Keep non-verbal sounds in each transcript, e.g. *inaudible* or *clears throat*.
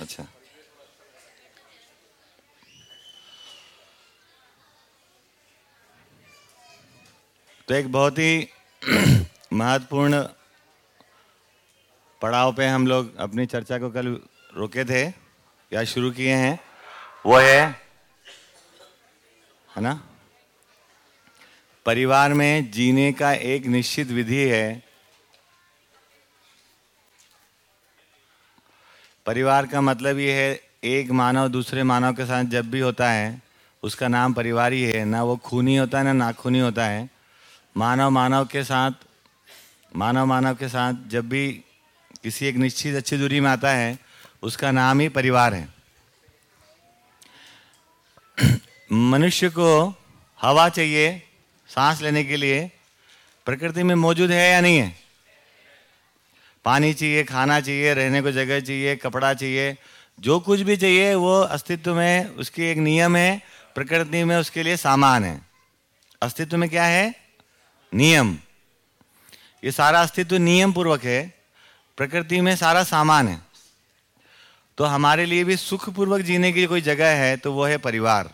अच्छा। तो एक बहुत ही *clears throat* महत्वपूर्ण पड़ाव पे हम लोग अपनी चर्चा को कल रोके थे, या शुरू किए हैं, वो है है ना? परिवार में जीने का एक निश्चित विधि है परिवार का मतलब ये है, एक मानव दूसरे मानव के साथ जब भी होता है, उसका नाम परिवार ही है, ना वो खूनी होता है, ना नाखूनी होता है। मानव मानव के साथ, मानव मानव के साथ जब भी किसी एक निश्चित अच्छी दूरी में आता है, उसका नाम ही परिवार है। *clears throat* मनुष्य को हवा चाहिए, सांस लेने के लिए, प्रकृति में मौजूद है या नहीं है? पानी चाहिए, खाना चाहिए, रहने को जगह चाहिए, कपड़ा चाहिए, जो कुछ भी चाहिए, वो अस्तित्व में, उसकी एक नियम है, प्रकृति में उसके लिए सामान है। अस्तित्व में क्या है? नियम। ये सारा अस्तित्व नियम पूर्वक है, प्रकृति में सारा सामान है। तो हमारे लिए भी सुखपूर्वक जीने की कोई जगह है तो वो है परिवार।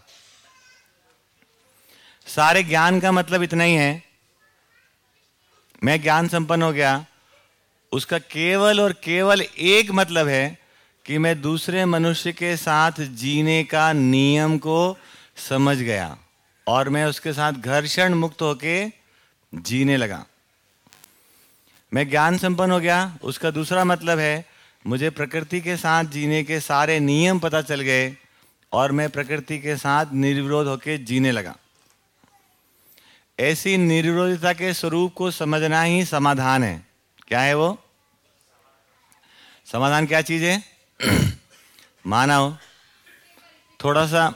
सारे ज्ञान का मतलब इतना ही है। मैं ज्ञान संपन्न हो गया उसका केवल और केवल एक मतलब है कि मैं दूसरे मनुष्य के साथ जीने का नियम को समझ गया और मैं उसके साथ घर्षण मुक्त होके जीने लगा। मैं ज्ञान संपन्न हो गया, उसका दूसरा मतलब है, मुझे प्रकृति के साथ जीने के सारे नियम पता चल गए और मैं प्रकृति के साथ निर्विरोध होकर जीने लगा। ऐसी निर्विरोधता के स्वरूप को समझना ही समाधान है। क्या है वो? समाधान क्या चीज़ है? *clears throat* मानव। थोड़ा सा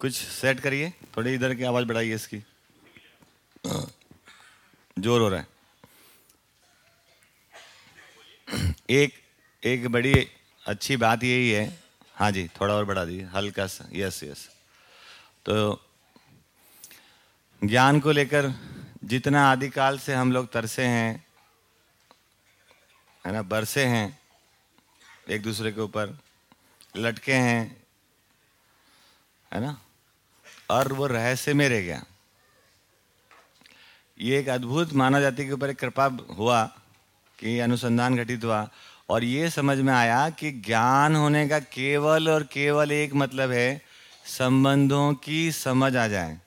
कुछ सेट करिए, थोड़ी इधर की आवाज़ बढ़ाइए इसकी। ज़ोर हो रहा है। *clears throat* एक एक बड़ी अच्छी बात यही है। हाँ जी, थोड़ा और बढ़ा दीजिए, हल्का सा। यस यस तो ज्ञान को लेकर जितना आदिकाल से हम लोग तरसे हैं है ना, बरसे हैं, एक दूसरे के ऊपर लटके हैं, है ना? और वो रहस्य में रह गया। ये एक अद्भुत मानव जाति के ऊपर एक कृपा हुआ कि अनुसंधान घटित हुआ। और ये समझ में आया कि ज्ञान होने का केवल और केवल एक मतलब है, संबंधों की समझ आ जाए।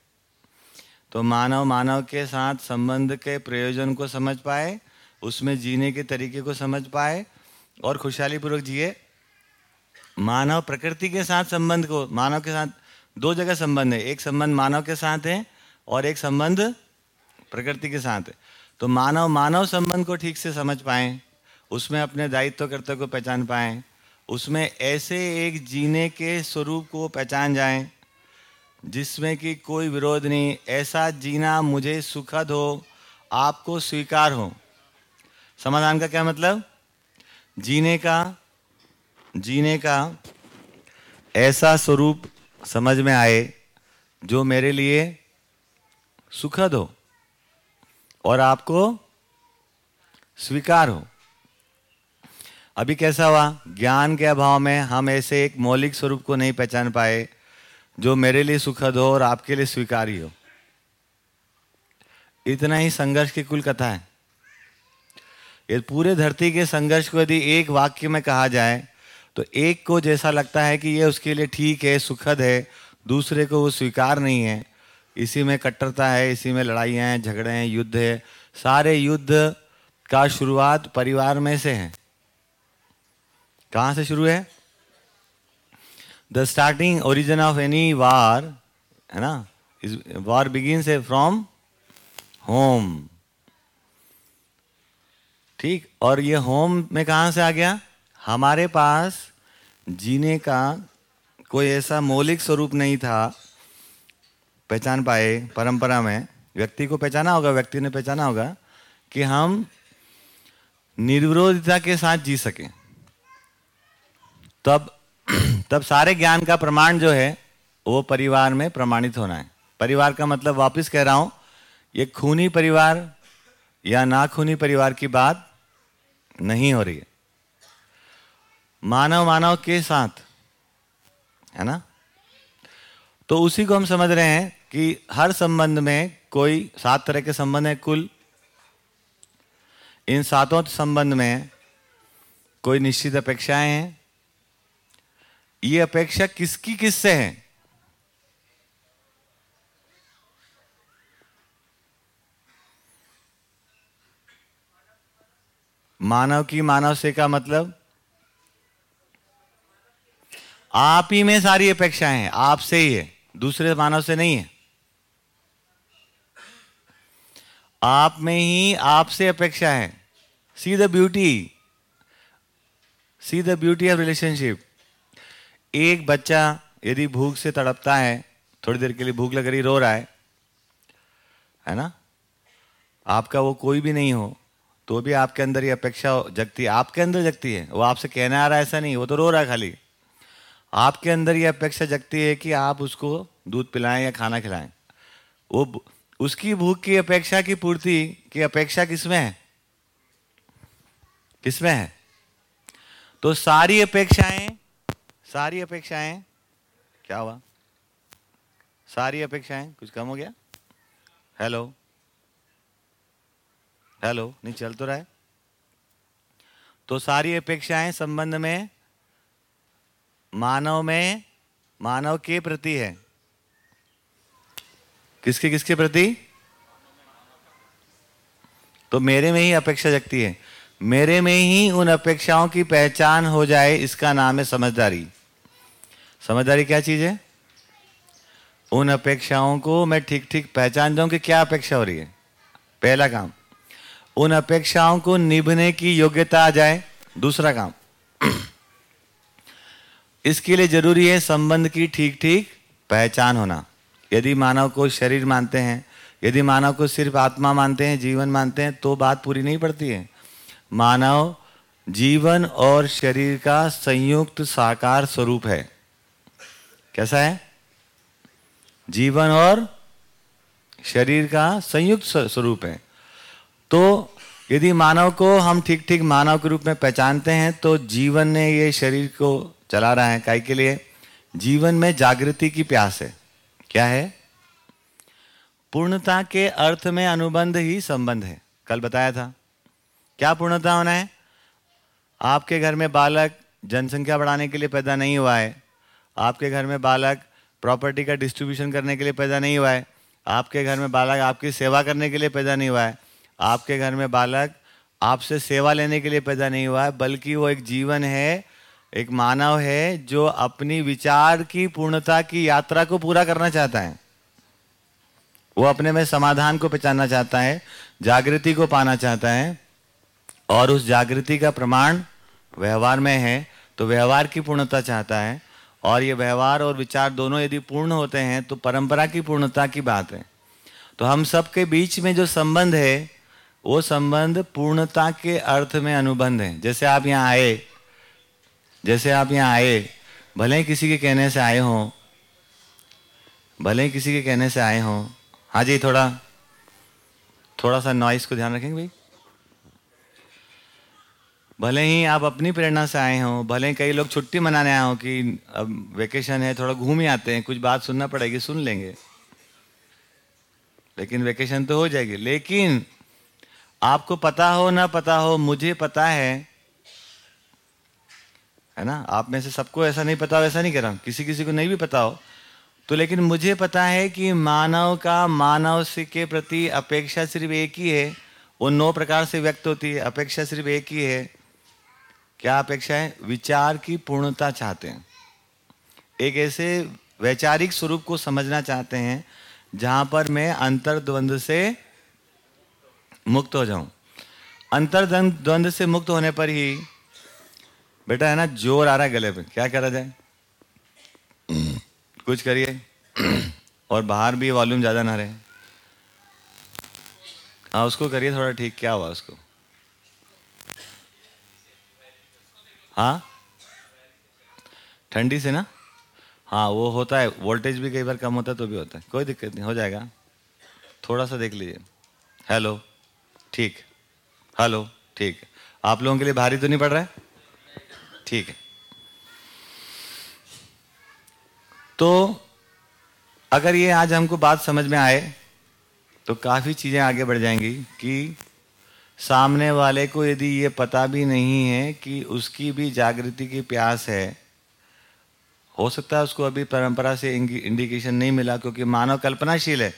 तो मानव मानव के साथ संबंध के प्रयोजन को समझ पाए उसमें जीने के तरीके को समझ पाए और खुशहाली पूर्वक जिए। मानव प्रकृति के साथ संबंध को, मानव के साथ दो जगह संबंध है, एक संबंध मानव के साथ है और एक संबंध प्रकृति के साथ है। तो मानव मानव संबंध को ठीक से समझ पाए, उसमें अपने दायित्व कर्तव्य को पहचान पाए, उसमें ऐसे एक जीने के स्वरूप को पहचान जाए, जिसमें कि कोई विरोध नहीं, ऐसा जीना मुझे सुखद हो, आपको स्वीकार हो। समाधान का क्या मतलब? जीने का जीने का ऐसा स्वरूप समझ में आए जो मेरे लिए सुखद हो और आपको स्वीकार हो। अभी कैसा हुआ? ज्ञान के अभाव में हम ऐसे एक मौलिक स्वरूप को नहीं पहचान पाए जो मेरे लिए सुखद हो और आपके लिए स्वीकारी हो। इतना ही संघर्ष की कुल कथा है। ये पूरे धरती के संघर्ष को यदि एक वाक्य में कहा जाए तो एक को जैसा लगता है कि ये उसके लिए ठीक है, सुखद है, दूसरे को वो स्वीकार नहीं है। इसी में कट्टरता है, इसी में लड़ाइयाँ हैं, झगड़े हैं, युद्ध है, सारे युद्ध का शुरुआत परिवार में से है। कहाँ से शुरू है? The starting origin of any war है ना? वार बिगिन से फ्रॉम होम ठीक, और ये होम में कहा से आ गया? हमारे पास जीने का कोई ऐसा मौलिक स्वरूप नहीं था। पहचान पाए, परंपरा में। व्यक्ति को पहचाना होगा, व्यक्ति ने पहचाना होगा कि हम निर्विरोधता के साथ जी सकें। तब *clears throat* तब सारे ज्ञान का प्रमाण जो है, वो परिवार में प्रमाणित होना है। परिवार का मतलब वापस कह रहा हूँ, ये खूनी परिवार या ना खूनी परिवार की बात नहीं हो रही है। मानव मानव के साथ, है ना? तो उसी को हम समझ रहे हैं कि हर संबंध में कोई सात तरह के संबंध है, कुल। इन सातों संबंध में कोई निश्चित अपेक्षाएँ हैं। ये अपेक्षा किसकी किससे है? मानव की मानव से का मतलब? आप ही में सारी अपेक्षाएँ हैं, आपसे ही है, दूसरे मानव से नहीं है। आप में ही आपसे अपेक्षा है। See the beauty see the beauty of relationship एक बच्चा यदि भूख से तड़पता है, थोड़ी देर के लिए भूख लग रही, रो रहा है है ना? आपका वो कोई भी नहीं हो। तो भी आपके अंदर ये अपेक्षा जगती है। आपके अंदर जगती है। वो आपसे कहने आ रहा है, ऐसा नहीं, वो तो रो रहा है खाली। आपके अंदर ये अपेक्षा जगती है कि आप उसको दूध पिलाएँ या खाना खिलाएँ। वो उसकी भूख की अपेक्षा की पूर्ति की अपेक्षा किसमें है? किसमें है? तो सारी अपेक्षाएँ सारी अपेक्षाएँ, क्या हुआ? सारी अपेक्षाएँ, कुछ कम हो गया? हेलो हेलो, नहीं, चल तो रहा है। तो सारी अपेक्षाएँ संबंध में, मानव में, मानव के प्रति है। किसके किसके प्रति? तो मेरे में ही अपेक्षा जगती है। मेरे में ही उन अपेक्षाओं की पहचान हो जाए, इसका नाम है समझदारी। समझदारी क्या चीज़ है? उन अपेक्षाओं को मैं ठीक ठीक पहचान जाऊँ कि क्या अपेक्षा हो रही है। पहला काम उन अपेक्षाओं को निभने की योग्यता आ जाए। दूसरा काम। इसके लिए ज़रूरी है संबंध की ठीक ठीक पहचान होना। यदि मानव को शरीर मानते हैं, यदि मानव को सिर्फ़ आत्मा मानते हैं, जीवन मानते हैं तो बात पूरी नहीं पड़ती है। मानव जीवन और शरीर का संयुक्त साकार स्वरूप है। कैसा है? जीवन और शरीर का संयुक्त स्वरूप है। तो यदि मानव को हम ठीक ठीक मानव के रूप में पहचानते हैं तो जीवन ने ये शरीर को चला रहा है काय के लिए? जीवन में जागृति की प्यास है। क्या है? पूर्णता के अर्थ में अनुबंध ही संबंध है। कल बताया था। क्या पूर्णता होना है? आपके घर में बालक जनसंख्या बढ़ाने के लिए पैदा नहीं हुआ है। आपके घर में बालक प्रॉपर्टी का डिस्ट्रीब्यूशन करने के लिए पैदा नहीं हुआ है। आपके घर में बालक आपकी सेवा करने के लिए पैदा नहीं हुआ है। आपके घर में बालक आपसे सेवा लेने के लिए पैदा नहीं हुआ है, बल्कि वो एक जीवन है, एक मानव है, जो अपनी विचार की पूर्णता की यात्रा को पूरा करना चाहता है। वो अपने में समाधान को पहचानना चाहता है, जागृति को पाना चाहता है, और उस जागृति का प्रमाण व्यवहार में है तो व्यवहार की पूर्णता चाहता है। और ये व्यवहार और विचार दोनों यदि पूर्ण होते हैं तो परंपरा की पूर्णता की बात है। तो हम सबके बीच में जो संबंध है वो संबंध पूर्णता के अर्थ में अनुबंध है। जैसे आप यहाँ आए, जैसे आप यहाँ आए, भले ही किसी के कहने से आए हों, भले ही किसी के कहने से आए हों। हाँ जी, थोड़ा थोड़ा सा नॉइस को ध्यान रखेंगे भाई। भले ही आप अपनी प्रेरणा से आए हों, भले ही कई लोग छुट्टी मनाने आए हों कि अब वेकेशन है, थोड़ा घूम ही आते हैं, कुछ बात सुनना पड़ेगी, सुन लेंगे। लेकिन वेकेशन तो हो जाएगी। लेकिन आपको पता हो, ना पता हो, मुझे पता है। है ना? आप में से सबको ऐसा नहीं पता वैसा नहीं कह रहा किसी किसी को नहीं भी पता हो। तो लेकिन मुझे पता है कि मानव का, मानव से के प्रति अपेक्षा सिर्फ़ एक ही है। वो नौ प्रकार से व्यक्त होती है। अपेक्षा सिर्फ़ एक ही है। क्या अपेक्षा है? विचार की पूर्णता चाहते हैं। एक ऐसे वैचारिक स्वरूप को समझना चाहते हैं जहाँ पर मैं अंतर्द्वंद से मुक्त हो जाऊँ। अंतर्द्वंद से मुक्त होने पर ही, बेटा है ना, ज़ोर आ रहा है गले पे। क्या करा जाए कुछ करिए। और बाहर भी वॉल्यूम ज़्यादा ना रहे। हाँ उसको करिए थोड़ा ठीक। क्या हुआ उसको? हाँ? ठंडी से ना? हाँ वो होता है। वोल्टेज भी कई बार कम होता है तो भी होता है। कोई दिक्कत नहीं, हो जाएगा। थोड़ा सा देख लीजिए। हेलो ठीक। हेलो, ठीक। आप लोगों के लिए भारी तो नहीं पड़ रहा है? ठीक। है तो अगर ये आज हमको बात समझ में आए तो काफ़ी चीज़ें आगे बढ़ जाएँगी कि सामने वाले को यदि ये पता भी नहीं है कि उसकी भी जागृति की प्यास है, हो सकता है उसको अभी परंपरा से इंडिकेशन नहीं मिला, क्योंकि मानव कल्पनाशील है।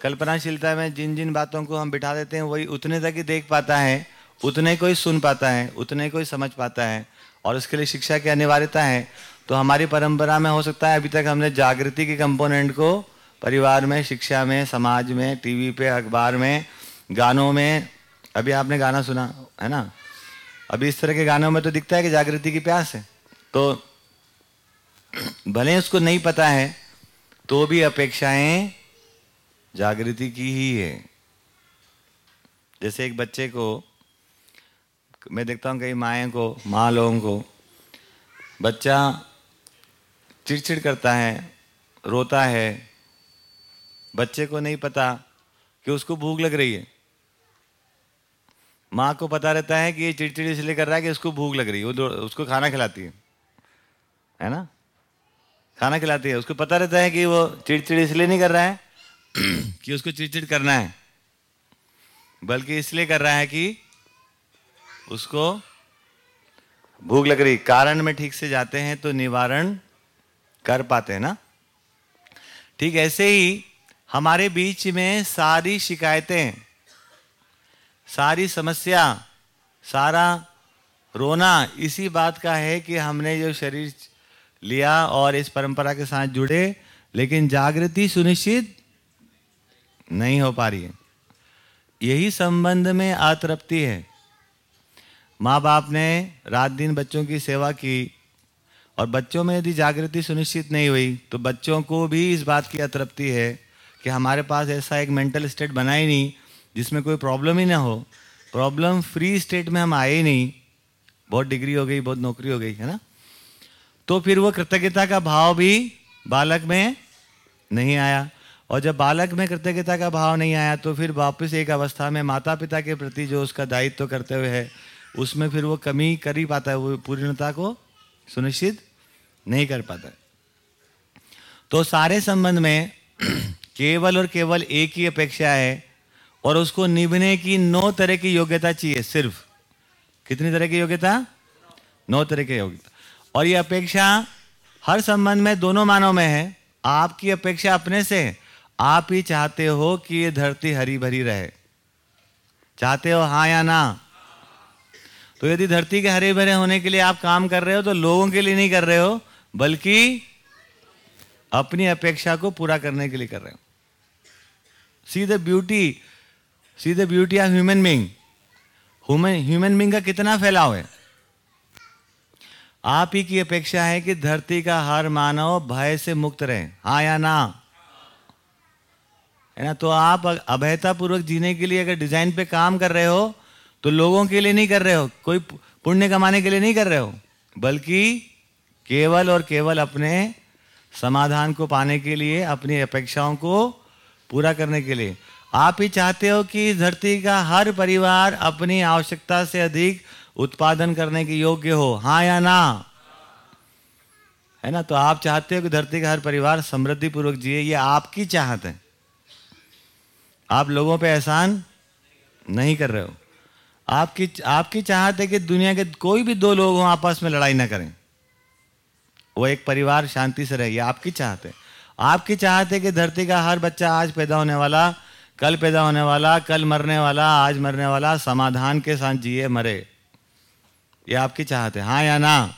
कल्पनाशीलता में जिन जिन बातों को हम बिठा देते हैं, वही उतने तक ही देख पाता है, उतने को ही सुन पाता है, उतने को ही समझ पाता है और उसके लिए शिक्षा की अनिवार्यता है। तो हमारी परंपरा में हो सकता है अभी तक हमने जागृति के कंपोनेंट को परिवार में, शिक्षा में, समाज में, टीवी पे, अखबार में, गानों में, अभी आपने गाना सुना, है ना? अभी इस तरह के गानों में तो दिखता है कि जागृति की प्यास है। तो भले उसको नहीं पता है तो भी अपेक्षाएँ जागृति की ही है। जैसे एक बच्चे को, मैं देखता हूँ कई माए को, माँ लोगों को, बच्चा चिड़चिड़ करता है, रोता है। बच्चे को नहीं पता कि उसको भूख लग रही है। माँ को पता रहता है कि ये चिड़चिड़ इसलिए कर रहा है कि उसको भूख लग रही है। वो उसको खाना खिलाती है। है ना? खाना खिलाती है। उसको पता रहता है कि वो चिड़चिड़ इसलिए नहीं कर रहा है *clears throat* कि उसको चिड़चिड़ करना है। बल्कि इसलिए कर रहा है कि उसको भूख लग रही। कारण में ठीक से जाते हैं तो निवारण कर पाते हैं ना? ठीक, ऐसे ही हमारे बीच में सारी शिकायतें, सारी समस्या, सारा रोना इसी बात का है कि हमने जो शरीर लिया और इस परंपरा के साथ जुड़े, लेकिन जागृति सुनिश्चित नहीं हो पा रही है। यही संबंध में अतृप्ति है। माँ बाप ने रात दिन बच्चों की सेवा की और बच्चों में यदि जागृति सुनिश्चित नहीं हुई तो बच्चों को भी इस बात की अतृप्ति है कि हमारे पास ऐसा एक मेंटल स्टेट बना ही नहीं, जिसमें कोई प्रॉब्लम ही ना हो। प्रॉब्लम फ्री स्टेट में हम आए ही नहीं। बहुत डिग्री हो गई, बहुत नौकरी हो गई, है ना? तो फिर वो कृतज्ञता का भाव भी बालक में नहीं आया। और जब बालक में कृतज्ञता का भाव नहीं आया तो फिर वापस एक अवस्था में माता पिता के प्रति जो उसका दायित्व करते हुए है, उसमें फिर वो कमी कर ही पाता है, वो पूर्णता को सुनिश्चित नहीं कर पाता। तो सारे संबंध में *clears throat* केवल और केवल एक ही अपेक्षा है, और उसको निभने की नौ तरह की योग्यता चाहिए, सिर्फ़। कितनी तरह की योग्यता? नौ तरह की योग्यता। और ये अपेक्षा हर संबंध में दोनों मानव में है, आपकी अपेक्षा अपने से आप ही चाहते हो कि ये धरती हरी भरी रहे? चाहते हो हाँ या ना? तो यदि धरती के हरे भरे होने के लिए आप काम कर रहे हो तो लोगों के लिए नहीं कर रहे हो, बल्कि अपनी अपेक्षा को पूरा करने के लिए कर रहे हो। See the beauty see the beauty of human being human being का कितना फैलाव है? आप ही की अपेक्षा है कि धरती का हर मानव भय से मुक्त रहे। हाँ या ना? है ना? तो आप अभयता पूर्वक जीने के लिए अगर डिज़ाइन पे काम कर रहे हो तो लोगों के लिए नहीं कर रहे हो। कोई पुण्य कमाने के लिए नहीं कर रहे हो। बल्कि केवल और केवल अपने समाधान को पाने के लिए, अपनी अपेक्षाओं को पूरा करने के लिए। आप ही चाहते हो कि धरती का हर परिवार अपनी आवश्यकता से अधिक उत्पादन करने के योग्य हो हाँ या ना? है ना? तो आप चाहते हो कि धरती का हर परिवार समृद्धि पूर्वक जिए, ये आपकी चाहत है। आप लोगों पे एहसान नहीं कर रहे हो। आपकी आपकी चाहत है कि दुनिया के कोई भी दो लोग हों, आपस में लड़ाई ना करें। वो एक परिवार शांति से रहे आपकी चाहत है। आपकी चाहत है कि धरती का हर बच्चा आज पैदा होने वाला, कल पैदा होने वाला, कल मरने वाला, आज मरने वाला, समाधान के साथ जिए, मरे। ये आपकी चाहत है हाँ या ना?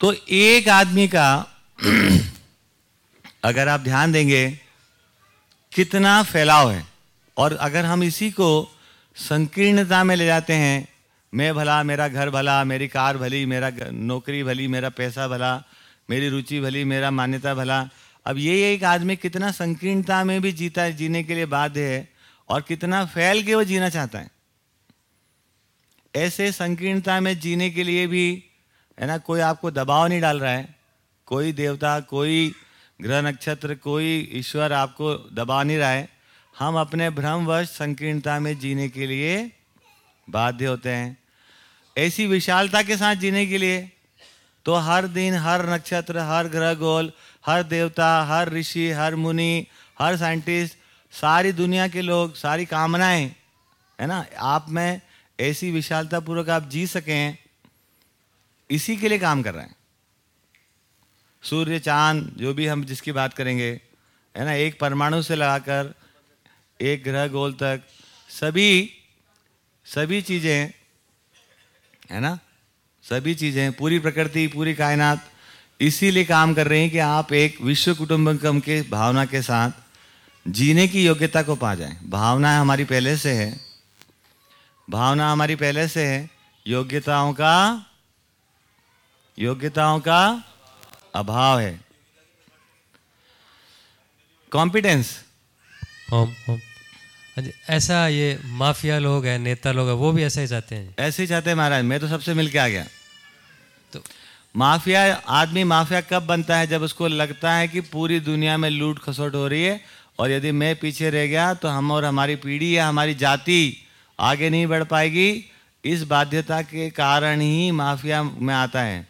तो एक आदमी का *clears throat* अगर आप ध्यान देंगे कितना फैलाव है। और अगर हम इसी को संकीर्णता में ले जाते हैं, मैं भला, मेरा घर भला, मेरी कार भली, मेरा नौकरी भली, मेरा पैसा भला, मेरी रुचि भली, मेरा मान्यता भला, अब ये एक आदमी कितना संकीर्णता में भी जीता, जीने के लिए बाध्य है और कितना फैल के वो जीना चाहता है। ऐसे संकीर्णता में जीने के लिए भी, है ना, कोई आपको दबाव नहीं डाल रहा है, कोई देवता, कोई ग्रह नक्षत्र, कोई ईश्वर आपको दबा नहीं रहा है। हम अपने भ्रमवश संकीर्णता में जीने के लिए बाध्य होते हैं। ऐसी विशालता के साथ जीने के लिए तो हर दिन, हर नक्षत्र, हर ग्रह गोल, हर देवता, हर ऋषि, हर मुनि, हर साइंटिस्ट, सारी दुनिया के लोग, सारी कामनाएँ, है ना? आप में ऐसी विशालता पूर्वक आप जी सकें, इसी के लिए काम कर रहे हैं। सूर्य, चाँद, जो भी हम जिसकी बात करेंगे, है ना, एक परमाणु से लगाकर, एक ग्रह गोल तक, सभी सभी चीज़ें, है ना, सभी चीज़ें, पूरी प्रकृति, पूरी कायनात, इसीलिए काम कर रहे हैं कि आप एक विश्व कुटुंबकम के भावना के साथ जीने की योग्यता को पा जाएँ। भावना हमारी पहले से है। भावना हमारी पहले से है। योग्यताओं का योग्यताओं का अभाव है। कॉम्पिटेंस ओम ओम हाँ ऐसा ये माफिया लोग हैं नेता लोग हैं वो भी ऐसा ही चाहते हैं। ऐसे ही चाहते हैं महाराज मैं तो सबसे मिलके आ गया। तो माफिया आदमी माफिया कब बनता है? जब उसको लगता है कि पूरी दुनिया में लूट खसोट हो रही है और यदि मैं पीछे रह गया तो हम और हमारी पीढ़ी या हमारी जाति आगे नहीं बढ़ पाएगी। इस बाध्यता के कारण ही माफिया में आता है।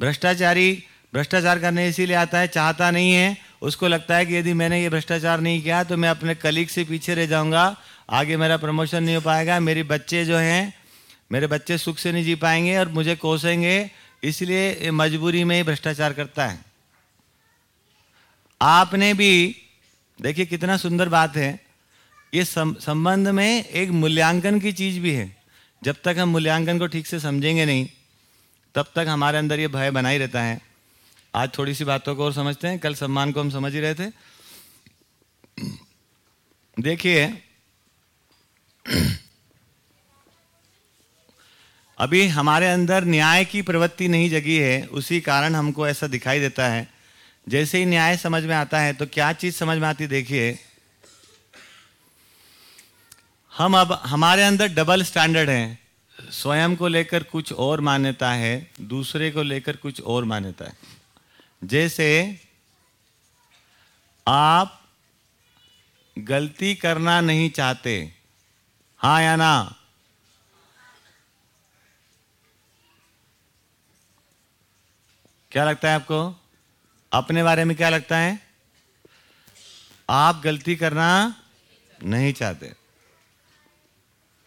भ्रष्टाचारी भ्रष्टाचार करने इसीलिए आता है, चाहता नहीं है। उसको लगता है कि यदि मैंने ये भ्रष्टाचार नहीं किया तो मैं अपने कलीग से पीछे रह जाऊँगा। आगे मेरा प्रमोशन नहीं हो पाएगा। मेरे बच्चे जो हैं, मेरे बच्चे सुख से नहीं जी पाएँगे और मुझे कोसेंगे। इसलिए मजबूरी में ही भ्रष्टाचार करता है। आपने भी, देखिए कितना सुंदर बात है। ये संबंध में एक मूल्यांकन की चीज़ भी है। जब तक हम मूल्यांकन को ठीक से समझेंगे नहीं, तब तक हमारे अंदर ये भय बना ही रहता है। आज थोड़ी सी बातों को और समझते हैं। कल सम्मान को हम समझ ही रहे थे। देखिए, अभी हमारे अंदर न्याय की प्रवृत्ति नहीं जगी है, उसी कारण हमको ऐसा दिखाई देता है। जैसे ही न्याय समझ में आता है तो क्या चीज़ समझ में आती देखिए, हम अब, हमारे अंदर डबल स्टैंडर्ड है। स्वयं को लेकर कुछ और मान्यता है, दूसरे को लेकर कुछ और मान्यता है। जैसे आप गलती करना नहीं चाहते। हाँ या ना? क्या लगता है आपको? अपने बारे में क्या लगता है? आप गलती करना नहीं चाहते।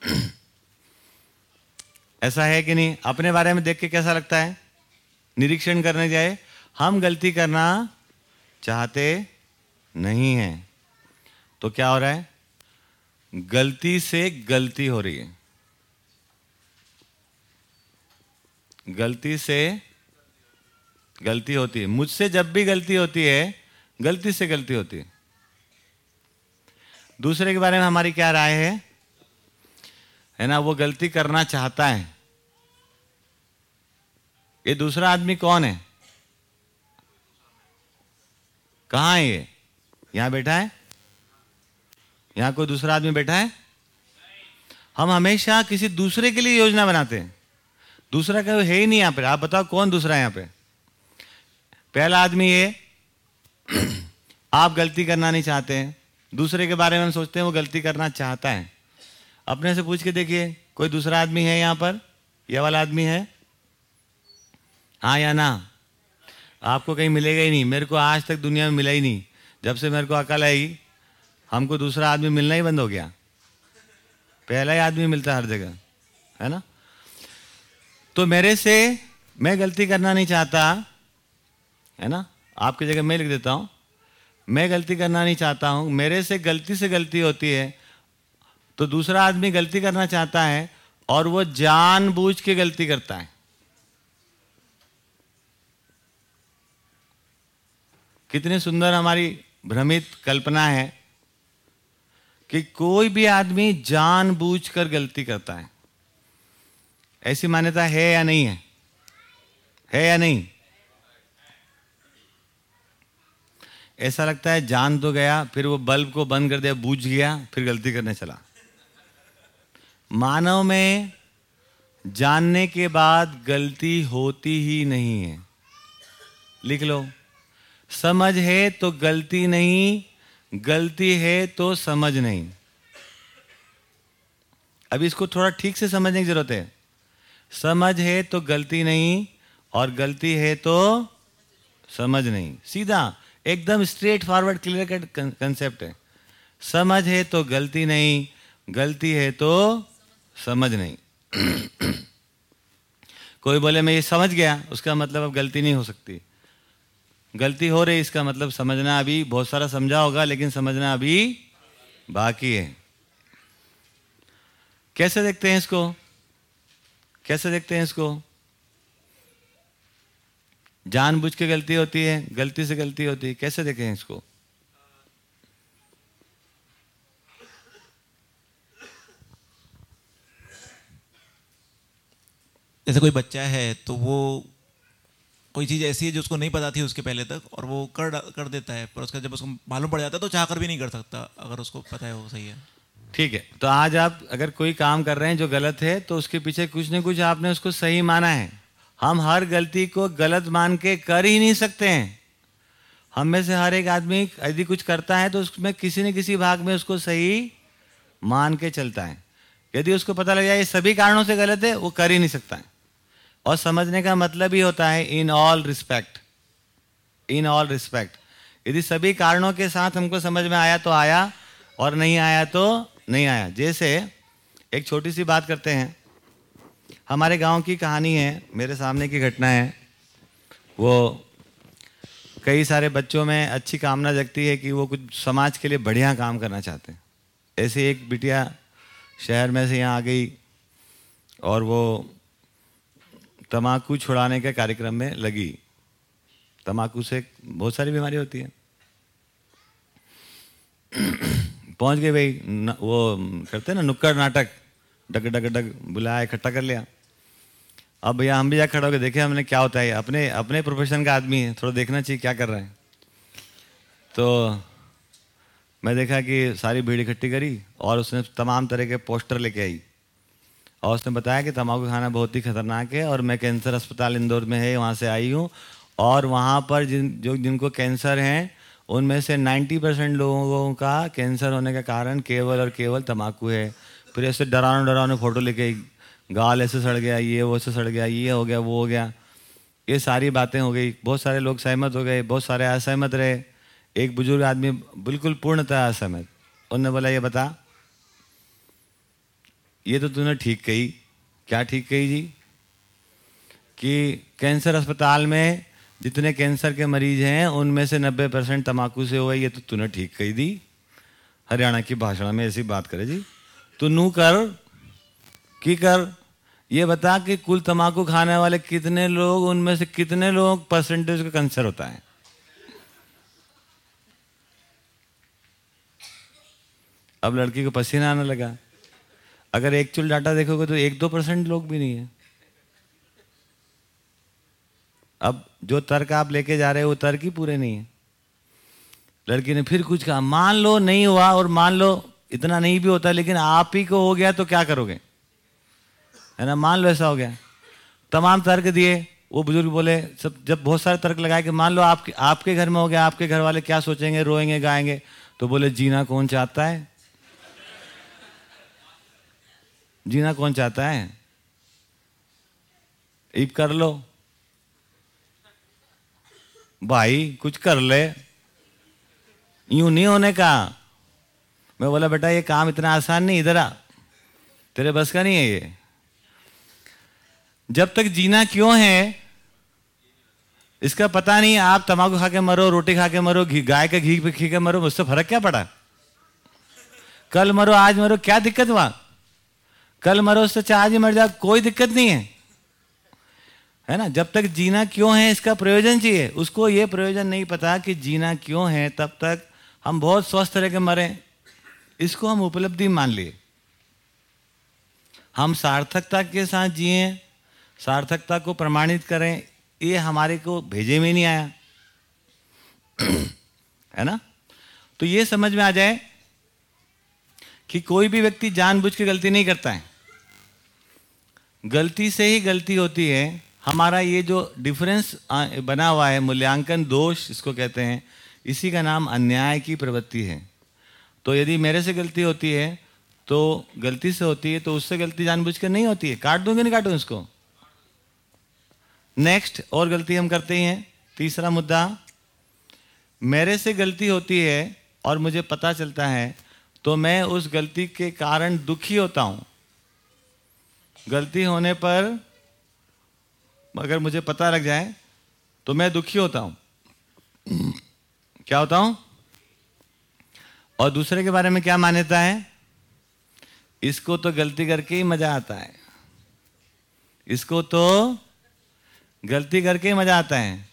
*clears throat* ऐसा है कि नहीं? अपने बारे में देख के कैसा लगता है? निरीक्षण करने जाए हम गलती करना चाहते नहीं हैं। तो क्या हो रहा है? गलती से गलती हो रही है। गलती से गलती होती है। मुझसे जब भी गलती होती है, गलती से गलती होती है। दूसरे के बारे में हमारी क्या राय है? है ना, वो गलती करना चाहता है। ये दूसरा आदमी कौन है? कहाँ है ये? यहाँ बैठा है? यहाँ कोई दूसरा आदमी बैठा है? हम हमेशा किसी दूसरे के लिए योजना बनाते हैं। दूसरा कोई है ही नहीं यहाँ पे। आप बताओ कौन दूसरा है यहाँ पे? पहला आदमी ये, आप गलती करना नहीं चाहते हैं। दूसरे के बारे में हम सोचते हैं, वो गलती करना चाहता है। अपने से पूछ के देखिए, कोई दूसरा आदमी है यहाँ पर? यह वाला आदमी है? हाँ या ना? आपको कहीं मिलेगा ही नहीं। मेरे को आज तक दुनिया में मिला ही नहीं। जब से मेरे को अकल आई, हमको दूसरा आदमी मिलना ही बंद हो गया। पहला ही आदमी मिलता हर जगह, है ना? तो मेरे से मैं गलती करना नहीं चाहता, है ना? आपकी जगह मैं लिख देता हूँ। मैं गलती करना नहीं चाहता हूँ। मेरे से गलती से गलती होती है। तो दूसरा आदमी गलती करना चाहता है और वो जानबूझ के गलती करता है। कितनी सुंदर हमारी भ्रमित कल्पना है कि कोई भी आदमी जानबूझकर गलती करता है। ऐसी मान्यता है या नहीं है? है या नहीं? ऐसा लगता है जान तो गया, फिर वो बल्ब को बंद कर दिया, बूझ गया, फिर गलती करने चला। मानव में जानने के बाद गलती होती ही नहीं है। लिख लो। समझ है तो गलती नहीं, गलती है तो समझ नहीं। अभी इसको थोड़ा ठीक से समझने की ज़रूरत है। समझ है तो गलती नहीं और गलती है तो समझ नहीं। सीधा, एकदम straightforward clear cut concept है। समझ है तो गलती नहीं, गलती है तो समझ नहीं। *clears throat* कोई बोले, मैं ये समझ गया, उसका मतलब अब गलती नहीं हो सकती। गलती हो रही इसका मतलब समझना अभी, बहुत सारा समझा होगा, लेकिन समझना अभी बाकी है। कैसे देखते हैं इसको? कैसे देखते हैं इसको? जानबूझ के गलती होती है, गलती से गलती होती है। कैसे देखें इसको? जैसे कोई बच्चा है तो वो कोई चीज़ ऐसी है जो उसको नहीं पता थी उसके पहले तक और वो कर कर देता है, पर उसका जब उसको मालूम पड़ जाता है तो चाह कर भी नहीं कर सकता, अगर उसको पता है वो सही है। ठीक है तो आज आप अगर कोई काम कर रहे हैं जो गलत है तो उसके पीछे कुछ ना कुछ आपने उसको सही माना है। हम हर गलती को गलत मान के कर ही नहीं सकते हैं। हम में से हर एक आदमी यदि कुछ करता है तो उसमें किसी न किसी भाग में उसको सही मान के चलता है। यदि उसको पता लग जाए ये सभी कारणों से गलत है, वो कर ही नहीं सकता है। और समझने का मतलब ही होता है in all respect in all respect यदि सभी कारणों के साथ हमको समझ में आया तो आया, और नहीं आया तो नहीं आया। जैसे, एक छोटी सी बात करते हैं। हमारे गाँव की कहानी है, मेरे सामने की घटना है। वो कई सारे बच्चों में अच्छी कामना जगती है कि वो कुछ समाज के लिए बढ़िया काम करना चाहते हैं। ऐसे एक बिटिया शहर में से यहाँ आ गई, और वो तमाकू छुड़ाने के कार्यक्रम में लगी। तमाकू से बहुत सारी बीमारी होती है। पहुँच गए भाई वो, करते ना, नुक्कड़ नाटक। डग डग डग, बुलाया, इकट्ठा कर लिया। अब भैया हम भी जा खड़ा होकर देखे हमने क्या होता है। अपने अपने प्रोफेशन का आदमी है, थोड़ा देखना चाहिए क्या कर रहा है। तो मैं देखा कि सारी भीड़ इकट्ठी करी और उसने तमाम तरह के पोस्टर लेके आई। और उसने बताया कि तम्बाकू खाना बहुत ही खतरनाक है और मैं कैंसर अस्पताल इंदौर में है, वहाँ से आई हूँ। और वहाँ पर जिन, जो, जिनको कैंसर हैं, उनमें से 90 परसेंट लोगों का कैंसर होने का कारण केवल और केवल तम्बाकू है। फिर ऐसे डराने डराने फ़ोटो लेके गाल ऐसे सड़ गया, ये वो ऐसे सड़ गया, ये हो गया, वो हो गया। ये सारी बातें हो गई। बहुत सारे लोग सहमत हो गए, बहुत सारे असहमत रहे। एक बुज़ुर्ग आदमी बिल्कुल पूर्णतः असहमत। उनने बोला, ये बता ये तो तूने ठीक कही। क्या ठीक कही जी? कि कैंसर अस्पताल में जितने कैंसर के मरीज़ हैं, उनमें से 90 परसेंट तम्बाकू से हुआ, ये तो तूने ठीक कही दी। हरियाणा की भाषा में ऐसी बात करे जी। तो नू कर, की कर? ये बता कि कुल तम्बाकू खाने वाले कितने लोग, उनमें से कितने लोग परसेंटेज का कैंसर होता है? अब लड़की को पसीना आने लगा। अगर एक्चुअल डाटा देखोगे तो एक दो परसेंट लोग भी नहीं है। अब जो तर्क आप लेके जा रहे हो, वो तर्क ही पूरे नहीं है। लड़की ने फिर कुछ कहा, मान लो नहीं हुआ और मान लो इतना नहीं भी होता, लेकिन आप ही को हो गया तो क्या करोगे? है ना? मान लो ऐसा हो गया। तमाम तर्क दिए। वो बुज़ुर्ग बोले, सब, जब बहुत सारे तर्क लगाए कि मान लो आपके आपके घर में हो गया, आपके घर वाले क्या सोचेंगे, रोएँगे, गाएँगे? तो बोले, जीना कौन चाहता है? जीना कौन चाहता है? ईब कर लो। भाई, कुछ कर ले। यूँ नहीं होने का। मैं बोला, बेटा, ये काम इतना आसान नहीं, इधर आ। तेरे बस का नहीं है ये? जब तक जीना क्यों है, इसका पता नहीं, आप तंबाकू खा के मरो, रोटी खा के मरो, घी, गाय के घी खी के मरो, मुझसे फ़र्क क्या पड़ा? कल मरो, आज मरो, क्या दिक्कत हुआ? कल मरो उससे चाहे आज ही मर जाओ कोई दिक्कत नहीं है। है ना? जब तक जीना क्यों है, इसका प्रयोजन चाहिए। उसको ये प्रयोजन नहीं पता कि जीना क्यों है, तब तक हम बहुत स्वस्थ रह के मरे। इसको हम उपलब्धि मान लिए। हम सार्थकता के साथ जिए, सार्थकता को प्रमाणित करें, ये हमारे को भेजे में नहीं आया। *clears throat* है ना? तो ये समझ में आ जाए कि कोई भी व्यक्ति जानबूझ के गलती नहीं करता है। गलती से ही गलती होती है। हमारा ये जो डिफरेंस बना हुआ है, मूल्यांकन दोष, इसको कहते हैं, इसी का नाम अन्याय की प्रवृत्ति है। तो यदि मेरे से गलती होती है तो गलती से होती है तो उससे गलती जानबूझ कर नहीं होती है। काट दूँगे नहीं काटूँ इसको? नेक्स्ट और गलती हम करते ही हैं। तीसरा मुद्दा, मेरे से गलती होती है और मुझे पता चलता है तो मैं उस गलती के कारण दुखी होता हूँ। गलती होने पर अगर मुझे पता लग जाए तो मैं दुखी होता हूँ। क्या होता हूँ? और दूसरे के बारे में क्या मान्यता है? इसको तो गलती करके ही मज़ा आता है। इसको तो गलती करके ही मज़ा आता है।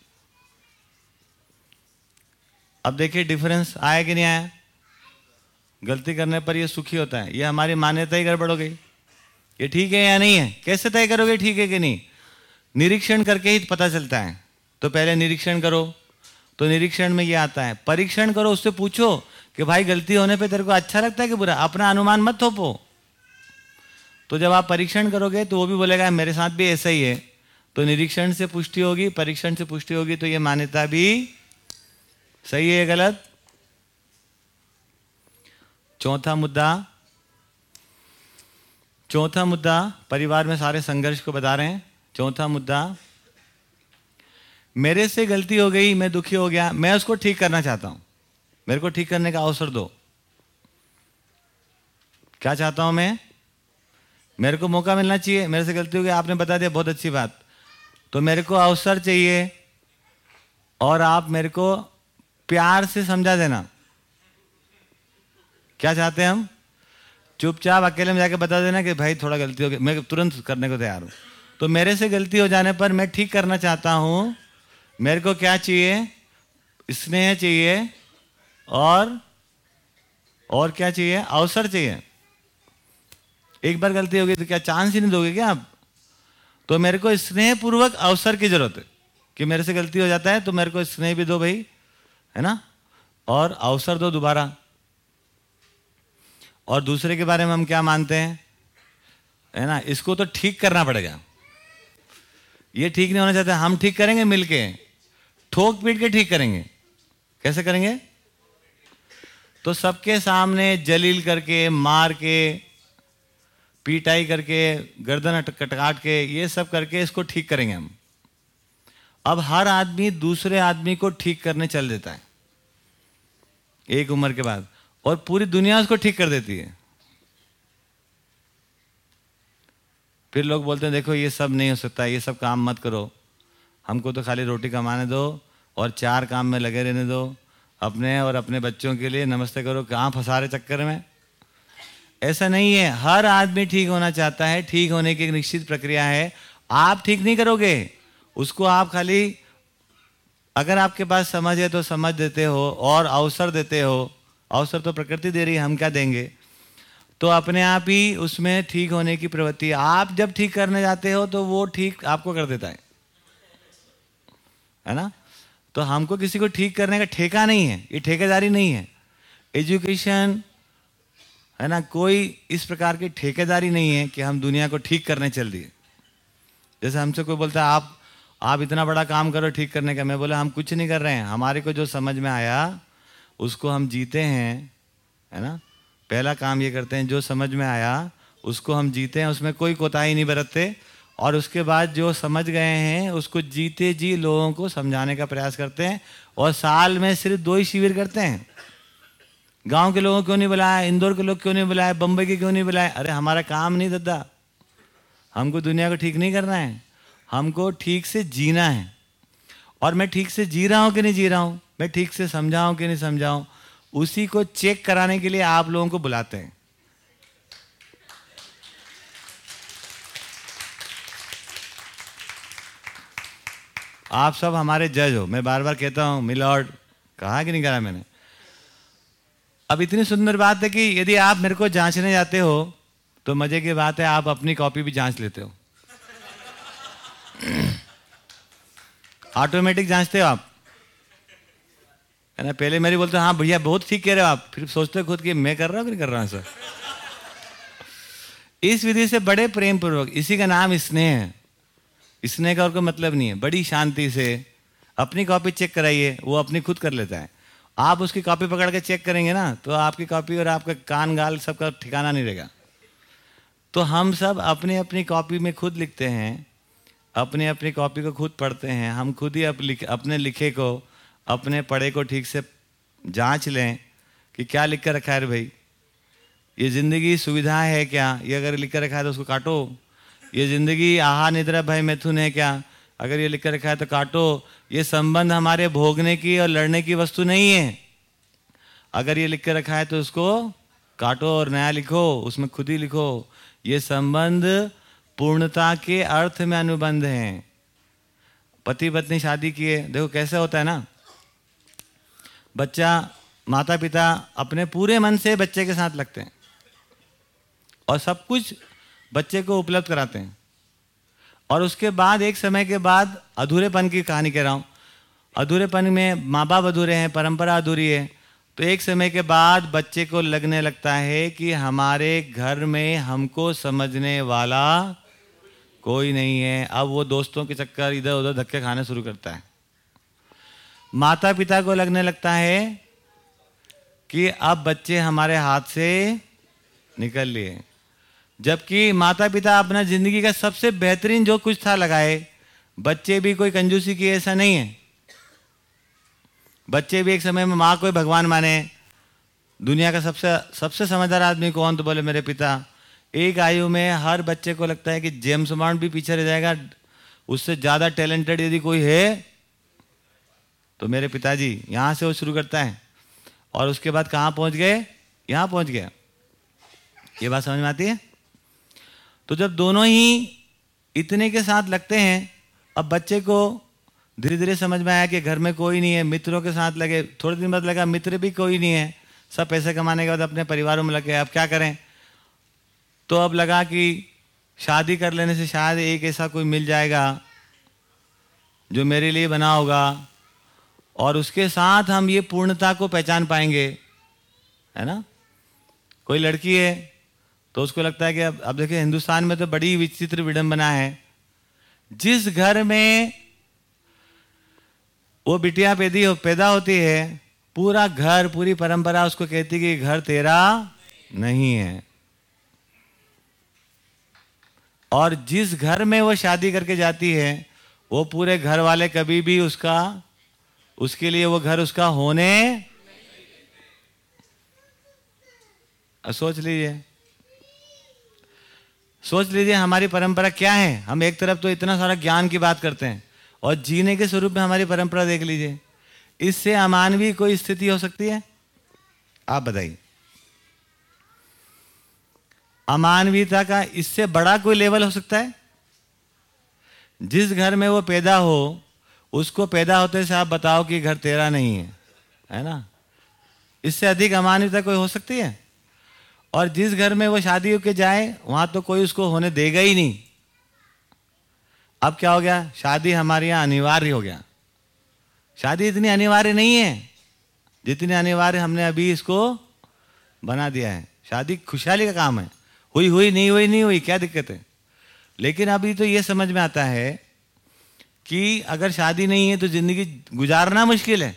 अब देखिए डिफरेंस आया कि नहीं आया? गलती करने पर ये सुखी होता है। ये हमारी मान्यता ही गड़बड़ हो गई। ये ठीक है या नहीं है? कैसे तय करोगे ठीक है कि नहीं? निरीक्षण करके ही पता चलता है। तो पहले निरीक्षण करो तो निरीक्षण में ये आता है। परीक्षण करो, उससे पूछो कि भाई गलती होने पे तेरे को अच्छा लगता है कि बुरा? अपना अनुमान मत थोपो। तो जब आप परीक्षण करोगे तो वो भी बोलेगा, मेरे साथ भी ऐसा ही है। तो निरीक्षण से पुष्टि होगी, परीक्षण से पुष्टि होगी तो ये मान्यता भी सही है गलत? चौथा मुद्दा चौथा मुद्दा, परिवार में सारे संघर्ष को बता रहे हैं। चौथा मुद्दा, मेरे से गलती हो गई, मैं दुखी हो गया, मैं उसको ठीक करना चाहता हूँ। मेरे को ठीक करने का अवसर दो। क्या चाहता हूँ मैं? मेरे को मौका मिलना चाहिए, मेरे से गलती हो गई, आपने बता दिया, बहुत अच्छी बात। तो मेरे को अवसर चाहिए और आप मेरे को प्यार से समझा देना। क्या चाहते हैं हम? चुपचाप अकेले में जाके बता देना कि भाई थोड़ा गलती हो गई मैं तुरंत करने को तैयार हूँ। तो मेरे से गलती हो जाने पर मैं ठीक करना चाहता हूँ। मेरे को क्या चाहिए? स्नेह चाहिए और और क्या चाहिए? अवसर चाहिए। एक बार गलती हो गई तो क्या चांस ही नहीं दोगे क्या आप? तो मेरे को स्नेह पूर्वक अवसर की ज़रूरत है कि मेरे से गलती हो जाता है तो मेरे को स्नेह भी दो भाई, है ना? और अवसर दो दोबारा। और दूसरे के बारे में हम क्या मानते हैं? है ना? इसको तो ठीक करना पड़ेगा। ये ठीक नहीं होना चाहते, हम ठीक करेंगे मिलके। ठोक पीट के ठीक करेंगे। कैसे करेंगे? तो सबके सामने जलील करके, मार के, पीटाई करके, गर्दन कटकाट के, ये सब करके इसको ठीक करेंगे हम। अब हर आदमी दूसरे आदमी को ठीक करने चल देता है। एक उम्र के बाद। और पूरी दुनिया उसको ठीक कर देती है। फिर लोग बोलते हैं, देखो, ये सब नहीं हो सकता, ये सब काम मत करो। हमको तो खाली रोटी कमाने दो और चार काम में लगे रहने दो। अपने और अपने बच्चों के लिए नमस्ते करो कहाँ फंसा रहे चक्कर में। ऐसा नहीं है। हर आदमी ठीक होना चाहता है। ठीक होने की एक निश्चित प्रक्रिया है। आप ठीक नहीं करोगे। उसको आप खाली, अगर आपके पास समझ है तो समझ देते हो और अवसर देते हो। अवसर तो प्रकृति दे रही है, हम क्या देंगे? तो अपने आप ही उसमें ठीक होने की प्रवृत्ति आप जब ठीक करने जाते हो तो वो ठीक आपको कर देता है। है ना? तो हमको किसी को ठीक करने का ठेका नहीं है। ये ठेकेदारी नहीं है। एजुकेशन, है ना, कोई इस प्रकार की ठेकेदारी नहीं है कि हम दुनिया को ठीक करने चल दिए। जैसे हमसे कोई बोलता है, आप आप इतना बड़ा काम करो ठीक करने का। मैं बोला, हम कुछ नहीं कर रहे हैं। हमारे को जो समझ में आया उसको हम जीते हैं, है ना? पहला काम ये करते हैं, जो समझ में आया, उसको हम जीते हैं, उसमें कोई कोताही नहीं बरतते, और उसके बाद जो समझ गए हैं, उसको जीते जी लोगों को समझाने का प्रयास करते हैं, और साल में सिर्फ़ दो ही शिविर करते हैं। गाँव के लोगों क्यों नहीं बुलाया, इंदौर के लोग क्यों नहीं बुलाए बम्बई के क्यों नहीं बुलाए अरे, हमारा काम नहीं दादा। हमको दुनिया को ठीक नहीं करना है। हमको ठीक से जीना है। और मैं ठीक से जी रहा हूँ कि नहीं जी रहा हूँ? मैं ठीक से समझाऊं कि नहीं समझाऊं उसी को चेक कराने के लिए आप लोगों को बुलाते हैं। आप सब हमारे जज हो। मैं बार बार कहता हूँ, मिलॉर्ड, कहा कि नहीं करा मैंने? अब इतनी सुंदर बात है कि यदि आप मेरे को जांचने जाते हो तो मज़े की बात है, आप अपनी कॉपी भी जाँच लेते हो। *clears throat* ऑटोमेटिक जांचते हो आप? ना पहले मेरी बोलते हाँ भैया, बहुत ठीक कह रहे हो आप। फिर सोचते खुद कि मैं कर रहा हूँ कि कर रहा हूँ, सर? इस विधि से बड़े प्रेम पूर्वक इसी का नाम स्नेह स्नेह का और कोई मतलब नहीं है। बड़ी शांति से अपनी कॉपी चेक कराइए, वो अपनी खुद कर लेता है। आप उसकी कॉपी पकड़ के चेक करेंगे ना तो आपकी कॉपी और आपका कान गाल सबका ठिकाना नहीं रहेगा। तो हम सब अपनी अपनी कॉपी में खुद लिखते हैं। अपनी अपनी कॉपी को खुद पढ़ते हैं हम खुद ही अप लिख, अपने लिखे को अपने पढ़े को ठीक से जाँच लें कि क्या लिख कर रखा है भाई। ये ज़िंदगी सुविधा है क्या? ये अगर लिख कर रखा है तो उसको काटो। ये ज़िंदगी आहा निद्रा भय मैथुन है क्या? अगर ये लिख कर रखा है तो काटो। ये संबंध हमारे भोगने की और लड़ने की वस्तु नहीं है। अगर ये लिख कर रखा है तो उसको काटो और नया लिखो उसमें खुद ही लिखो। ये संबंध पूर्णता के अर्थ में अनुबंध हैं। पति पत्नी शादी किए, देखो कैसे होता है ना? बच्चा माता पिता अपने पूरे मन से बच्चे के साथ लगते हैं। और सब कुछ बच्चे को उपलब्ध कराते हैं। और उसके बाद, एक समय के बाद, अधूरेपन की कहानी कह रहा हूँ। अधूरेपन में माँ बाप अधूरे हैं, परंपरा अधूरी है। तो एक समय के बाद बच्चे को लगने लगता है कि हमारे घर में हमको समझने वाला कोई नहीं है। अब वो दोस्तों के चक्कर इधर उधर धक्के खाने शुरू करता है। माता पिता को लगने लगता है कि अब बच्चे हमारे हाथ से निकल लिए। जबकि माता पिता अपना ज़िंदगी का सबसे बेहतरीन जो कुछ था लगाए, बच्चे भी कोई कंजूसी की ऐसा नहीं है। बच्चे भी एक समय में माँ को भगवान माने। दुनिया का सबसे सबसे समझदार आदमी कौन तो बोले मेरे पिता? एक आयु में हर बच्चे को लगता है कि जेम्स बॉन्ड भी पीछे रह जाएगा। उससे ज़्यादा टैलेंटेड यदि कोई है तो मेरे पिताजी यहाँ से वो शुरू करता है। और उसके बाद कहाँ पहुँच गए? यहाँ पहुँच गया ये बात समझ में आती है? तो जब दोनों ही इतने के साथ लगते हैं, अब बच्चे को धीरे धीरे समझ में आया कि घर में कोई नहीं है, मित्रों के साथ लगे, थोड़े दिन बाद लगा, मित्र भी कोई नहीं है, सब पैसे कमाने के बाद अपने परिवारों में लगे अब क्या करें? तो अब लगा कि शादी कर लेने से शायद एक ऐसा कोई मिल जाएगा जो मेरे लिए बना होगा और उसके साथ हम ये पूर्णता को पहचान पाएँगे, है ना? कोई लड़की है तो उसको लगता है कि अब अब देखिए, हिंदुस्तान में तो बड़ी विचित्र विडंबना है। जिस घर में वो बिटिया पैदी हो, पैदा होती है, पूरा घर, पूरी परंपरा उसको कहती कि घर तेरा नहीं है। और जिस घर में वो शादी करके जाती है, वो पूरे घर वाले कभी भी उसका, उसके लिए वो घर उसका होने सोच लीजिए। सोच लीजिए हमारी परंपरा क्या है। हम एक तरफ़ तो इतना सारा ज्ञान की बात करते हैं और जीने के स्वरूप में हमारी परंपरा देख लीजिए। इससे अमानवीय कोई स्थिति हो सकती है? आप बताइए। अमानवीयता का इससे बड़ा कोई लेवल हो सकता है? जिस घर में वो पैदा हो, उसको पैदा होते से आप बताओ कि घर तेरा नहीं है है ना? इससे अधिक अमानवीयता कोई हो सकती है? और जिस घर में वो शादी होके जाए, वहाँ तो कोई उसको होने देगा ही नहीं। अब क्या हो गया? शादी हमारे यहाँ अनिवार्य हो गया। शादी इतनी अनिवार्य नहीं है, जितनी अनिवार्य हमने अभी इसको बना दिया है। शादी खुशहाली का काम है। हुई हुई, नहीं हुई नहीं हुई, क्या दिक्कत है? लेकिन अभी तो ये समझ में आता है कि अगर शादी नहीं है तो ज़िंदगी गुजारना मुश्किल है।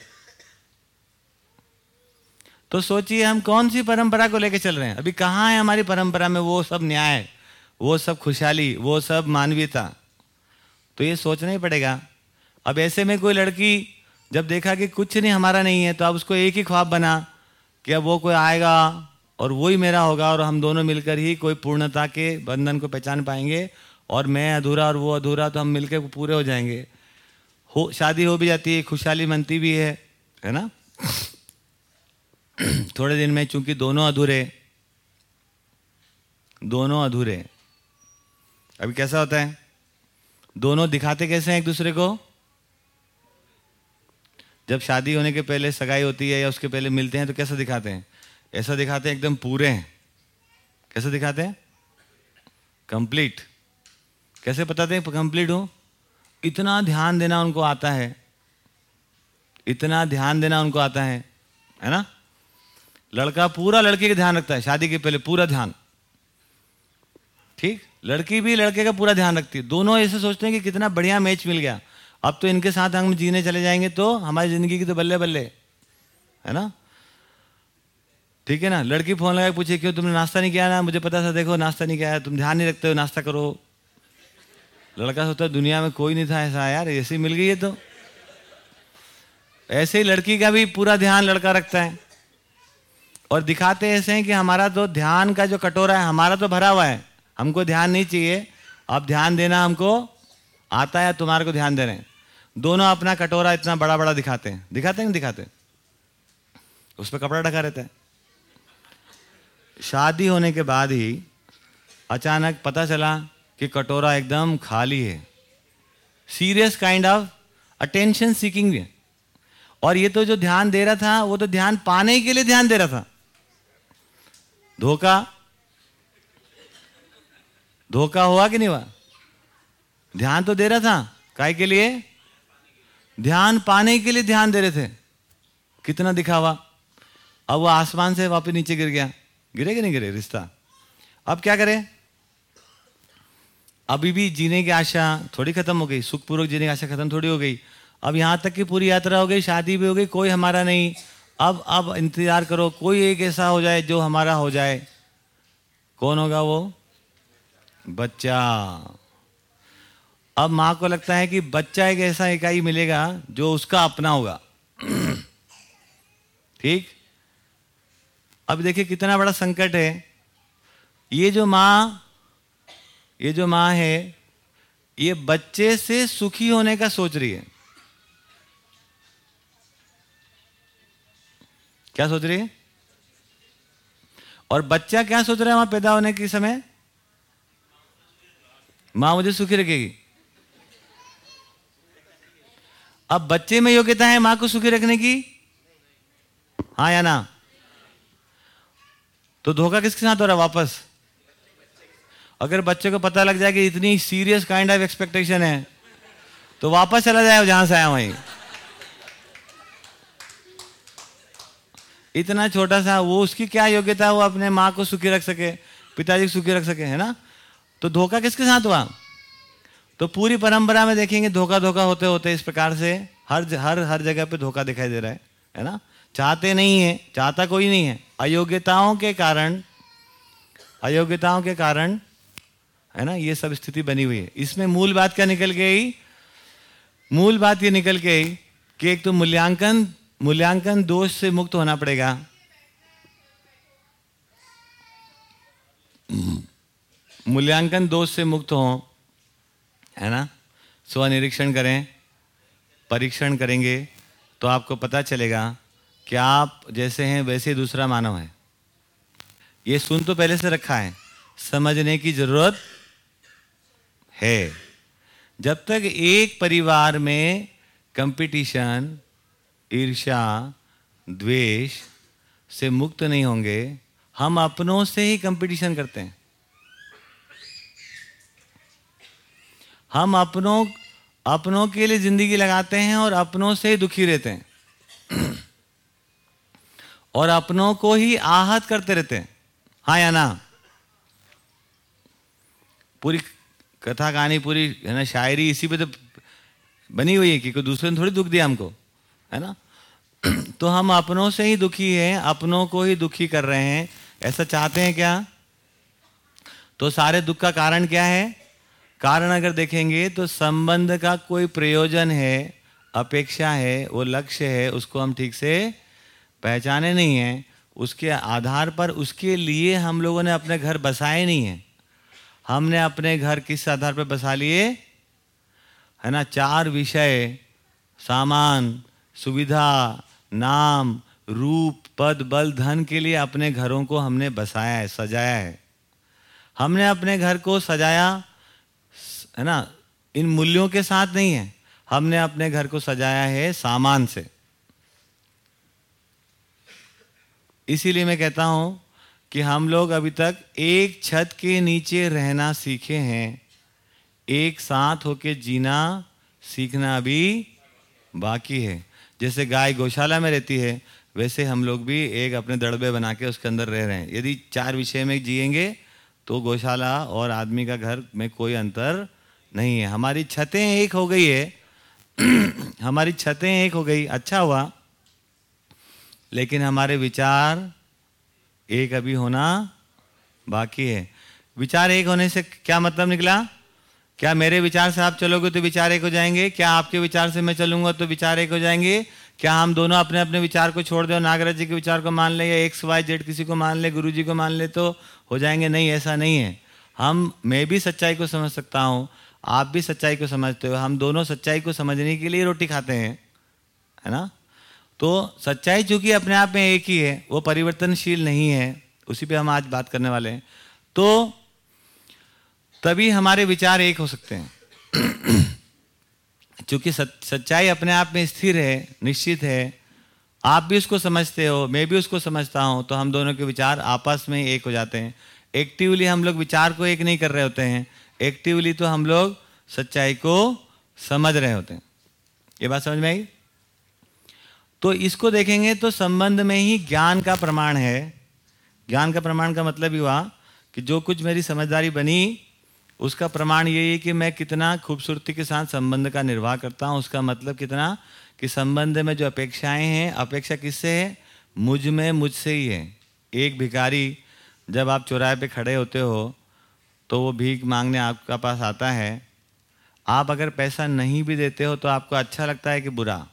तो सोचिए, हम कौन सी परंपरा को लेकर चल रहे हैं? अभी कहाँ है हमारी परंपरा में वो सब न्याय, वो सब खुशहाली, वो सब मानवीयता? तो ये सोचना ही पड़ेगा। अब ऐसे में कोई लड़की जब देखा कि कुछ नहीं, हमारा नहीं है तो अब उसको एक ही ख्वाब बना कि अब वो कोई आएगा और वही मेरा होगा और हम दोनों मिलकर ही कोई पूर्णता के बंधन को पहचान पाएँगे और मैं अधूरा और वो अधूरा तो हम मिलकर पूरे हो जाएँगे। हो, शादी हो भी जाती है, खुशहाली मनती भी है है ना? *clears throat* थोड़े दिन में चूँकि दोनों अधूरे दोनों अधूरे। अभी कैसा होता है? दोनों दिखाते कैसे हैं एक दूसरे को? जब शादी होने के पहले सगाई होती है या उसके पहले मिलते हैं तो कैसा दिखाते हैं? ऐसा दिखाते हैं, एकदम पूरे हैं। कैसे दिखाते हैं? कंप्लीट कैसे बताते हैं? कंप्लीट हो? इतना ध्यान देना उनको आता है। इतना ध्यान देना उनको आता है है ना? लड़का पूरा लड़के का ध्यान रखता है, शादी के पहले पूरा ध्यान। ठीक? लड़की भी लड़के का पूरा ध्यान रखती है। दोनों ऐसे सोचते हैं कि कितना बढ़िया मैच मिल गया। अब तो इनके साथ हम जीने चले जाएँगे तो हमारी ज़िंदगी की तो बल्ले बल्ले है ना? ठीक है ना? लड़की फ़ोन लगा पूछे, क्यों तुमने नाश्ता नहीं किया ना? मुझे पता था, देखो, नाश्ता नहीं किया, तुम ध्यान नहीं रखते हो, नाश्ता करो। लड़का सोचता, दुनिया में कोई नहीं था ऐसा, यार, ऐसे मिल गई है तो। ऐसे ही लड़की का भी पूरा ध्यान लड़का रखता है। और दिखाते ऐसे हैं कि हमारा तो ध्यान का जो कटोरा है, हमारा तो भरा हुआ है। हमको ध्यान नहीं चाहिए। अब ध्यान देना हमको आता है, तुम्हारे को ध्यान दे रहे हैं। दोनों अपना कटोरा इतना बड़ा बड़ा दिखाते हैं। दिखाते हैं नहीं दिखाते? उस पर कपड़ा ढका रहता है। शादी होने के बाद ही अचानक पता चला कि कटोरा एकदम खाली है। Serious kind of attention seeking है। और ये तो जो ध्यान दे रहा था, वो तो ध्यान पाने के लिए ध्यान दे रहा था। धोखा? धोखा हुआ कि नहीं हुआ? ध्यान तो दे रहा था, काय के लिए? ध्यान पाने के लिए ध्यान दे रहे थे। कितना दिखावा अब वो आसमान से वापस नीचे गिर गया। गिरे कि नहीं गिरे, रिश्ता। अब क्या करें? अभी भी जीने की आशा थोड़ी खत्म हो गई, सुखपूर्वक जीने की आशा खत्म थोड़ी हो गई। अब यहाँ तक की पूरी यात्रा हो गई, शादी भी हो गई, कोई हमारा नहीं। अब अब इंतज़ार करो, कोई एक ऐसा हो जाए जो हमारा हो जाए। कौन होगा वो? बच्चा। अब माँ को लगता है कि बच्चा एक ऐसा इकाई मिलेगा जो उसका अपना होगा। *clears throat* ठीक? अब देखिए कितना बड़ा संकट है। ये जो माँ, ये जो माँ है, ये बच्चे से सुखी होने का सोच रही है। क्या सोच रही है? और बच्चा क्या सोच रहा है वहाँ पैदा होने के समय? माँ मुझे सुखी रखेगी। अब बच्चे में योग्यता है माँ को सुखी रखने की? हाँ या ना? तो धोखा किसके साथ हो रहा है वापस? अगर बच्चे को पता लग जाए कि इतनी सीरियस काइंड ऑफ़ एक्सपेक्टेशन है तो वापस चला जाए, जहाँ से आया वहीं। इतना छोटा सा, वो उसकी क्या योग्यता है, वो अपने माँ को सुखी रख सके, पिताजी को सुखी रख सके, है ना? तो धोखा किसके साथ हुआ? तो पूरी परंपरा में देखेंगे धोखा धोखा होते होते इस प्रकार से हर हर हर जगह पे धोखा दिखाई दे रहा है है ना? चाहते नहीं है, चाहता कोई नहीं है। अयोग्यताओं के कारण, अयोग्यताओं के कारण, है ना, ये सब स्थिति बनी हुई है। इसमें मूल बात क्या निकल गई मूल बात ये निकल गई कि एक तो मूल्यांकन मूल्यांकन दोष से मुक्त होना पड़ेगा। मूल्यांकन दोष से मुक्त हो, है ना, स्वनिरीक्षण करें, परीक्षण करेंगे तो आपको पता चलेगा कि आप जैसे हैं, वैसे दूसरा मानव है। ये सुन तो पहले से रखा है। समझने की ज़रूरत है। जब तक एक परिवार में कंपटीशन ईर्ष्या, द्वेष से मुक्त नहीं होंगे, हम अपनों से ही कंपटीशन करते हैं। हम अपनों अपनों के लिए ज़िंदगी लगाते हैं और अपनों से ही दुखी रहते हैं। और अपनों को ही आहत करते रहते हैं। हाँ या ना? पूरी कथा कहानी, पूरी, है ना, शायरी इसी पे तो बनी हुई है कि कोई दूसरे ने थोड़ी दुख दिया हमको, है ना? *clears throat* तो हम अपनों से ही दुखी हैं, अपनों को ही दुखी कर रहे हैं। ऐसा चाहते हैं क्या? तो सारे दुख का कारण क्या है? कारण अगर देखेंगे तो संबंध का कोई प्रयोजन है, अपेक्षा है, वो लक्ष्य है, उसको हम ठीक से पहचाने नहीं हैं, उसके आधार पर उसके लिए हम लोगों ने अपने घर बसाए नहीं हैं। हमने अपने घर किस आधार पर बसा लिए? है ना, चार विषय, सामान, सुविधा, नाम, रूप, पद, बल, धन के लिए अपने घरों को हमने बसाया है, सजाया है। हमने अपने घर को सजाया, है ना, इन मूल्यों के साथ नहीं है। हमने अपने घर को सजाया है सामान से। इसीलिए मैं कहता हूँ कि हम लोग अभी तक एक छत के नीचे रहना सीखे हैं। एक साथ होके जीना सीखना अभी बाकी है। जैसे गाय गौशाला में रहती है, वैसे हम लोग भी एक अपने दड़बे बना के उसके अंदर रह रहे हैं। यदि चार विषय में जिएँगे तो गौशाला और आदमी का घर में कोई अंतर नहीं है। हमारी छतें एक हो गई है। *clears throat* हमारी छतें एक हो गई। अच्छा हुआ। लेकिन हमारे विचार एक अभी होना बाकी है। विचार एक होने से क्या मतलब निकला? क्या मेरे विचार से आप चलोगे तो विचार एक हो जाएँगे? क्या आपके विचार से मैं चलूँगा तो विचार एक हो जाएँगे? क्या हम दोनों अपने अपने विचार को छोड़ दें नागराज जी के विचार को मान लें या एक्स वाई जेड किसी को मान ले गुरु जी को मान ले तो हो जाएँगे? नहीं, ऐसा नहीं है। हम, मैं भी सच्चाई को समझ सकता हूँ, आप भी सच्चाई को समझते हो। हम दोनों सच्चाई को समझने के लिए रोटी खाते हैं, है ना? तो सच्चाई चूँकि अपने आप में एक ही है, वो परिवर्तनशील नहीं है, उसी पे हम आज बात करने वाले हैं। तो तभी हमारे विचार एक हो सकते हैं। *clears throat* क्योंकि सच्चाई अपने आप में स्थिर है, निश्चित है, आप भी उसको समझते हो, मैं भी उसको समझता हूँ तो हम दोनों के विचार आपस में एक हो जाते हैं। एक्टिवली हम लोग विचार को एक नहीं कर रहे होते हैं, एक्टिवली तो हम लोग सच्चाई को समझ रहे होते हैं। ये बात समझ में आई? तो इसको देखेंगे तो संबंध में ही ज्ञान का प्रमाण है। ज्ञान का प्रमाण का मतलब हुआ कि जो कुछ मेरी समझदारी बनी, उसका प्रमाण यही है कि मैं कितना खूबसूरती के साथ संबंध का निर्वाह करता हूँ। उसका मतलब कितना? कि संबंध में जो अपेक्षाएँ हैं, अपेक्षा किससे है? मुझमें, मुझसे ही है। एक भिखारी जब आप चौराहे पे खड़े होते हो तो वो भीख मांगने आपका पास आता है। आप अगर पैसा नहीं भी देते हो तो आपको अच्छा लगता है कि बुरा?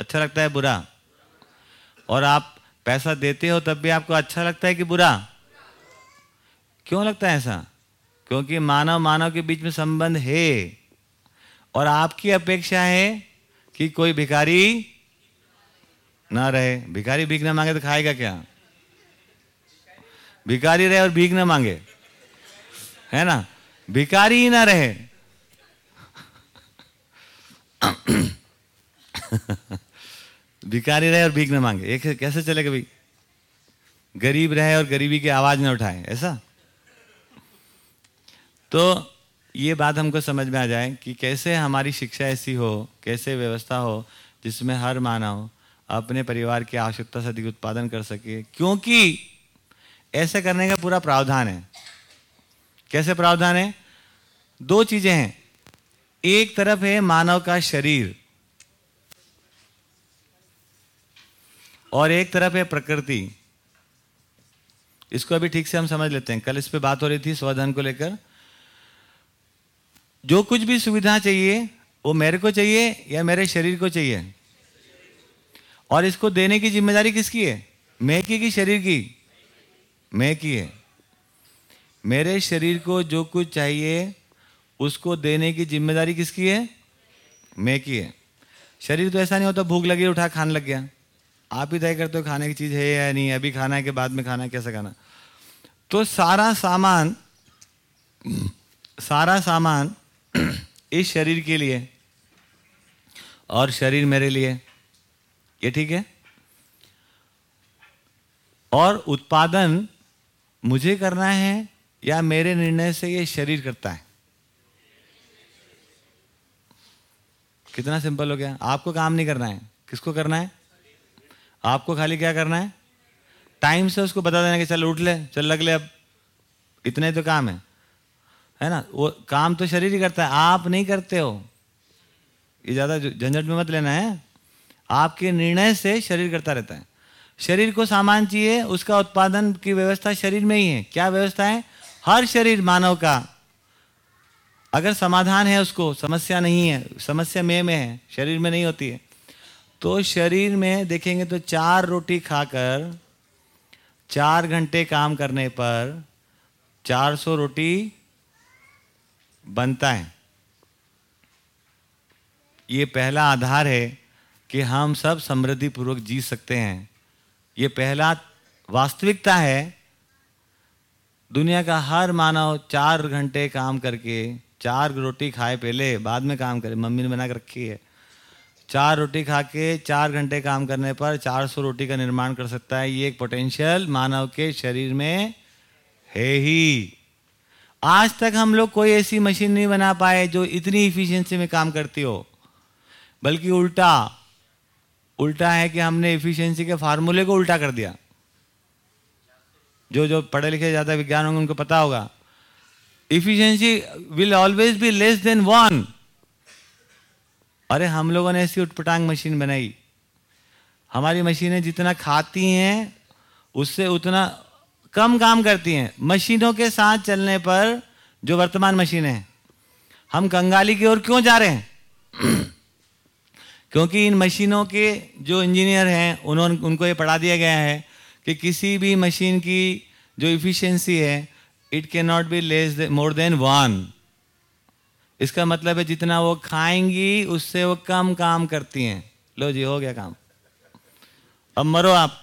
अच्छा लगता है बुरा और आप पैसा देते हो तब भी आपको अच्छा लगता है कि बुरा क्यों लगता है ऐसा क्योंकि मानव मानव के बीच में संबंध है और आपकी अपेक्षा है कि कोई भिखारी ना रहे भिखारी भीख ना मांगे तो खाएगा क्या भिखारी रहे और भीख ना मांगे है ना भिखारी ही ना रहे भिखारी रहे और भीख ना मांगे। एक कैसे चलेगा भाई गरीब रहे और गरीबी की आवाज़ ना उठाए, ऐसा? तो ये बात हमको समझ में आ जाए कि कैसे हमारी शिक्षा ऐसी हो, कैसे व्यवस्था हो, जिसमें हर मानव अपने परिवार की आवश्यकता से अधिक उत्पादन कर सके। क्योंकि ऐसे करने का पूरा प्रावधान है। कैसे प्रावधान है? दो चीज़ें हैं। एक तरफ़ है मानव का शरीर और एक तरफ़ है प्रकृति। इसको अभी ठीक से हम समझ लेते हैं। कल इस पे बात हो रही थी स्वधन को लेकर। जो कुछ भी सुविधा चाहिए, वो मेरे को चाहिए या मेरे शरीर को चाहिए? और इसको देने की ज़िम्मेदारी किसकी है? मैं की कि शरीर की? मैं की है। मेरे शरीर को जो कुछ चाहिए, उसको देने की ज़िम्मेदारी किसकी है? मैं की है। शरीर तो ऐसा नहीं होता, भूख लगी, उठा, खान लग गया। आप ही तय करते हो खाने की चीज़ है या नहीं अभी खाना है कि बाद में खाना है, कैसे खाना तो सारा सामान सारा सामान इस शरीर के लिए और शरीर मेरे लिए। ये ठीक है? और उत्पादन मुझे करना है या मेरे निर्णय से ये शरीर करता है? कितना सिंपल हो गया। आपको काम नहीं करना है। किसको करना है? आपको खाली क्या करना है? टाइम से उसको बता देना कि चल उठ ले, चल लग ले अब। इतने तो काम है। है ना? वो काम तो शरीर ही करता है। आप नहीं करते हो। ये ज़्यादा झंझट में मत लेना, है? आपके निर्णय से शरीर करता रहता है। शरीर को सामान चाहिए, उसका उत्पादन की व्यवस्था शरीर में ही है। क्या व्यवस्था है? हर शरीर मानव का। अगर समाधान है उसको, समस्या नहीं है, समस्या में में है, शरीर में नहीं होती है। तो शरीर में देखेंगे तो चार रोटी खाकर, चार घंटे काम करने पर चार सौ रोटी बनता है। ये पहला आधार है कि हम सब समृद्धि पूर्वक जी सकते हैं। ये पहला वास्तविकता है। दुनिया का हर मानव चार घंटे काम करके, चार रोटी खाए पहले, बाद में काम करे, मम्मी ने बना कर रखी है। चार रोटी खा के चार घंटे काम करने पर चार सौ रोटी का निर्माण कर सकता है। ये एक पोटेंशियल मानव के शरीर में है ही। आज तक हम लोग कोई ऐसी मशीन नहीं बना पाए जो इतनी इफिशियंसी में काम करती हो। बल्कि उल्टा उल्टा है कि हमने इफिशियंसी के फार्मूले को उल्टा कर दिया। जो जो पढ़े लिखे ज़्यादा विज्ञान होंगे उनको पता होगा। Efficiency will always be less than one अरे हम लोगों ने ऐसी उटपटांग मशीन बनाई। हमारी मशीनें जितना खाती हैं, उससे उतना कम काम करती हैं। मशीनों के साथ चलने पर जो वर्तमान मशीनें हैं, हम कंगाली की ओर क्यों जा रहे हैं? *clears throat* क्योंकि इन मशीनों के जो इंजीनियर हैं उन्होंने उनको ये पढ़ा दिया गया है कि किसी भी मशीन की जो इफिशियंसी है it can not be less more than one इसका मतलब है जितना वो खाएँगी, उससे वो कम काम करती हैं। लो जी, हो गया काम। अब मरो आप।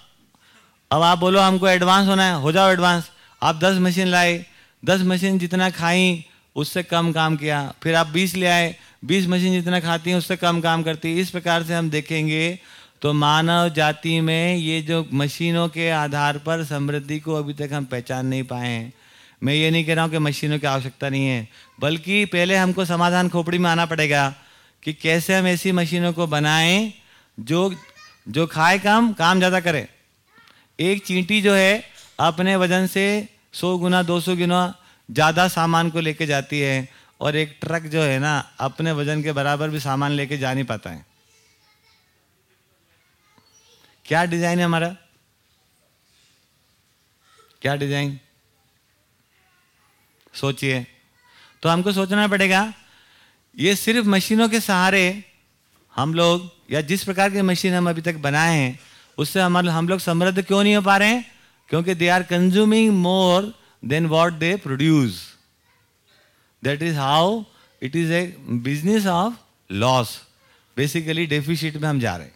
अब आप बोलो, हमको एडवांस होना है। हो जाओ एडवांस आप दस मशीन लाए। दस मशीन जितना खाई, उससे कम काम किया। फिर आप बीस ले आए। बीस मशीन जितना खाती हैं, उससे कम काम करती है। इस प्रकार से हम देखेंगे तो मानव जाति में ये जो मशीनों के आधार पर समृद्धि को अभी तक हम पहचान नहीं पाए हैं। मैं ये नहीं कह रहा हूँ कि मशीनों की आवश्यकता नहीं है, बल्कि पहले हमको समाधान खोपड़ी में आना पड़ेगा कि कैसे हम ऐसी मशीनों को बनाएँ जो जो खाए कम, काम ज़्यादा करे। एक चींटी जो है, अपने वज़न से सौ गुना, दो सौ गुना ज़्यादा सामान को लेके जाती है और एक ट्रक जो है ना, अपने वज़न के बराबर भी सामान लेके जा नहीं पाता है। क्या डिज़ाइन है हमारा? क्या डिज़ाइन? सोचिए। तो हमको सोचना पड़ेगा, ये सिर्फ़ मशीनों के सहारे हम लोग, या जिस प्रकार की मशीन हम अभी तक बनाए हैं, उससे हमारे हम लोग समृद्ध क्यों नहीं हो पा रहे हैं? क्योंकि they are consuming more than what they produce that is how it is a business of loss basically deficit में हम जा रहे हैं।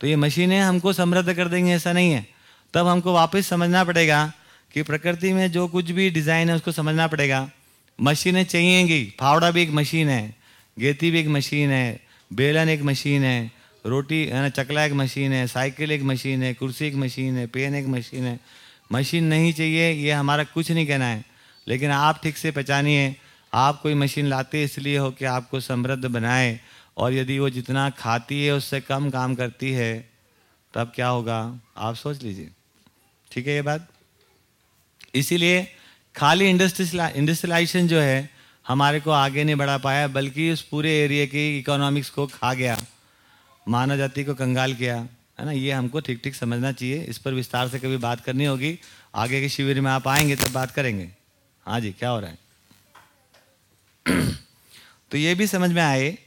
तो ये मशीनें हमको समृद्ध कर देंगे, ऐसा नहीं है। तब हमको वापस समझना पड़ेगा कि प्रकृति में जो कुछ भी डिज़ाइन है, उसको समझना पड़ेगा। मशीनें चाहिएँगी। फावड़ा भी एक मशीन है, गेती भी एक मशीन है, बेलन एक मशीन है, रोटी, है ना, चकला एक मशीन है, साइकिल एक मशीन है, कुर्सी एक मशीन है, पेन एक मशीन है। मशीन नहीं चाहिए, ये हमारा कुछ नहीं कहना है। लेकिन आप ठीक से पहचानिए, आप कोई मशीन लाते इसलिए हो कि आपको समृद्ध बनाए और यदि वो जितना खाती है, उससे कम काम करती है, तब क्या होगा? आप सोच लीजिए। ठीक है ये बात? इसीलिए खाली इंडस्ट्रियलाइजेशन जो है, हमारे को आगे नहीं बढ़ा पाया, बल्कि उस पूरे एरिया की इकोनॉमिक्स को खा गया, मानव जाति को कंगाल किया, है ना? ये हमको ठीक ठीक समझना चाहिए। इस पर विस्तार से कभी बात करनी होगी। आगे के शिविर में आप आएँगे तब बात करेंगे। हाँ जी, क्या हो रहा है? *clears throat* तो ये भी समझ में आए।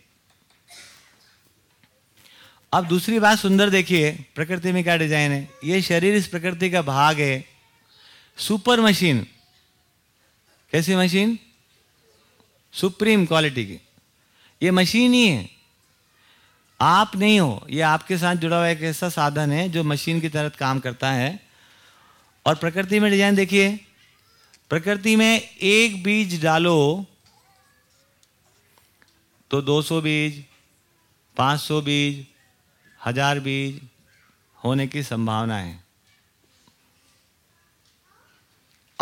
अब दूसरी बात सुंदर देखिए, प्रकृति में क्या डिज़ाइन है? ये शरीर इस प्रकृति का भाग है। Super machine. कैसी मशीन? सुप्रीम क्वालिटी की। ये मशीन ही है। आप नहीं हो, ये आपके साथ जुड़ा हुआ एक ऐसा साधन है जो मशीन की तरह काम करता है। और प्रकृति में डिज़ाइन देखिए, प्रकृति में एक बीज डालो तो 200 बीज 500 बीज, हज़ार बीज होने की संभावना है।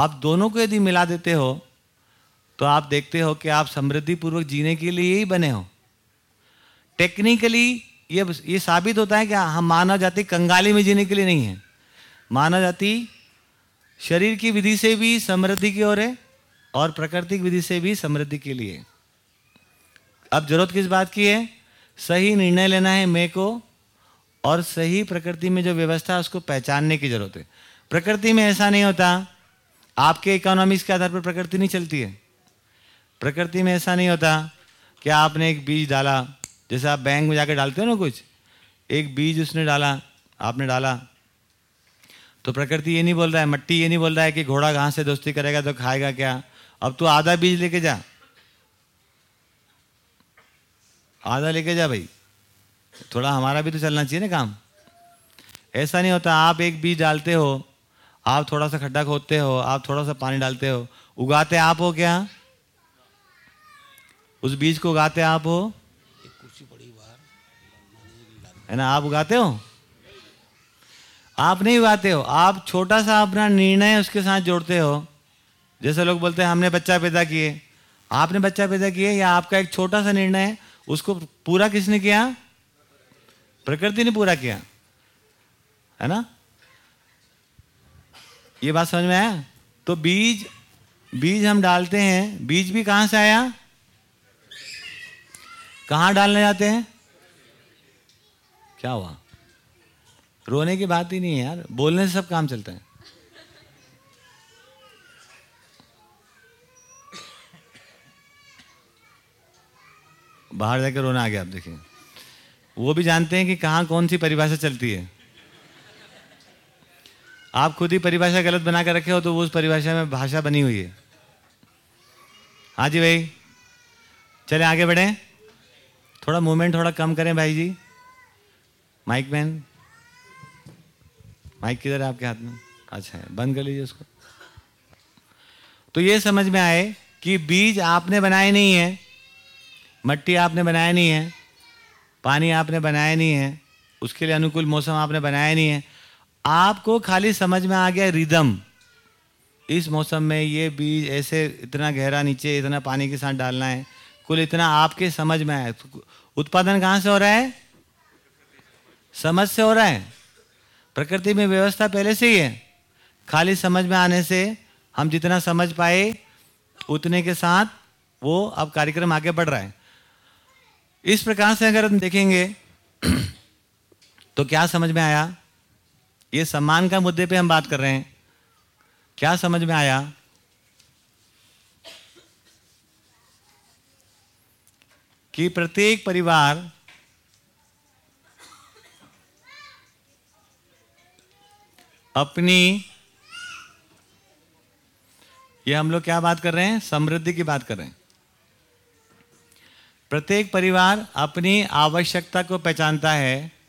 आप दोनों को यदि मिला देते हो तो आप देखते हो कि आप समृद्धि पूर्वक जीने के लिए ही बने हो। टेक्निकली ये ये साबित होता है कि हम मानव जाति कंगाली में जीने के लिए नहीं है। मानव जाति शरीर की विधि से भी समृद्धि की ओर है और प्राकृतिक विधि से भी समृद्धि के लिए। अब ज़रूरत किस बात की है? सही निर्णय लेना है मैं को और सही प्रकृति में जो व्यवस्था है, उसको पहचानने की ज़रूरत है। प्रकृति में ऐसा नहीं होता आपके इकोनॉमिक्स के आधार पर प्रकृति नहीं चलती है। प्रकृति में ऐसा नहीं होता कि आपने एक बीज डाला, जैसे आप बैंक में जाकर डालते हो ना कुछ, एक बीज उसने डाला, आपने डाला। तो प्रकृति ये नहीं बोल रहा है, मट्टी ये नहीं बोल रहा है कि घोड़ा घास से दोस्ती करेगा तो खाएगा क्या? अब तू आधा बीज लेके जा। आधा लेके जा भाई। थोड़ा हमारा भी तो चलना चाहिए ना काम। ऐसा नहीं होता, आप एक बीज डालते हो आप थोड़ा सा खड्डा खोदते हो, आप थोड़ा सा पानी डालते हो, उगाते आप हो क्या? उस बीज को उगाते आप हो? है ना, आप उगाते हो? आप नहीं उगाते हो, आप छोटा सा अपना निर्णय उसके साथ जोड़ते हो। जैसे लोग बोलते हैं, हमने बच्चा पैदा किए। आपने बच्चा पैदा किए या आपका एक छोटा सा निर्णय है उसको पूरा किसने किया? प्रकृति ने पूरा किया। है ना? ये बात समझ में आया? तो बीज बीज हम डालते हैं। बीज भी कहाँ से आया? कहा डालने जाते हैं? क्या हुआ? रोने की बात ही नहीं है यार। बोलने से सब काम चलते हैं। बाहर जाकर रोना आ गया आप देखिए। वो भी जानते हैं कि कहाँ कौन सी परिभाषा चलती है। आप खुद ही परिभाषा गलत बना कर रखे हो तो वो उस परिभाषा में भाषा बनी हुई है। हाँ जी भाई, चले आगे बढ़ें। थोड़ा मूवमेंट थोड़ा कम करें भाई जी। माइक मैन माइक किधर है आपके हाथ में? अच्छा है बंद कर लीजिए उसको। तो ये समझ में आए कि बीज आपने बनाए नहीं है, मट्टी आपने बनाया नहीं है, पानी आपने बनाया नहीं है, उसके लिए अनुकूल मौसम आपने बनाया नहीं है आपको खाली समझ में आ गया रिदम। इस मौसम में ये बीज ऐसे इतना गहरा नीचे, इतना पानी के साथ डालना है, कुल इतना आपके समझ में आया। उत्पादन कहाँ से हो रहा है? समझ से हो रहा है? प्रकृति में व्यवस्था पहले से ही है। खाली समझ में आने से हम जितना समझ पाए, उतने के साथ वो अब कार्यक्रम आगे बढ़ रहा है। इस प्रकार से अगर हम देखेंगे *clears throat* तो क्या समझ में आया? ये सम्मान का मुद्दे पे हम बात कर रहे हैं। क्या समझ में आया? कि प्रत्येक परिवार अपनी, ये हम लोग क्या बात कर रहे हैं? समृद्धि की बात कर रहे हैं। प्रत्येक परिवार अपनी आवश्यकता को पहचानता है।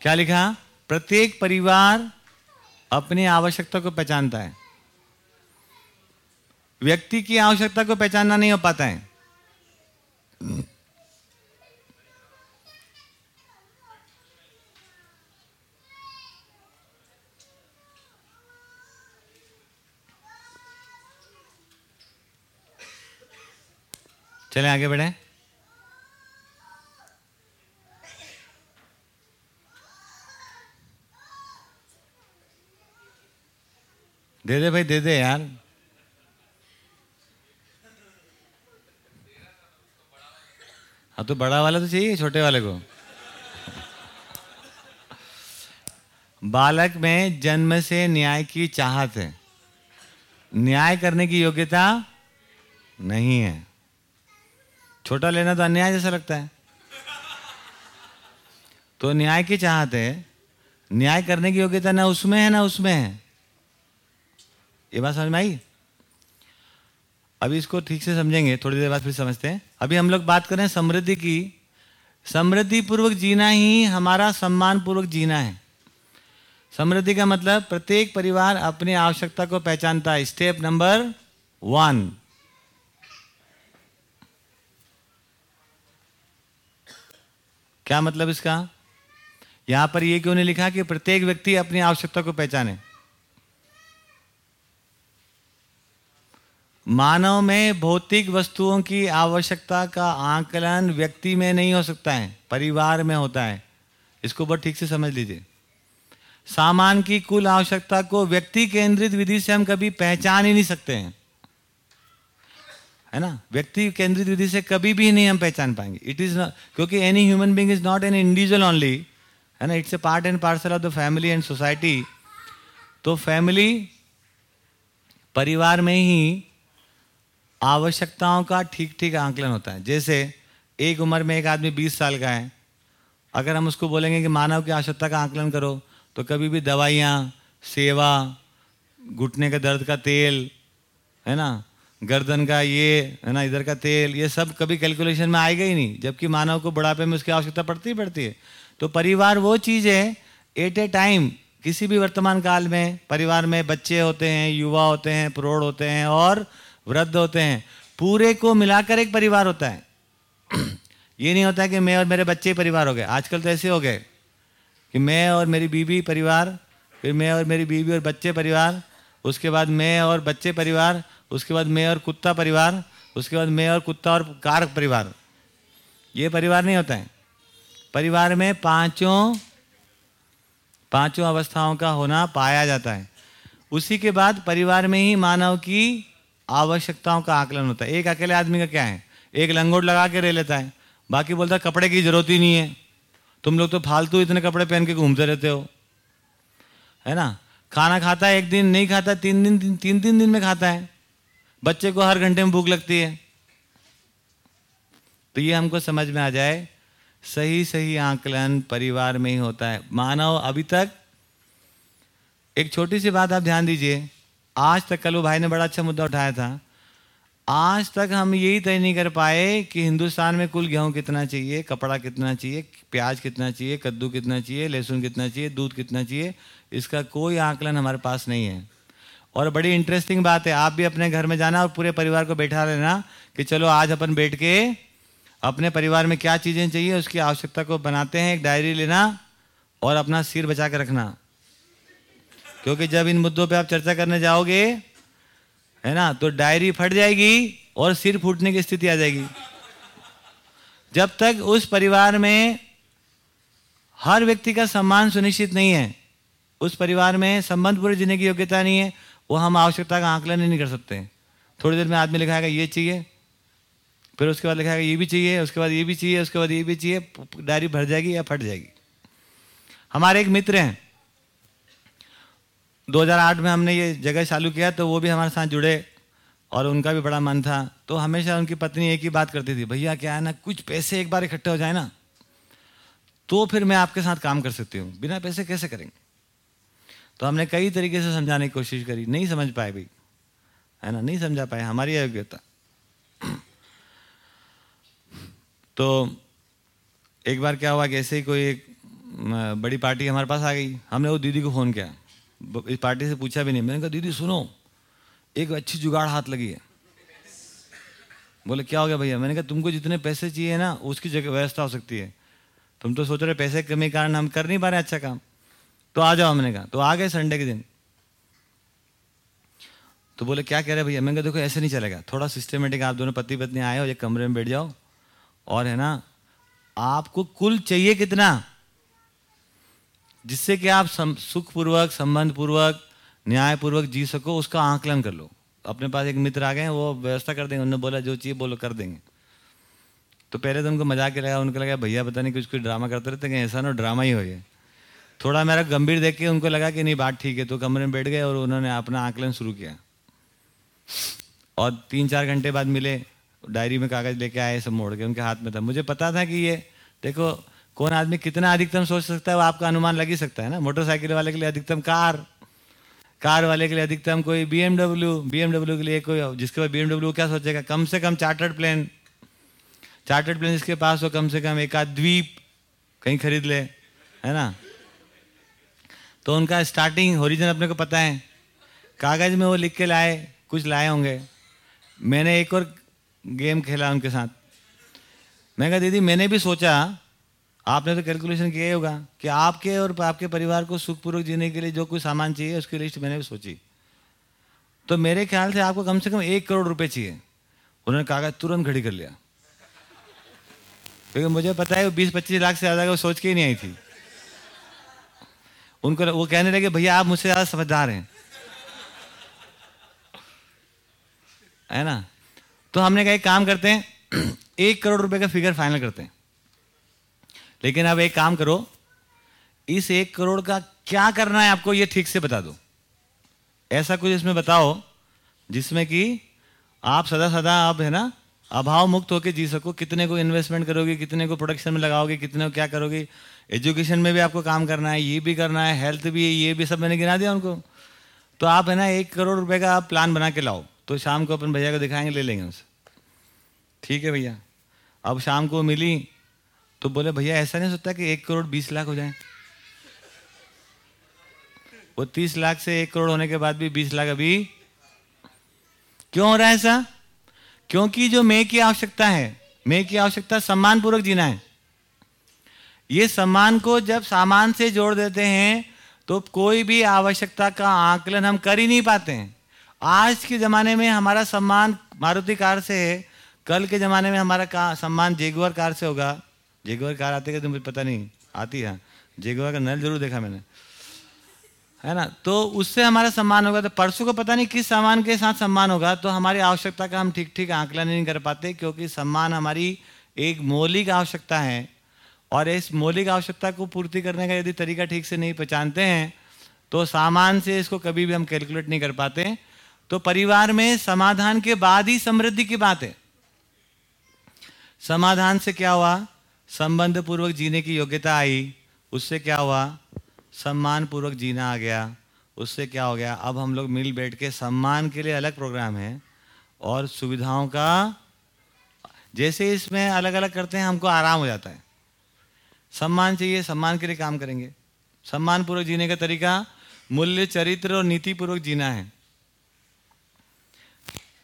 क्या लिखा? प्रत्येक परिवार अपनी आवश्यकता को पहचानता है। व्यक्ति की आवश्यकता को पहचानना नहीं हो पाता है। चले आगे बढ़ें। दे दे भाई, दे दे यार। हाँ तो बड़ा वाला तो चाहिए, छोटे वाले को? बालक में जन्म से न्याय की चाहत है। न्याय करने की योग्यता नहीं है। छोटा लेना तो अन्याय जैसा लगता है। तो न्याय की चाहत है। न्याय करने की योग्यता ना उसमें है, ना उसमें है। ये बात समझ में आई? अभी इसको ठीक से समझेंगे, थोड़ी देर बाद फिर समझते हैं। अभी हम लोग बात करें समृद्धि की। समृद्धि पूर्वक जीना ही हमारा सम्मान पूर्वक जीना है। समृद्धि का मतलब प्रत्येक परिवार अपनी आवश्यकता को पहचानता है। Step number one. क्या मतलब इसका? यहाँ पर यह क्यों नहीं लिखा कि प्रत्येक व्यक्ति अपनी आवश्यकता को पहचाने? मानव में भौतिक वस्तुओं की आवश्यकता का आकलन व्यक्ति में नहीं हो सकता है, परिवार में होता है। इसको बहुत ठीक से समझ लीजिए। सामान की कुल आवश्यकता को व्यक्ति केंद्रित विधि से हम कभी पहचान ही नहीं सकते हैं। है ना? व्यक्ति केंद्रित विधि से कभी भी नहीं हम पहचान पाएँगे। इट इज़ नॉट क्योंकि any human being is not an individual only है ना? It's a part and parcel of the family and society तो फैमिली परिवार में ही आवश्यकताओं का ठीक ठीक आंकलन होता है। जैसे, एक उम्र में एक आदमी 20 साल का है। अगर हम उसको बोलेंगे कि मानव की आवश्यकता का आंकलन करो तो कभी भी दवाइयाँ, सेवा, घुटने के दर्द का तेल, है ना? गर्दन का ये, है ना? इधर का तेल, ये सब कभी कैलकुलेशन में आएगा ही नहीं। जबकि मानव को बुढ़ापे में उसकी आवश्यकता पड़ती ही पड़ती है। तो परिवार वो चीज़ है एट ए टाइम किसी भी वर्तमान काल में, परिवार में बच्चे होते हैं, युवा होते हैं, प्रौढ़ होते हैं और वृद्ध होते हैं। पूरे को मिलाकर एक परिवार होता है। *clears throat* ये नहीं होता कि मैं और मेरे बच्चे परिवार हो गए। आजकल तो ऐसे हो गए कि मैं और मेरी बीवी परिवार, फिर मैं और मेरी बीवी और बच्चे परिवार, उसके बाद मैं और बच्चे परिवार, उसके बाद मैं और कुत्ता परिवार, उसके बाद मैं और कुत्ता और कार परिवार। ये परिवार नहीं होता है। परिवार में पाँचों पाँचों अवस्थाओं का होना पाया जाता है। उसी के बाद परिवार में ही मानव की आवश्यकताओं का आकलन होता है। एक अकेले आदमी का क्या है? एक लंगोट लगा के रह लेता है। बाकी बोलता है, कपड़े की ज़रूरत ही नहीं है। तुम लोग तो फालतू इतने कपड़े पहन के घूमते रहते हो। है ना? खाना खाता है, एक दिन नहीं खाता, तीन दिन, तीन तीन तीन दिन में खाता है। बच्चे को हर घंटे में भूख लगती है। तो ये हमको समझ में आ जाए सही सही आकलन परिवार में ही होता है। मानव अभी तक, एक छोटी सी बात आप ध्यान दीजिए आज तक कल भाई ने बड़ा अच्छा मुद्दा उठाया था। आज तक हम यही तय नहीं कर पाए कि हिंदुस्तान में कुल गेहूँ कितना चाहिए, कपड़ा कितना चाहिए, प्याज कितना चाहिए, कद्दू कितना चाहिए, लहसुन कितना चाहिए, दूध कितना चाहिए, इसका कोई आकलन हमारे पास नहीं है। और बड़ी इंटरेस्टिंग बात है, आप भी अपने घर में जाना और पूरे परिवार को बैठा लेना कि चलो आज अपन बैठ के अपने परिवार में क्या चीज़ें चाहिए, उसकी आवश्यकता को बनाते हैं, एक डायरी लेना और अपना सिर बचा के रखना। क्योंकि जब इन मुद्दों पे आप चर्चा करने जाओगे, है ना तो डायरी फट जाएगी और सिर फूटने की स्थिति आ जाएगी। जब तक उस परिवार में हर व्यक्ति का सम्मान सुनिश्चित नहीं है, उस परिवार में संबंध पूरे जीने की योग्यता नहीं है, वो हम आवश्यकता का आंकलन नहीं कर सकते। थोड़ी देर में आदमी लिखाएगा, ये चाहिए। फिर उसके बाद लिखाएगा, ये भी चाहिए। उसके बाद, ये भी चाहिए। उसके बाद, ये भी चाहिए। डायरी भर जाएगी या फट जाएगी। हमारे एक मित्र हैं 2008 में हमने ये जगह चालू किया तो वो भी हमारे साथ जुड़े और उनका भी बड़ा मन था। तो हमेशा उनकी पत्नी एक ही बात करती थी, भैया, क्या है ना, कुछ पैसे एक बार इकट्ठे हो जाए ना तो फिर मैं आपके साथ काम कर सकती हूँ। बिना पैसे कैसे करेंगे? तो हमने कई तरीके से समझाने की कोशिश करी। नहीं समझ पाए भाई, है ना, नहीं समझा पाए, हमारी अयोग्यता। तो एक बार क्या हुआ कि ऐसे ही कोई एक बड़ी पार्टी हमारे पास आ गई। हमने वो दीदी को फ़ोन किया। इस पार्टी से पूछा भी नहीं। मैंने कहा, दीदी, सुनो, एक अच्छी जुगाड़ हाथ लगी है। बोले, क्या हो गया भैया? मैंने कहा, तुमको जितने पैसे चाहिए ना, उसकी जगह व्यवस्था हो सकती है। तुम तो सोच रहे पैसे कमी कारण हम कर नहीं पा रहे अच्छा काम। तो आ जाओ हमने कहा। तो आ गए संडे के दिन। तो बोले, क्या कह रहे भैया? मैंने कहा, देखो, ऐसे नहीं चलेगा। थोड़ा सिस्टमेटिक आप दोनों पति पत्नी आए हो, एक कमरे में बैठ जाओ और है ना, आपको कुल चाहिए कितना? जिससे कि आप सम, सुखपूर्वक संबंध पूर्वक न्यायपूर्वक जी सको, उसका आंकलन कर लो। अपने पास एक मित्र आ गए वो व्यवस्था कर देंगे। उन्होंने बोला, जो चाहिए बोलो, कर देंगे। तो पहले तो उनको मज़ाक के लगा, उनको लगा, भैया, पता नहीं कुछ कुछ ड्रामा करते रहते हैं ऐसा ना ड्रामा ही हो ये। थोड़ा मेरा गंभीर देख के उनको लगा कि नहीं, बात ठीक है। तो कमरे में बैठ गए और उन्होंने अपना आकलन शुरू किया। और तीन चार घंटे बाद मिले, डायरी में कागज़ लेके आए, सब मोड़ के उनके हाथ में था। मुझे पता था कि ये, देखो कौन आदमी कितना अधिकतम सोच सकता है, वो आपका अनुमान लग ही सकता है ना? मोटरसाइकिल वाले के लिए अधिकतम कार कार वाले के लिए अधिकतम कोई बी एमडब्ल्यू बी एमडब्ल्यू के लिए कोई, जिसके पास बी एमडब्ल्यू क्या सोचेगा? कम से कम चार्टर्ड प्लेन चार्टर्ड प्लेन जिसके पास हो कम से कम एक आध द्वीप, कहीं खरीद ले, है ना? तो उनका स्टार्टिंग होरिजन अपने को पता है। कागज़ में वो लिख के लाए, कुछ लाए होंगे। मैंने एक और गेम खेला उनके साथ। मैं कहा, दीदी, मैंने भी सोचा आपने तो कैलकुलेशन किया होगा कि आपके और आपके परिवार को सुखपूर्वक जीने के लिए जो कुछ सामान चाहिए, उसकी लिस्ट मैंने भी सोची। तो मेरे ख्याल से आपको कम से कम एक करोड़ रुपए चाहिए। उन्होंने कागज़ तुरंत खड़ी कर लिया। क्योंकि मुझे पता है वो बीस पच्चीस लाख से ज़्यादा वो सोच के ही नहीं आई थी। उनको वो कहने लगे, भैया, आप मुझसे ज़्यादा समझदार हैं। है ना? तो हमने कहा, एक काम करते हैं, *clears throat* एक करोड़ रुपए का फिगर फाइनल करते हैं। लेकिन अब एक काम करो, इस एक करोड़ का क्या करना है आपको ये ठीक से बता दो। ऐसा कुछ इसमें बताओ, जिसमें कि आप सदा सदा आप है ना, अभाव मुक्त होकर जी सको। कितने को इन्वेस्टमेंट करोगे, कितने को प्रोडक्शन में लगाओगे, कितने को क्या करोगे। एजुकेशन में भी आपको काम करना है, ये भी करना है हेल्थ भी है, ये भी सब मैंने गिना दिया उनको। तो आप है ना, एक करोड़ रुपए का आप प्लान बना के लाओ तो शाम को अपन भैया को दिखाएँगे, ले लेंगे उनसे। ठीक है भैया। अब शाम को मिली तो बोले, भैया, ऐसा नहीं सोचता कि एक करोड़ बीस लाख हो जाए? वो तीस लाख से एक करोड़ होने के बाद भी बीस लाख अभी क्यों हो रहा है ऐसा? क्योंकि जो मैं की आवश्यकता है मैं की आवश्यकता सम्मान पूर्वक जीना है। ये सम्मान को जब सामान से जोड़ देते हैं तो कोई भी आवश्यकता का आकलन हम कर ही नहीं पाते हैं। आज के ज़माने में हमारा सम्मान मारुति कार से है, कल के ज़माने में हमारा सम्मान जेगुअर कार से होगा। जेगुअर कार आती तो मुझे पता नहीं? आती है। जेगुअर का नल ज़रूर देखा मैंने। है ना? तो उससे हमारा सम्मान होगा। तो परसों को पता नहीं किस सामान के साथ सम्मान होगा। तो हमारी आवश्यकता का हम ठीक ठीक आंकलन नहीं कर पाते क्योंकि सम्मान हमारी एक मौलिक आवश्यकता है। और इस मौलिक आवश्यकता को पूर्ति करने का यदि तरीका ठीक से नहीं पहचानते हैं तो सामान से इसको कभी भी हम कैलकुलेट नहीं कर पाते। तो परिवार में समाधान के बाद ही समृद्धि की बात है। समाधान से क्या हुआ? संबंध पूर्वक जीने की योग्यता आई, उससे क्या हुआ? सम्मान पूर्वक जीना आ गया। उससे क्या हो गया? अब हम लोग मिल बैठ के सम्मान के लिए अलग प्रोग्राम है और सुविधाओं का, जैसे इसमें अलग अलग करते हैं, हमको आराम हो जाता है। सम्मान चाहिए, सम्मान के लिए काम करेंगे। सम्मान पूर्वक जीने का तरीका, मूल्य, चरित्र और नीति पूर्वक जीना है।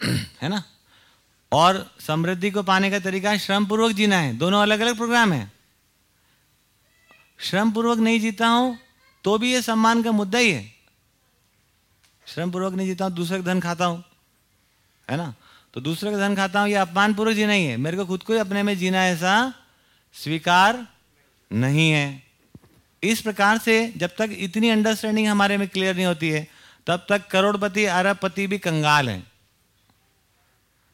*clears throat* है ना? और समृद्धि को पाने का तरीका श्रम पूर्वक जीना है। दोनों अलग अलग प्रोग्राम है। श्रम पूर्वक नहीं जीता हूँ तो भी ये सम्मान का मुद्दा ही है। श्रम पूर्वक नहीं जीता हूँ, दूसरे का धन खाता हूँ, है ना? तो दूसरे का धन खाता हूँ, ये अपमान पूर्वक जीना ही है। मेरे को खुद को ही अपने में जीना ऐसा स्वीकार नहीं है। इस प्रकार से जब तक इतनी अंडरस्टैंडिंग हमारे में क्लियर नहीं होती है, तब तक करोड़पति, अरबपति भी कंगाल हैं।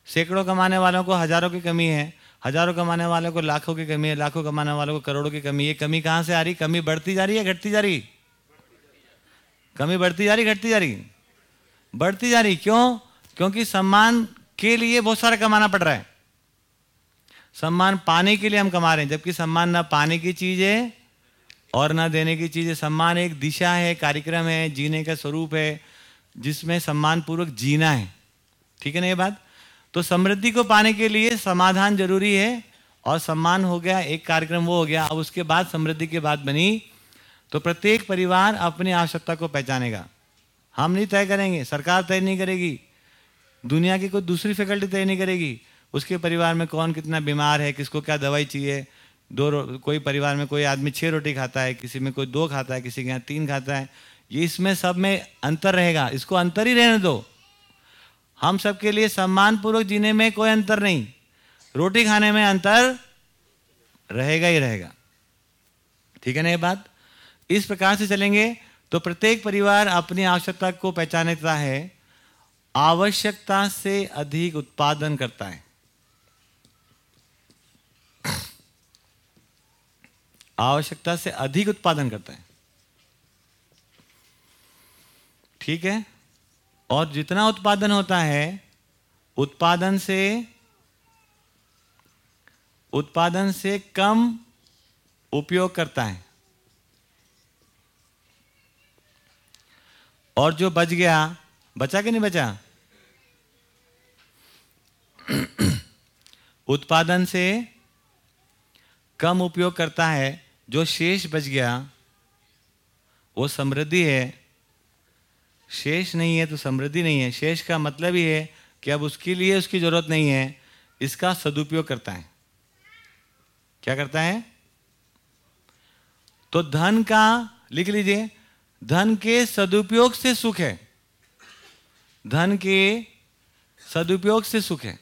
सैकड़ों कमाने वालों को हज़ारों की कमी है, हज़ारों कमाने वालों को लाखों की कमी है, लाखों कमाने वालों को करोड़ों की कमी है। कमी कहाँ से आ रही? कमी बढ़ती जा रही है घटती जा रही? कमी बढ़ती जा रही, घटती जा रही? बढ़ती जा रही। क्यों? क्योंकि सम्मान के लिए बहुत सारा कमाना पड़ रहा है। सम्मान पाने के लिए हम कमा रहे हैं, जबकि सम्मान ना पाने की चीज़ है और ना देने की चीज़ है। सम्मान एक दिशा है, कार्यक्रम है, जीने का स्वरूप है, जिसमें सम्मान पूर्वक जीना है। ठीक है ना ये बात? तो समृद्धि को पाने के लिए समाधान ज़रूरी है और सम्मान हो गया, एक कार्यक्रम वो हो गया, अब उसके बाद समृद्धि की बात बनी तो प्रत्येक परिवार अपनी आवश्यकता को पहचानेगा। हम नहीं तय करेंगे, सरकार तय नहीं करेगी, दुनिया की कोई दूसरी फैकल्टी तय नहीं करेगी, उसके परिवार में कौन कितना बीमार है, किसको क्या दवाई चाहिए, दो कोई परिवार में कोई आदमी छः रोटी खाता है, किसी में कोई दो खाता है, किसी के यहाँ तीन खाता है, ये इसमें सब में अंतर रहेगा, इसको अंतर ही रहने दो। हम सबके लिए सम्मान पूर्वक जीने में कोई अंतर नहीं। रोटी खाने में अंतर रहेगा ही रहेगा। ठीक है ना ये बात? इस प्रकार से चलेंगे तो प्रत्येक परिवार अपनी आवश्यकता को पहचानता है, आवश्यकता से अधिक उत्पादन करता है। आवश्यकता से अधिक उत्पादन करता है। ठीक है? और जितना उत्पादन होता है, उत्पादन से उत्पादन से कम उपयोग करता है। और जो बच गया, बचा कि नहीं बचा? *clears throat* उत्पादन से कम उपयोग करता है, जो शेष बच गया, वो समृद्धि है। शेष नहीं है तो समृद्धि नहीं है। शेष का मतलब ही है कि अब उसके लिए उसकी ज़रूरत नहीं है, इसका सदुपयोग करता है। क्या करता है? तो धन का, लिख लीजिए, धन के सदुपयोग से सुख है। धन के सदुपयोग से सुख है।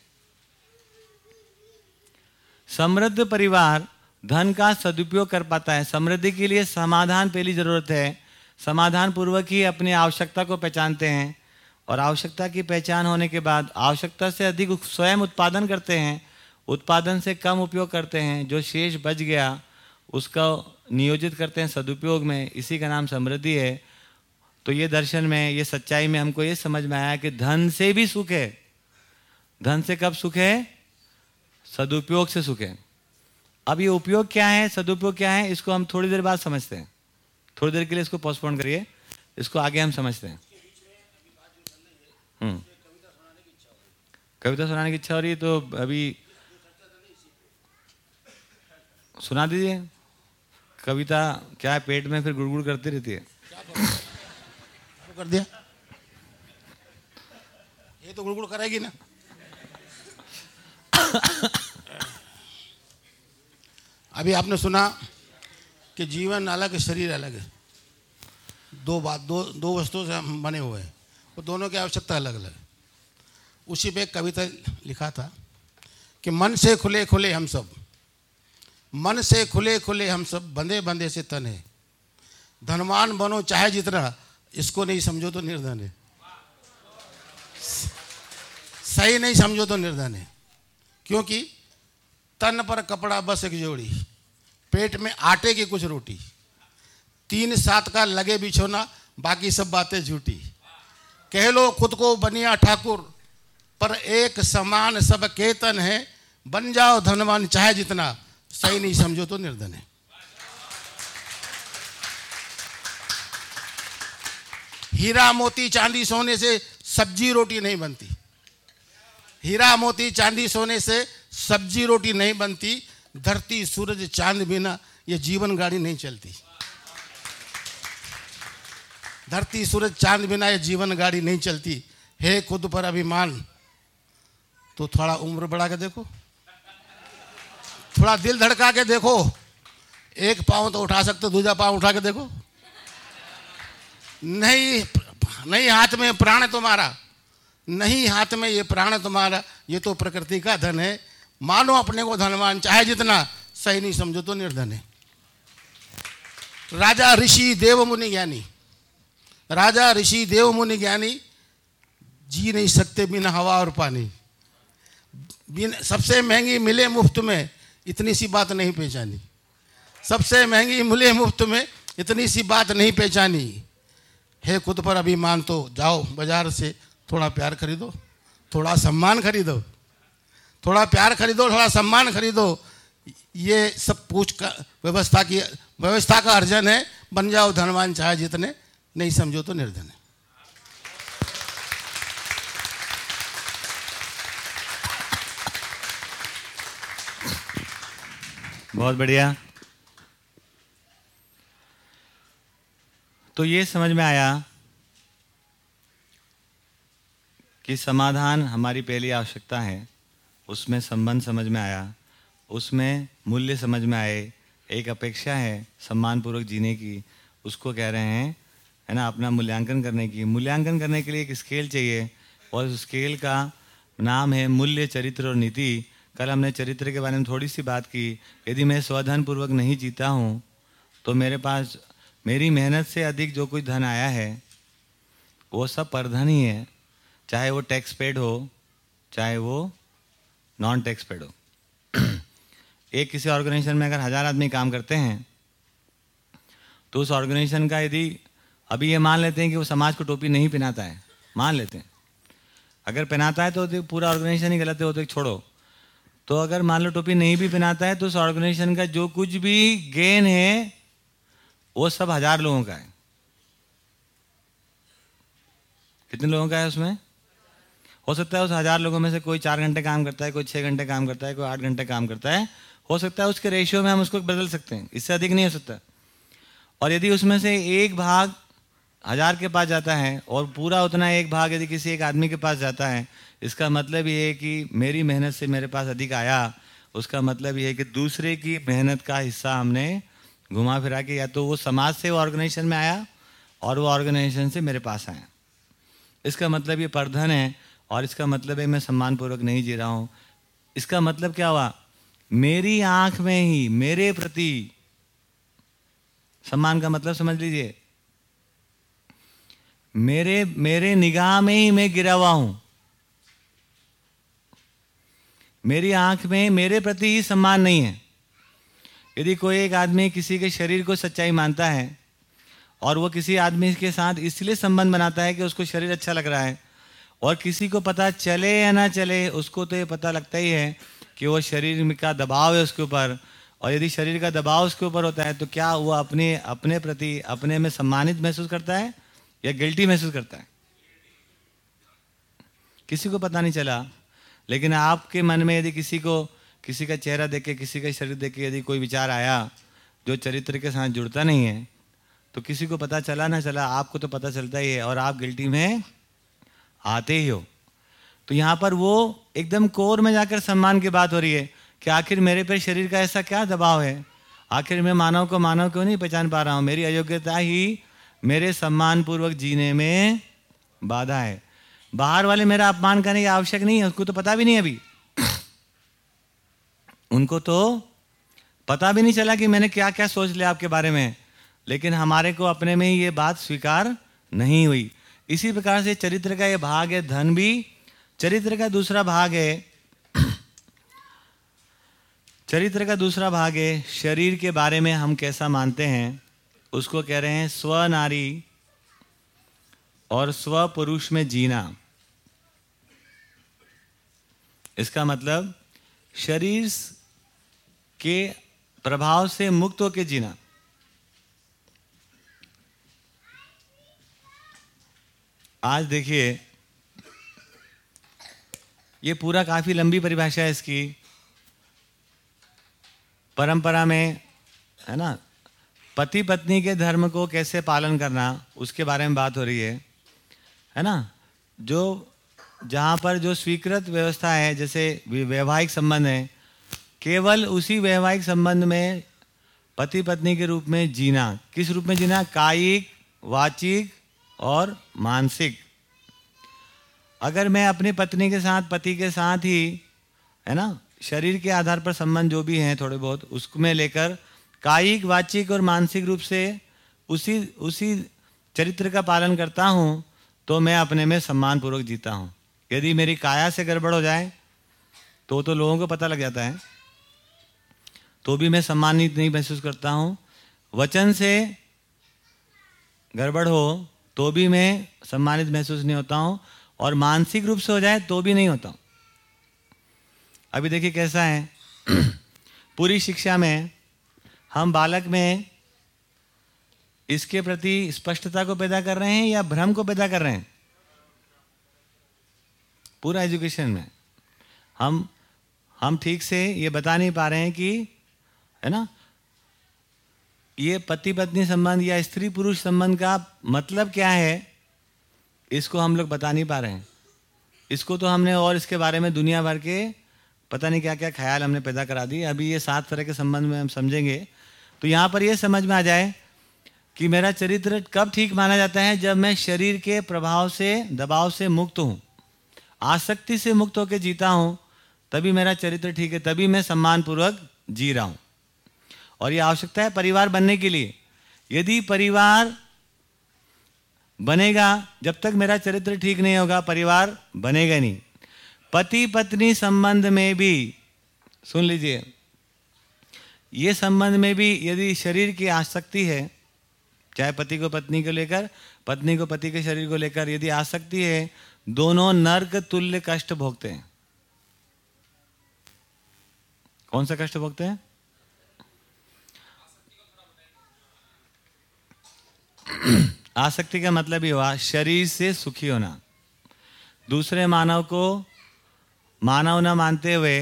समृद्ध परिवार धन का सदुपयोग कर पाता है। समृद्धि के लिए समाधान पहली ज़रूरत है। समाधान पूर्वक ही अपनी आवश्यकता को पहचानते हैं और आवश्यकता की पहचान होने के बाद आवश्यकता से अधिक स्वयं उत्पादन करते हैं, उत्पादन से कम उपयोग करते हैं, जो शेष बच गया, उसका नियोजित करते हैं सदुपयोग में। इसी का नाम समृद्धि है। तो ये दर्शन में, ये सच्चाई में हमको ये समझ में आया कि धन से भी सुख है। धन से कब सुख है? सदुपयोग से सुख है। अब ये उपयोग क्या है, सदुपयोग क्या है, इसको हम थोड़ी देर बाद समझते हैं। थोड़ी देर के लिए इसको पोस्टपोन करिए। इसको आगे हम समझते हैं। हम्म। कविता सुनाने की इच्छा हो रही है तो अभी सुना दीजिए। कविता क्या है? पेट में फिर गुड़गुड़ करती रहती है। कर दिया। ये तो गुड़गुड़ करेगी ना। *coughs* अभी आपने सुना कि जीवन अलग है, शरीर अलग है। दो बात, दो दो वस्तुओं से हम बने हुए हैं। वो दोनों की आवश्यकता अलग अलग है। उसी पे कविता लिखा था कि मन से खुले खुले हम सब, मन से खुले खुले हम सब बंधे बंधे से तन है। धनवान बनो चाहे जितना, इसको नहीं समझो तो निर्धन है। सही नहीं समझो तो निर्धन है। क्योंकि तन पर कपड़ा बस एक जोड़ी। पेट में आटे की कुछ रोटी। तीन सात का लगे बिछोना बाकी सब बातें झूठी। कह लो खुद को बनिया ठाकुर, पर एक समान सब केतन है। बन जाओ धनवान, चाहे जितना, सही नहीं समझो तो निर्धन है। हीरा मोती चांदी सोने से सब्ज़ी रोटी नहीं बनती। हीरा मोती चांदी सोने से सब्ज़ी रोटी नहीं बनती। धरती, सूरज, चाँद बिना ये जीवन गाड़ी नहीं चलती। धरती, सूरज, चाँद बिना ये जीवन गाड़ी नहीं चलती। है खुद पर अभिमान तो थोड़ा उम्र बढ़ा के देखो। थोड़ा दिल धड़का के देखो। एक पाँव तो उठा सकते दूसरा पाँव उठा के देखो। नहीं नहीं हाथ में प्राण तुम्हारा। नहीं हाथ में ये प्राण तुम्हारा। ये तो प्रकृति का धन है। मानो अपने को धनवान, चाहे जितना, सही नहीं समझो तो निर्धन है। राजा ऋषि देव मुनि ज्ञानी, राजा ऋषि देव मुनि ज्ञानी जी नहीं सकते बिना हवा और पानी। बिन, सबसे महँगी मिले मुफ़्त में इतनी सी बात नहीं पहचानी। सबसे महँगी मिले मुफ़्त में इतनी सी बात नहीं पहचानी। है खुद पर अभिमान तो जाओ बाज़ार से, थोड़ा प्यार खरीदो, थोड़ा सम्मान खरीदो। थोड़ा प्यार खरीदो, थोड़ा सम्मान खरीदो। ये सब पूछ का व्यवस्था की, व्यवस्था का अर्जन है। बन जाओ धनवान, चाहे जितने, नहीं समझो तो निर्धन है। बहुत बढ़िया। तो ये समझ में आया कि समाधान हमारी पहली आवश्यकता है। उसमें संबंध समझ में आया, उसमें मूल्य समझ में आए, एक अपेक्षा है सम्मानपूर्वक जीने की। उसको कह रहे हैं, है ना, अपना मूल्यांकन करने की। मूल्यांकन करने के लिए एक स्केल चाहिए और उस स्केल का नाम है मूल्य, चरित्र और नीति। कल हमने चरित्र के बारे में थोड़ी सी बात की। यदि मैं स्वधन पूर्वक नहीं जीता हूँ तो मेरे पास, मेरी मेहनत से अधिक जो कुछ धन आया है, वो सब परधन ही है। चाहे वो टैक्स पेड हो, चाहे वो नॉन टैक्स पेड हो एक किसी ऑर्गेनाइजेशन में अगर हज़ार आदमी काम करते हैं तो उस ऑर्गेनाइजेशन का यदि, अभी ये मान लेते हैं कि वो समाज को टोपी नहीं पहनाता है, मान लेते हैं। अगर पहनाता है तो पूरा ऑर्गेनाइजेशन ही गलत है, वो तो छोड़ो। तो अगर मान लो टोपी नहीं भी पहनाता है तो उस ऑर्गेनाइजेशन का जो कुछ भी गेन है, वो सब हज़ार लोगों का है। कितने लोगों का है उसमें? हो सकता है उस हज़ार लोगों में से कोई चार घंटे काम करता है, कोई छह घंटे काम करता है, कोई आठ घंटे काम करता है। हो सकता है उसके रेशियो में हम उसको बदल सकते हैं। इससे अधिक नहीं हो सकता। और यदि उसमें से एक भाग हज़ार के पास जाता है और पूरा उतना एक भाग यदि किसी एक आदमी के पास जाता है, इसका मतलब ये है कि मेरी मेहनत से मेरे पास अधिक आया। उसका मतलब ये है कि दूसरे की मेहनत का हिस्सा हमने घुमा फिरा के या तो वो समाज से ऑर्गेनाइजेशन में आया और वो ऑर्गेनाइजेशन से मेरे पास आया। इसका मतलब ये प्रधन है और इसका मतलब है, मैं सम्मानपूर्वक नहीं जी रहा हूँ। इसका मतलब क्या हुआ? मेरी आँख में ही, मेरे प्रति, सम्मान का मतलब समझ लीजिए, मेरे मेरे निगाह में ही मैं गिरा हुआ हूँ। मेरी आँख में, मेरे प्रति ही सम्मान नहीं है। यदि कोई एक आदमी किसी के शरीर को सच्चाई मानता है, और वो किसी आदमी के साथ इसलिए संबंध बनाता है कि उसको शरीर अच्छा लग रहा है और किसी को पता चले या ना चले, उसको तो ये पता लगता ही है कि वो शरीर का दबाव है उसके ऊपर। और यदि शरीर का दबाव उसके ऊपर होता है तो क्या वो अपने अपने प्रति, अपने में सम्मानित महसूस करता है या गिल्टी महसूस करता है? किसी को पता नहीं चला, लेकिन आपके मन में यदि किसी को, किसी का चेहरा देख के, किसी का शरीर देख के यदि कोई विचार आया जो चरित्र के साथ जुड़ता नहीं है तो किसी को पता चला ना चला, आपको तो पता चलता ही है और आप गिल्टी में आते ही हो। तो यहाँ पर वो एकदम कोर में जाकर सम्मान की बात हो रही है कि आखिर मेरे पर शरीर का ऐसा क्या दबाव है? आखिर मैं मानव को मानव क्यों नहीं पहचान पा रहा हूँ? मेरी अयोग्यता ही मेरे सम्मान पूर्वक जीने में बाधा है। बाहर वाले मेरा अपमान करने की आवश्यक नहीं है, उसको तो पता भी नहीं अभी। उनको तो पता भी नहीं चला कि मैंने क्या क्या सोच लिया आपके बारे में, लेकिन हमारे को अपने में ही ये बात स्वीकार नहीं हुई। इसी प्रकार से चरित्र का ये भाग है, धन भी। चरित्र का दूसरा भाग है, चरित्र का दूसरा भाग है, शरीर के बारे में हम कैसा मानते हैं, उसको कह रहे हैं स्व नारी और स्वपुरुष में जीना। इसका मतलब शरीर के प्रभाव से मुक्त होकर जीना। आज देखिए, ये पूरा काफ़ी लंबी परिभाषा है इसकी। परंपरा में, है ना, पति पत्नी के धर्म को कैसे पालन करना, उसके बारे में बात हो रही है है ना? जो, जहाँ पर जो स्वीकृत व्यवस्था है, जैसे वैवाहिक संबंध है, केवल उसी वैवाहिक संबंध में पति पत्नी के रूप में जीना, किस रूप में जीना? कायिक, वाचिक और मानसिक। अगर मैं अपनी पत्नी के साथ, पति के साथ ही, है ना, शरीर के आधार पर संबंध जो भी हैं थोड़े बहुत, उसमें लेकर कायिक, वाचिक और मानसिक रूप से उसी उसी चरित्र का पालन करता हूँ तो मैं अपने में सम्मानपूर्वक जीता हूँ। यदि मेरी काया से गड़बड़ हो जाए तो तो लोगों को पता लग जाता है। तो भी मैं सम्मानित नहीं महसूस करता हूँ। वचन से गड़बड़ हो तो भी मैं सम्मानित महसूस नहीं होता हूँ और मानसिक रूप से हो जाए तो भी नहीं होता हूँ। अभी देखिए कैसा है। *clears throat* पूरी शिक्षा में हम बालक में इसके प्रति स्पष्टता को पैदा कर रहे हैं या भ्रम को पैदा कर रहे हैं? पूरा एजुकेशन में। हम हम ठीक से ये बता नहीं पा रहे हैं कि, है ना ये पति पत्नी संबंध या स्त्री पुरुष संबंध का मतलब क्या है, इसको हम लोग बता नहीं पा रहे हैं। इसको तो हमने और इसके बारे में दुनिया भर के पता नहीं क्या क्या ख्याल हमने पैदा करा दिए। अभी ये सात तरह के संबंध में हम समझेंगे। तो यहाँ पर ये समझ में आ जाए कि मेरा चरित्र कब ठीक माना जाता है जब मैं शरीर के प्रभाव से, दबाव से मुक्त हूँ। आसक्ति से मुक्त होकर जीता हूँ, तभी मेरा चरित्र ठीक है, तभी मैं सम्मानपूर्वक जी रहा हूँ। और ये आवश्यकता है परिवार बनने के लिए। यदि परिवार बनेगा, जब तक मेरा चरित्र ठीक नहीं होगा, परिवार बनेगा नहीं। पति पत्नी संबंध में भी, सुन लीजिए, ये संबंध में भी यदि शरीर की आसक्ति है, चाहे पति को पत्नी को लेकर, पत्नी को पति के शरीर को लेकर यदि आसक्ति है, दोनों नर्क तुल्य कष्ट भोगते हैं। कौन सा कष्ट भोगते हैं? *clears throat* आसक्ति का मतलब ये हुआ, शरीर से सुखी होना। दूसरे मानव को, मानव न मानते हुए,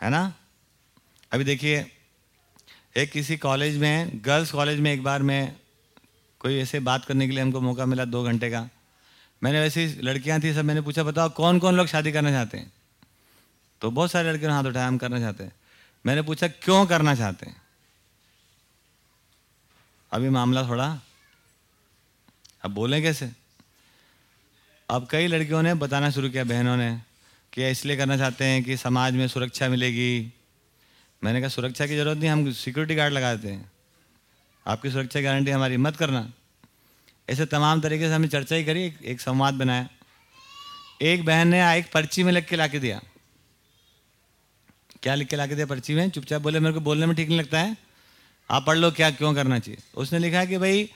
है ना? अभी देखिए, एक किसी कॉलेज में गर्ल्स कॉलेज में एक बार मैं कोई ऐसे बात करने के लिए हमको मौका मिला दो घंटे का। मैंने वैसे लड़कियाँ थी, सब मैंने पूछा, बताओ कौन कौन लोग शादी करना चाहते हैं? तो बहुत सारे लड़के हाथ उठाया, हम करना चाहते हैं। मैंने पूछा, क्यों करना चाहते हैं? अभी मामला थोड़ा अब बोले कैसे? अब कई लड़कियों ने बताना शुरू किया बहनों ने कि इसलिए करना चाहते हैं कि समाज में सुरक्षा मिलेगी। मैंने कहा सुरक्षा की ज़रूरत नहीं हम सिक्योरिटी गार्ड लगाते हैं। आपकी सुरक्षा गारंटी हमारी मत करना। ऐसे तमाम तरीके से हमने चर्चा ही करी एक, एक संवाद बनाया। एक बहन ने एक पर्ची में लिख के ला के दिया। क्या लिख के ला के दिया पर्ची में? चुपचाप बोले मेरे को बोलने में ठीक नहीं लगता है। आप पढ़ लो क्या क्यों करना चाहिए? उसने लिखा कि भाई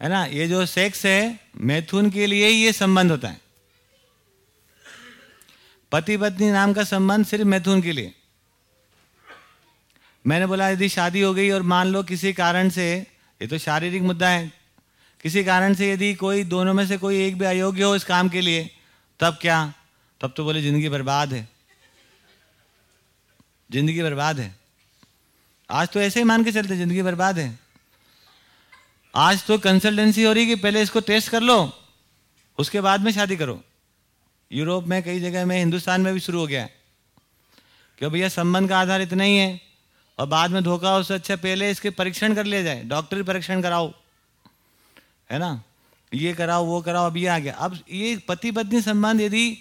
है ना? ये जो सेक्स है, मैथुन के लिए ही ये संबंध होता है। पति पत्नी नाम का संबंध सिर्फ़ मैथुन के लिए। मैंने बोला, यदि शादी हो गई और मान लो किसी कारण से, ये तो शारीरिक मुद्दा है। किसी कारण से यदि कोई दोनों में से कोई एक भी अयोग्य हो इस काम के लिए, तब क्या? तब तो बोले, ज़िंदगी बर्बाद है। ज़िंदगी बर्बाद है। आज तो ऐसे ही मान के चलते, ज़िंदगी बर्बाद है। आज तो कंसल्टेंसी हो रही कि पहले इसको टेस्ट कर लो, उसके बाद में शादी करो। यूरोप में, कई जगह में, हिंदुस्तान में भी शुरू हो गया है। कि भैया, संबंध का आधार इतना ही है, और बाद में धोखा उससे अच्छा पहले इसके परीक्षण कर लिया जाए डॉक्टरी परीक्षण कराओ। है ना? ये कराओ, वो कराओ, अब ये आ गया। अब ये पति पत्नी संबंध यदि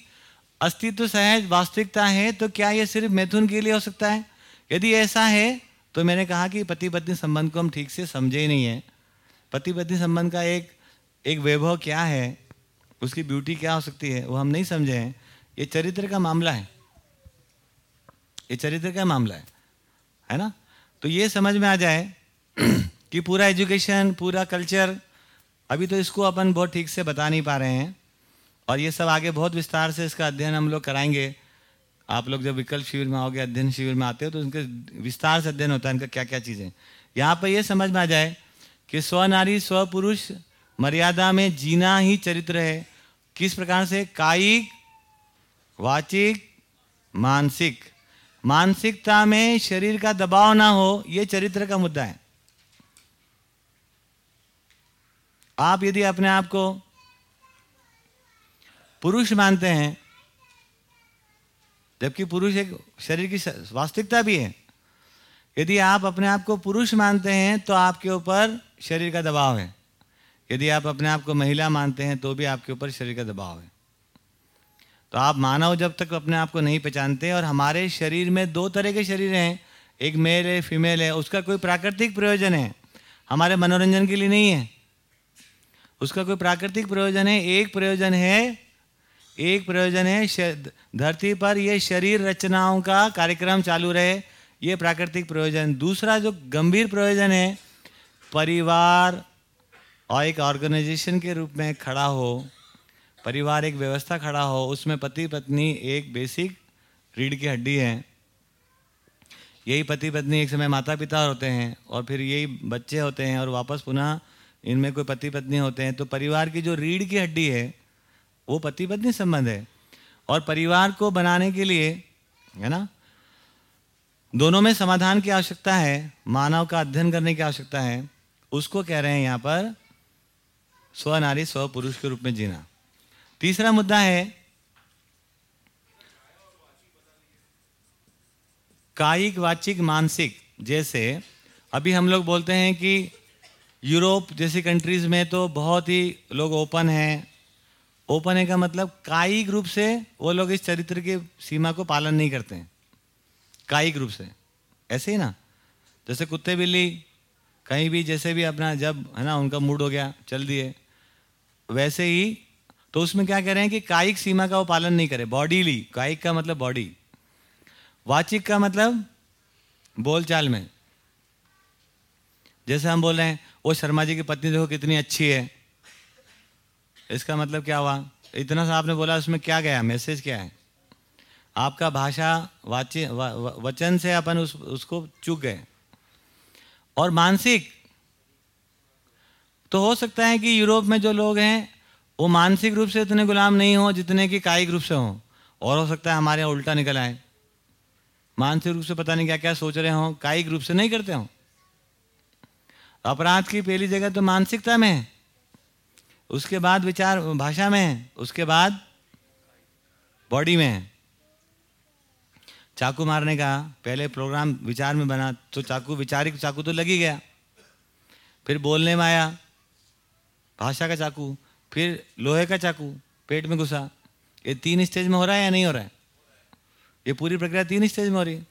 अस्तित्व सहज, वास्तविकता है तो क्या ये सिर्फ़ मैथुन के लिए हो सकता है? यदि ऐसा है तो मैंने कहा कि पति पत्नी संबंध को हम ठीक से समझे ही नहीं है। पति पत्नी संबंध का एक एक वैभव क्या है? उसकी ब्यूटी क्या हो सकती है? वो हम नहीं समझे हैं। ये चरित्र का मामला है। ये चरित्र का मामला है। है ना? तो ये समझ में आ जाए *clears throat* कि पूरा एजुकेशन पूरा कल्चर अभी तो इसको अपन बहुत ठीक से बता नहीं पा रहे हैं। और ये सब आगे बहुत विस्तार से इसका अध्ययन हम लोग कराएँगे। आप लोग जब विकल्प शिविर में आओगे, अध्ययन शिविर में आते हो तो उनके विस्तार से अध्ययन होता है, इनका क्या क्या चीज़ें। यहाँ पर ये समझ में आ जाए कि स्व नारी, स्व पुरुष मर्यादा में जीना ही चरित्र है। किस प्रकार से? कायिक, वाचिक, मानसिक। मानसिकता में शरीर का दबाव ना हो यह चरित्र का मुद्दा है। आप यदि अपने आप को पुरुष मानते हैं, जबकि पुरुष एक शरीर की वास्तविकता भी है, यदि आप अपने आप को पुरुष मानते हैं तो आपके ऊपर शरीर का दबाव है। यदि आप अपने आप को महिला मानते हैं तो भी आपके ऊपर शरीर का दबाव है। तो आप मानव जब तक अपने आप को नहीं पहचानते और हमारे शरीर में दो तरह के शरीर हैं, एक मेल है फीमेल है, उसका कोई प्राकृतिक प्रयोजन है, हमारे मनोरंजन के लिए नहीं है। उसका कोई प्राकृतिक प्रयोजन है, एक प्रयोजन है, एक प्रयोजन है धरती पर यह शरीर रचनाओं का कार्यक्रम चालू रहे, ये प्राकृतिक प्रयोजन। दूसरा जो गंभीर प्रयोजन है परिवार और एक ऑर्गेनाइजेशन के रूप में खड़ा हो, परिवार एक व्यवस्था खड़ा हो, उसमें पति पत्नी एक बेसिक रीढ़ की हड्डी है। यही पति पत्नी एक समय माता पिता होते हैं और फिर यही बच्चे होते हैं और वापस पुनः इनमें कोई पति पत्नी होते हैं। तो परिवार की जो रीढ़ की हड्डी है, वो पति पत्नी संबंध है। और परिवार को बनाने के लिए, है ना, दोनों में समाधान की आवश्यकता है, मानव का अध्ययन करने की आवश्यकता है। उसको कह रहे हैं यहाँ पर, स्व नारी, स्व पुरुष के रूप में जीना। तीसरा मुद्दा है, कायिक, वाचिक, मानसिक। जैसे, अभी हम लोग बोलते हैं कि यूरोप जैसी कंट्रीज़ में तो बहुत ही लोग ओपन हैं। ओपन है का मतलब कायिक रूप से वो लोग इस चरित्र की सीमा को पालन नहीं करते हैं। कायिक रूप से। ऐसे ही ना? जैसे कुत्ते बिल्ली कहीं भी जैसे भी अपना जब, है ना, उनका मूड हो गया, चल दिए। वैसे ही तो उसमें क्या कह रहे हैं कि कायिक सीमा का वो पालन नहीं करे बॉडीली कायिक का मतलब बॉडी वाचिक का मतलब बोलचाल में। जैसे हम बोल रहे हैं वो शर्मा जी की पत्नी देखो कितनी अच्छी है। इसका मतलब क्या हुआ? इतना सा आपने बोला, उसमें क्या गया? मैसेज क्या है? आपका भाषा वाच्य वचन से अपन उस, उसको चूक गए। और मानसिक। तो हो सकता है कि यूरोप में जो लोग हैं, वो मानसिक रूप से इतने गुलाम नहीं हो जितने कि कायिक रूप से हो। और हो सकता है हमारे यहाँ उल्टा निकल आए। मानसिक रूप से पता नहीं क्या क्या सोच रहे हो, कायिक रूप से नहीं करते हो। अपराध की पहली जगह तो मानसिकता में है। उसके बाद विचार, भाषा में है। उसके बाद बॉडी में है। चाकू मारने का, पहले प्रोग्राम विचार में बना तो चाकू, विचारिक चाकू तो लग ही गया। फिर बोलने में आया, भाषा का चाकू, फिर लोहे का चाकू, पेट में घुसा। ये तीन स्टेज में हो रहा है या नहीं हो रहा है? ये पूरी प्रक्रिया तीन स्टेज में हो रही है।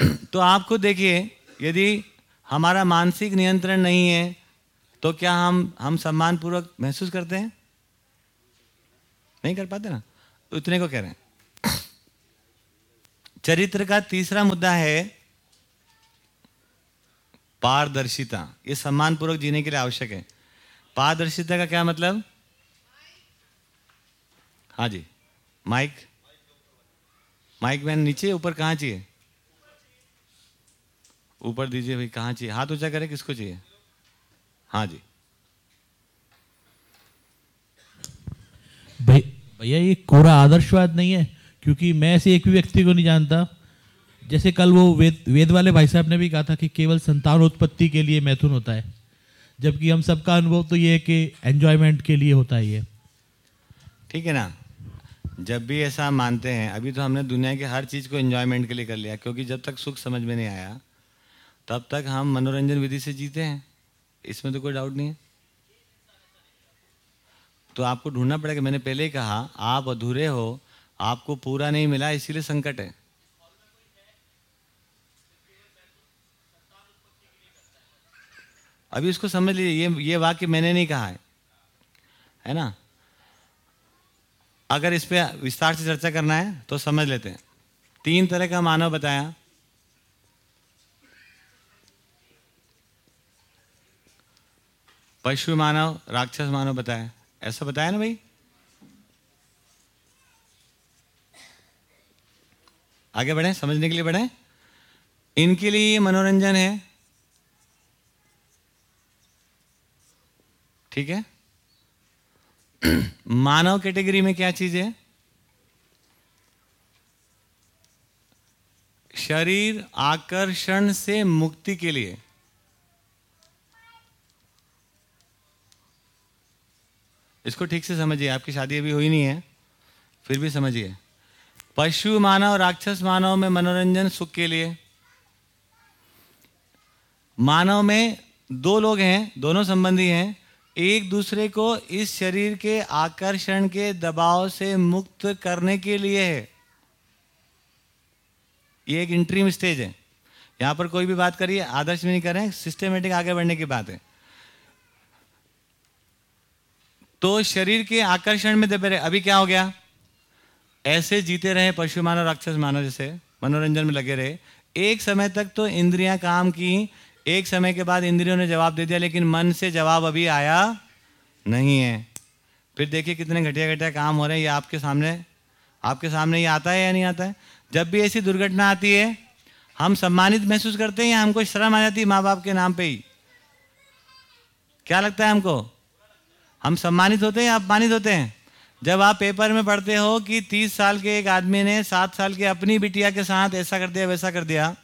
*clears throat* तो आप खुद देखिए, यदि हमारा मानसिक नियंत्रण नहीं है तो क्या हम हम सम्मानपूर्वक महसूस करते हैं? नहीं कर पाते ना? उतने को कह रहे हैं। चरित्र का तीसरा मुद्दा है पारदर्शिता। ये सम्मानपूर्वक जीने के लिए आवश्यक है। पारदर्शिता का क्या मतलब? हाँ जी। माइक। माइक मैन नीचे, ऊपर कहाँ चाहिए? ऊपर दीजिए भाई, कहाँ चाहिए? हाथ ऊँचा करें, किसको चाहिए? हाँ जी। भैया, ये कोरा आदर्शवाद नहीं है? क्योंकि मैं ऐसे एक भी व्यक्ति को नहीं जानता। जैसे कल वो वेद वेद वाले भाई साहब ने भी कहा था कि केवल संतान उत्पत्ति के लिए मैथुन होता है, जबकि हम सबका अनुभव तो ये है कि एंजॉयमेंट के लिए होता ही है। ठीक है ना? जब भी ऐसा मानते हैं, अभी तो हमने दुनिया की हर चीज़ को एन्जॉयमेंट के लिए कर लिया, क्योंकि जब तक सुख समझ में नहीं आया, तब तक हम मनोरंजन विधि से जीते हैं। इसमें तो कोई डाउट नहीं है। तो आपको ढूंढना पड़ेगा, मैंने पहले ही कहा, आप अधूरे हो आपको पूरा नहीं मिला, इसीलिए संकट है। अभी इसको समझ लीजिए, ये ये वाक्य मैंने नहीं कहा है। है ना? अगर इस पर विस्तार से चर्चा करना है तो समझ लेते हैं। तीन तरह का मानव बताया। पशु मानव, राक्षस मानव बताया। ऐसा बताया ना भाई? आगे बढ़े, समझने के लिए बढ़े। इनके लिए ये मनोरंजन है। ठीक है? *clears throat* मानव कैटेगरी में क्या चीज़ है? शरीर आकर्षण से मुक्ति के लिए। इसको ठीक से समझिए, आपकी शादी अभी हुई नहीं है, फिर भी समझिए। पशु मानव, राक्षस मानव में मनोरंजन, सुख के लिए। मानव में दो लोग हैं, दोनों संबंधी हैं। एक दूसरे को इस शरीर के आकर्षण के दबाव से मुक्त करने के लिए है। ये एक इंट्रीम स्टेज है। यहाँ पर कोई भी बात करिए, आदर्श भी नहीं करें सिस्टमेटिक आगे बढ़ने की बात है। तो शरीर के आकर्षण में दबे रहे। अभी क्या हो गया? ऐसे जीते रहे पशु मानव, राक्षस मानव जैसे, मनोरंजन में लगे रहे। एक समय तक तो इंद्रियाँ काम की, एक समय के बाद इंद्रियों ने जवाब दे दिया, लेकिन मन से जवाब अभी आया नहीं है। फिर देखिए कितने घटिया घटिया काम हो रहे हैं, ये आपके सामने आपके सामने ये आता है या नहीं आता है? जब भी ऐसी दुर्घटना आती है, हम सम्मानित महसूस करते हैं या हमको शर्म आ जाती है माँ बाप के नाम पे ही? क्या लगता है हमको? हम सम्मानित होते हैं या अपमानित होते हैं? जब आप पेपर में पढ़ते हो कि तीस साल के एक आदमी ने सात साल के अपनी बिटिया के साथ ऐसा कर दिया, वैसा कर दिया,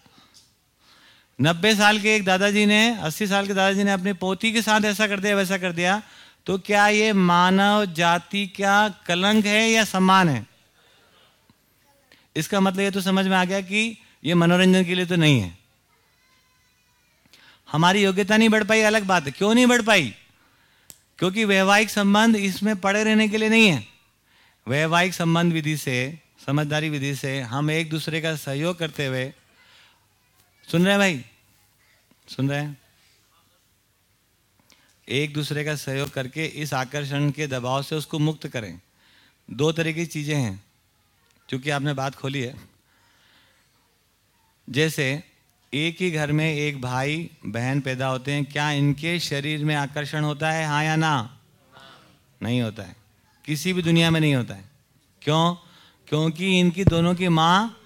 नब्बे साल के एक दादाजी ने, अस्सी साल के दादाजी ने अपनी पोती के साथ ऐसा कर दिया, वैसा कर दिया तो क्या ये मानव जाति का कलंक है या सम्मान है? इसका मतलब ये तो समझ में आ गया कि ये मनोरंजन के लिए तो नहीं है। हमारी योग्यता नहीं बढ़ पाई, अलग बात है। क्यों नहीं बढ़ पाई? क्योंकि वैवाहिक संबंध इसमें पड़े रहने के लिए नहीं है। वैवाहिक संबंध विधि से, समझदारी विधि से हम एक दूसरे का सहयोग करते हुए, सुन रहे हैं भाई? सुन रहे हैं? एक दूसरे का सहयोग करके इस आकर्षण के दबाव से उसको मुक्त करें। दो तरह की चीज़ें हैं क्योंकि आपने बात खोली है। जैसे एक ही घर में एक भाई, बहन पैदा होते हैं, क्या इनके शरीर में आकर्षण होता है हाँ या ना? नहीं होता है। किसी भी दुनिया में नहीं होता है। क्यों? क्योंकि इनकी दोनों की माँ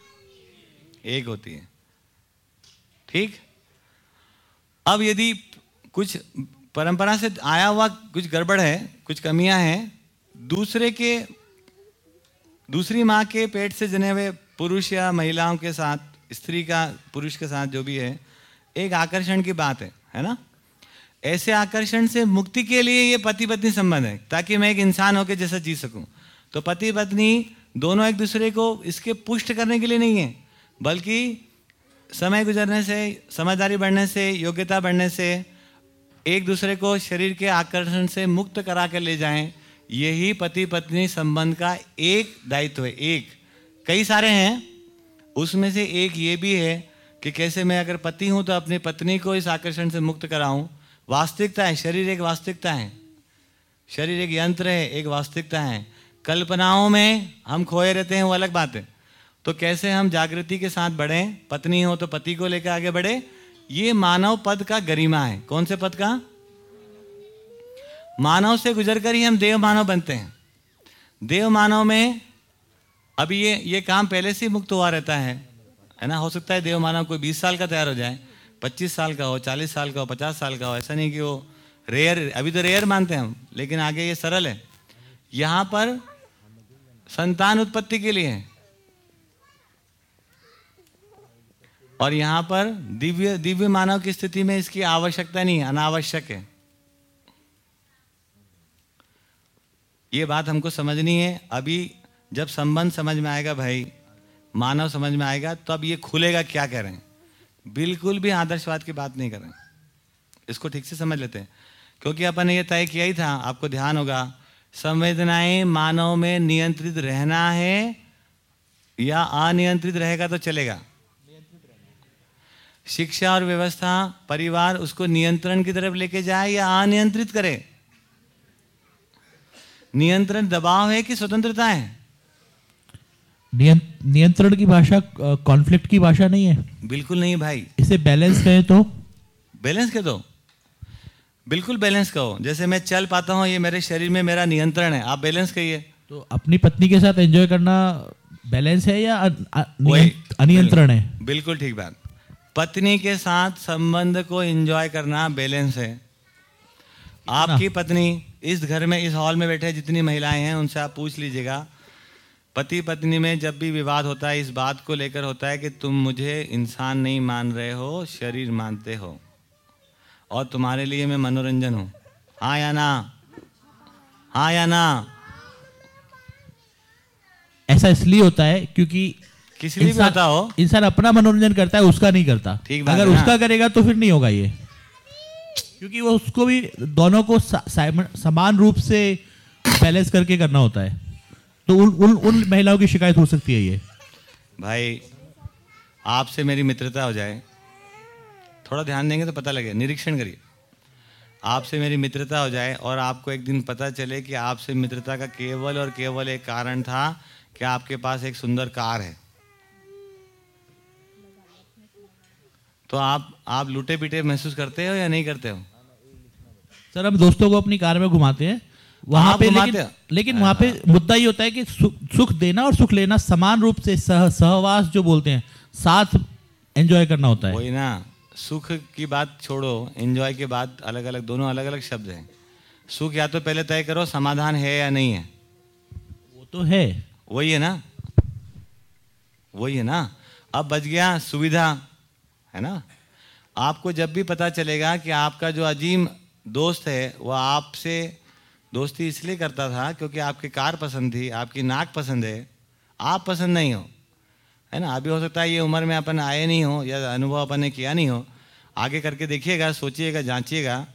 एक होती है। ठीक? अब यदि कुछ परंपरा से आया हुआ कुछ गड़बड़ है, कुछ कमियाँ हैं, दूसरे के, दूसरी माँ के पेट से जने हुए पुरुष या महिलाओं के साथ स्त्री का, पुरुष के साथ जो भी है, एक आकर्षण की बात है है ना? ऐसे आकर्षण से मुक्ति के लिए ये पति पत्नी संबंध है, ताकि मैं एक इंसान होकर जैसा जी सकूँ। तो पति पत्नी दोनों एक दूसरे को इसके पुष्ट करने के लिए नहीं है, बल्कि समय गुजरने से, समझदारी बढ़ने से, योग्यता बढ़ने से, एक दूसरे को शरीर के आकर्षण से मुक्त करा कर ले जाएँ, यही पति पत्नी संबंध का एक दायित्व है, एक। कई सारे हैं उसमें से एक ये भी है कि कैसे मैं अगर पति हूँ तो अपनी पत्नी को इस आकर्षण से मुक्त कराऊं। वास्तविकता है, शरीर एक वास्तविकता है। शरीर एक यंत्र है, एक वास्तविकता है। कल्पनाओं में हम खोए रहते हैं, वो अलग बात है। तो कैसे हम जागृति के साथ बढ़ें? पत्नी हो तो पति को लेकर आगे बढ़े। ये मानव पद का गरिमा है। कौन से पद का? मानव से गुजर कर ही हम देव मानव बनते हैं। देव मानव में अभी ये ये काम पहले से ही मुक्त हुआ रहता है है ना? हो सकता है देव मानव कोई बीस साल का तैयार हो जाए, पच्चीस साल का हो, चालीस साल का हो, पचास साल का हो, ऐसा नहीं कि वो रेयर अभी तो रेयर मानते हैं हम, लेकिन आगे ये सरल है। यहाँ पर संतान उत्पत्ति के लिए और यहाँ पर दिव्य दिव्य मानव की स्थिति में इसकी आवश्यकता नहीं, अनावश्यक है। ये बात हमको समझनी है। अभी जब संबंध समझ में आएगा भाई, मानव समझ में आएगा तब तो ये खुलेगा क्या कह रहे हैं बिल्कुल भी आदर्शवाद की बात नहीं कर। रहे इसको ठीक से समझ लेते हैं। क्योंकि अपन ने यह तय किया ही था, आपको ध्यान होगा, संवेदनाएँ मानव में नियंत्रित रहना है या अनियंत्रित रहेगा तो चलेगा। शिक्षा और व्यवस्था परिवार उसको नियंत्रण की तरफ़ लेके जाए या अनियंत्रित करे? नियंत्रण दबाव है कि स्वतंत्रता है? नियंत्रण की भाषा कॉन्फ्लिक्ट की भाषा नहीं है। बिल्कुल नहीं भाई। इसे बैलेंस कहे तो? बैलेंस कह दो। बिल्कुल बैलेंस कहो। जैसे मैं चल पाता हूँ ये मेरे शरीर में मेरा नियंत्रण है। आप बैलेंस कहिए। तो अपनी पत्नी के साथ एंजॉय करना बैलेंस है या अनियंत्रण है? बिल्कुल ठीक बात। पत्नी के साथ संबंध को एंजॉय करना बैलेंस है। आपकी पत्नी इस घर में इस हॉल में बैठे जितनी महिलाएँ हैं उनसे आप पूछ लीजिएगा। पति पत्नी में जब भी विवाद होता है इस बात को लेकर होता है कि तुम मुझे इंसान नहीं मान रहे हो शरीर मानते हो। और तुम्हारे लिए मैं मनोरंजन हूँ। हाँ या ना? हाँ या ना? ऐसा इसलिए होता है क्योंकि किसी भी होता हो। इंसान अपना मनोरंजन करता है उसका नहीं करता। ठीक बात अगर ना। उसका करेगा तो फिर नहीं होगा ये। क्योंकि वो उसको भी दोनों को समान रूप से बैलेंस करके करना होता है। तो उन उन उन महिलाओं की शिकायत हो सकती है ये। भाई आपसे मेरी मित्रता हो जाए थोड़ा ध्यान देंगे तो पता लगे निरीक्षण करिए। आपसे मेरी मित्रता हो जाए और आपको एक दिन पता चले कि आपसे मित्रता का केवल और केवल एक कारण था कि आपके पास एक सुंदर कार है। तो आप आप लूटे पीटे महसूस करते हो या नहीं करते हो? सर हम दोस्तों को अपनी कार में घुमाते हैं। वहाँ पे लेकिन, लेकिन वहाँ पे मुद्दा ये होता है कि सुख, सुख देना और सुख लेना समान रूप से सह सहवास जो बोलते हैं साथ एंजॉय करना होता है। वही ना सुख की बात छोड़ो एंजॉय की बात अलग अलग दोनों अलग अलग शब्द हैं। सुख या तो पहले तय करो समाधान है या नहीं है। वो तो है। वही है ना। वही है ना। अब बच गया सुविधा है ना? आपको जब भी पता चलेगा कि आपका जो अजीम दोस्त है वह आपसे दोस्ती इसलिए करता था क्योंकि आपकी कार पसंद थी, आपकी नाक पसंद है। आप पसंद नहीं हो, है ना? अभी हो सकता है ये उम्र में अपन आए नहीं हो या अनुभव अपन ने किया नहीं हो। आगे करके देखिएगा, सोचिएगा, जांचिएगा,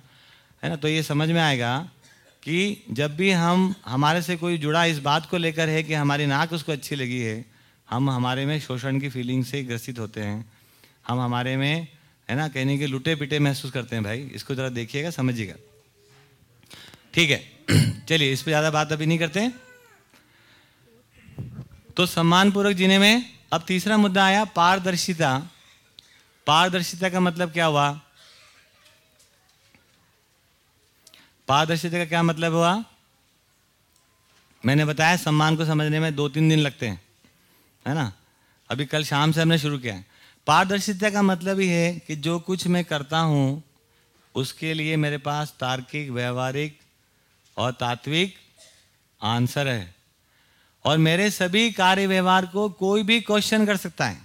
है ना? तो ये समझ में आएगा कि जब भी हम, हमारे से कोई जुड़ा इस बात को लेकर है कि हमारी नाक उसको अच्छी लगी है, हम हमारे में शोषण की फीलिंग से ग्रसित होते हैं। हम हमारे में, है ना? कहने के लुटे पिटे महसूस करते हैं भाई। इसको ज़रा देखिएगा, समझिएगा। ठीक है। *clears throat* चलिए, इस पर ज़्यादा बात अभी नहीं करते तो सम्मानपूर्वक जीने में अब तीसरा मुद्दा आया, पारदर्शिता। पारदर्शिता का मतलब क्या हुआ? पारदर्शिता का क्या मतलब हुआ? मैंने बताया, सम्मान को समझने में दो तीन दिन लगते हैं, है ना? अभी कल शाम से हमने शुरू किया पारदर्शिता का मतलब ही है कि जो कुछ मैं करता हूँ, उसके लिए मेरे पास तार्किक, व्यवहारिक और तात्विक आंसर है। और मेरे सभी कार्य व्यवहार को कोई भी क्वेश्चन कर सकता है।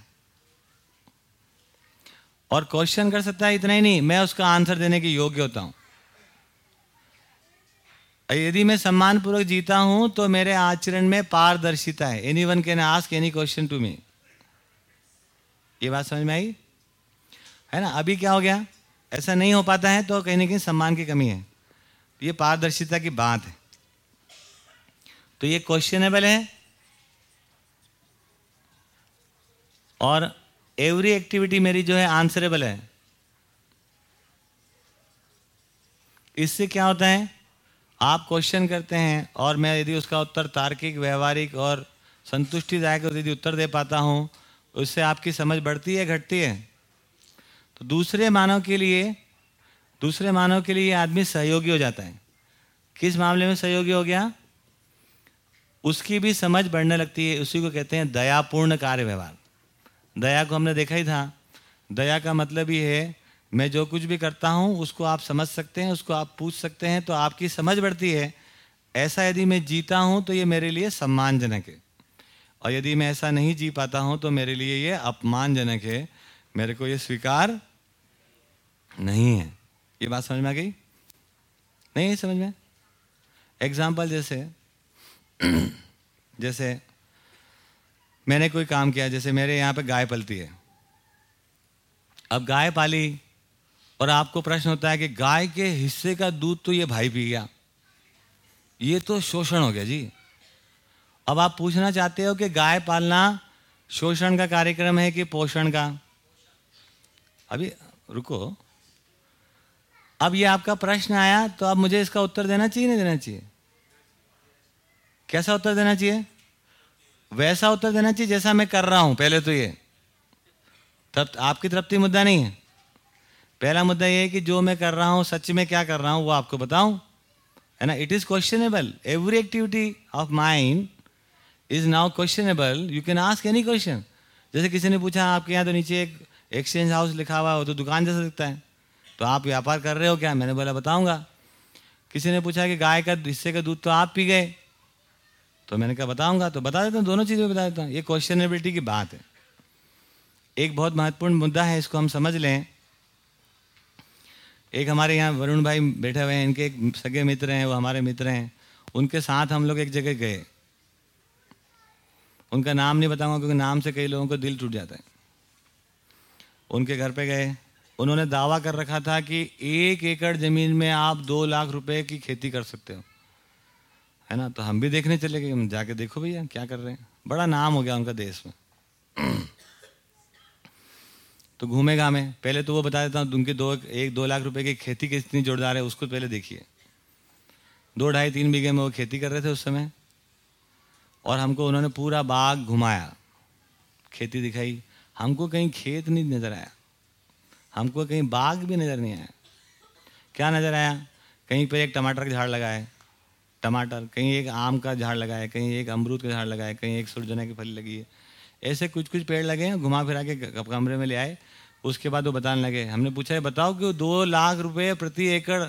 और क्वेश्चन कर सकता है इतना ही नहीं, मैं उसका आंसर देने के योग्य होता हूँ। यदि मैं सम्मानपूर्वक जीता हूँ तो मेरे आचरण में पारदर्शिता है। Anyone can ask any question to me ये बात समझ में आई? है ना? अभी क्या हो गया? ऐसा नहीं हो पाता है तो कहीं ना कहीं सम्मान की कमी है। ये पारदर्शिता की बात है। तो ये क्वेश्चनेबल है और एवरी एक्टिविटी मेरी जो है आंसरेबल है। इससे क्या होता है? आप क्वेश्चन करते हैं और मैं यदि उसका उत्तर तार्किक, व्यवहारिक और संतुष्टिदायक यदि उत्तर दे पाता हूँ, उससे आपकी समझ बढ़ती है, घटती है। तो दूसरे मानव के लिए दूसरे मानव के लिए आदमी सहयोगी हो जाता है। किस मामले में सहयोगी हो गया? उसकी भी समझ बढ़ने लगती है। उसी को कहते हैं दयापूर्ण कार्य व्यवहार दया को हमने देखा ही था। दया का मतलब ये है, मैं जो कुछ भी करता हूँ, उसको आप समझ सकते हैं, उसको आप पूछ सकते हैं तो आपकी समझ बढ़ती है। ऐसा यदि मैं जीता हूँ तो ये मेरे लिए सम्मानजनक है। और यदि मैं ऐसा नहीं जी पाता हूँ तो मेरे लिए ये अपमानजनक है। मेरे को ये स्वीकार नहीं है। ये बात समझ में आ गई? नहीं समझ में। एग्ज़ाम्पल जैसे *clears throat* जैसे मैंने कोई काम किया, जैसे मेरे यहाँ पे गाय पलती है। अब गाय पाली और आपको प्रश्न होता है कि गाय के हिस्से का दूध तो ये भाई पी गया। ये तो शोषण हो गया जी। अब आप पूछना चाहते हो कि गाय पालना शोषण का कार्यक्रम है कि पोषण का? अभी रुको। अब ये आपका प्रश्न आया तो अब मुझे इसका उत्तर देना चाहिए, नहीं देना चाहिए? कैसा उत्तर देना चाहिए? वैसा उत्तर देना चाहिए जैसा मैं कर रहा हूँ, पहले तो ये। तब आपकी तृप्ति मुद्दा नहीं है। पहला मुद्दा ये है कि जो मैं कर रहा हूँ, सच में क्या कर रहा हूँ, वो आपको बताऊँ, है ना? It is questionable every activity of mind is now questionable you can ask any question जैसे किसी ने पूछा, आपके यहाँ तो नीचे एक एक्सचेंज हाउस लिखा हुआ है, वो तो दुकान जैसा दिखता है। तो आप व्यापार कर रहे हो क्या? मैंने बोला, बताऊँगा। किसी ने पूछा कि, गाय का हिस्से का दूध तो आप पी गए? तो मैंने कहा, बताऊँगा। तो बता देता हूँ, दोनों चीज़ें बता देता हूँ। ये क्वेश्चनेबिलिटी की बात है। एक बहुत महत्वपूर्ण मुद्दा है, इसको हम समझ लें। एक हमारे यहाँ वरुण भाई बैठे हुए हैं, इनके एक सगे मित्र हैं, वो हमारे मित्र हैं। उनके साथ हम लोग एक जगह गए। उनका नाम नहीं बताऊँगा, क्योंकि नाम से कई लोगों को दिल टूट जाता है। उनके घर पे गए। उन्होंने दावा कर रखा था कि एक एकड़ ज़मीन में आप दो लाख रुपए की खेती कर सकते हो। है ना? तो हम भी देखने चले गए। हम जाके देखो भैया, क्या कर रहे हैं? बड़ा नाम हो गया उनका देश में। तो घूमे घामे पहले तो वो बता देता हूँ उनके दो, एक दो लाख रुपए की खेती कितनी जोरदार है, उसको पहले देखिए। दो ढाई तीन बीघे में वो खेती कर रहे थे उस समय। और हमको उन्होंने पूरा बाग घुमाया। खेती दिखाई। हमको कहीं खेत नहीं नज़र आया। हमको कहीं बाग भी नज़र नहीं आया। क्या नज़र आया? कहीं पर एक टमाटर का झाड़ लगा है। टमाटर, कहीं एक आम का झाड़ लगा है, कहीं एक अमरूद का झाड़ लगा है, कहीं एक सुरजना की फली लगी है। ऐसे कुछ कुछ पेड़ लगे हैं, घुमा फिरा के कमरे में ले आए। उसके बाद वो बताने लगे, हमने पूछा है बताओ कि दो लाख रुपए प्रति एकड़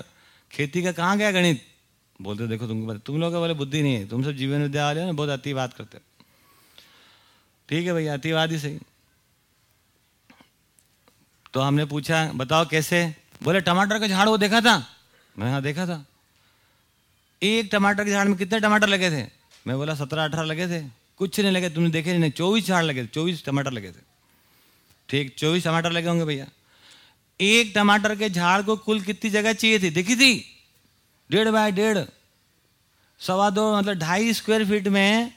खेती का कहाँ गया गणित? बोलते, देखो तुमको तुम लोग बोले बुद्धि नहीं है। तुम सब जीवन विद्या वाले ना, बहुत अति बात करते ठीक है भैया, अतिवाद ही सही तो हमने पूछा, बताओ कैसे? बोले, टमाटर का झाड़ वो देखा था? मैंने हाँ देखा था। एक टमाटर के झाड़ में कितने टमाटर लगे थे? मैं बोला, सत्रह, अठारह लगे थे। कुछ नहीं लगे, तुमने देखे नहीं, चौबीस झाड़ लगे थे, चौबीस टमाटर लगे थे। ठीक, चौबीस टमाटर लगे होंगे भैया। एक टमाटर के झाड़ को कुल कितनी जगह चाहिए थी? देखी थी? डेढ़ बाय डेढ़। सवा दो मतलब ढाई स्क्वायर फीट में,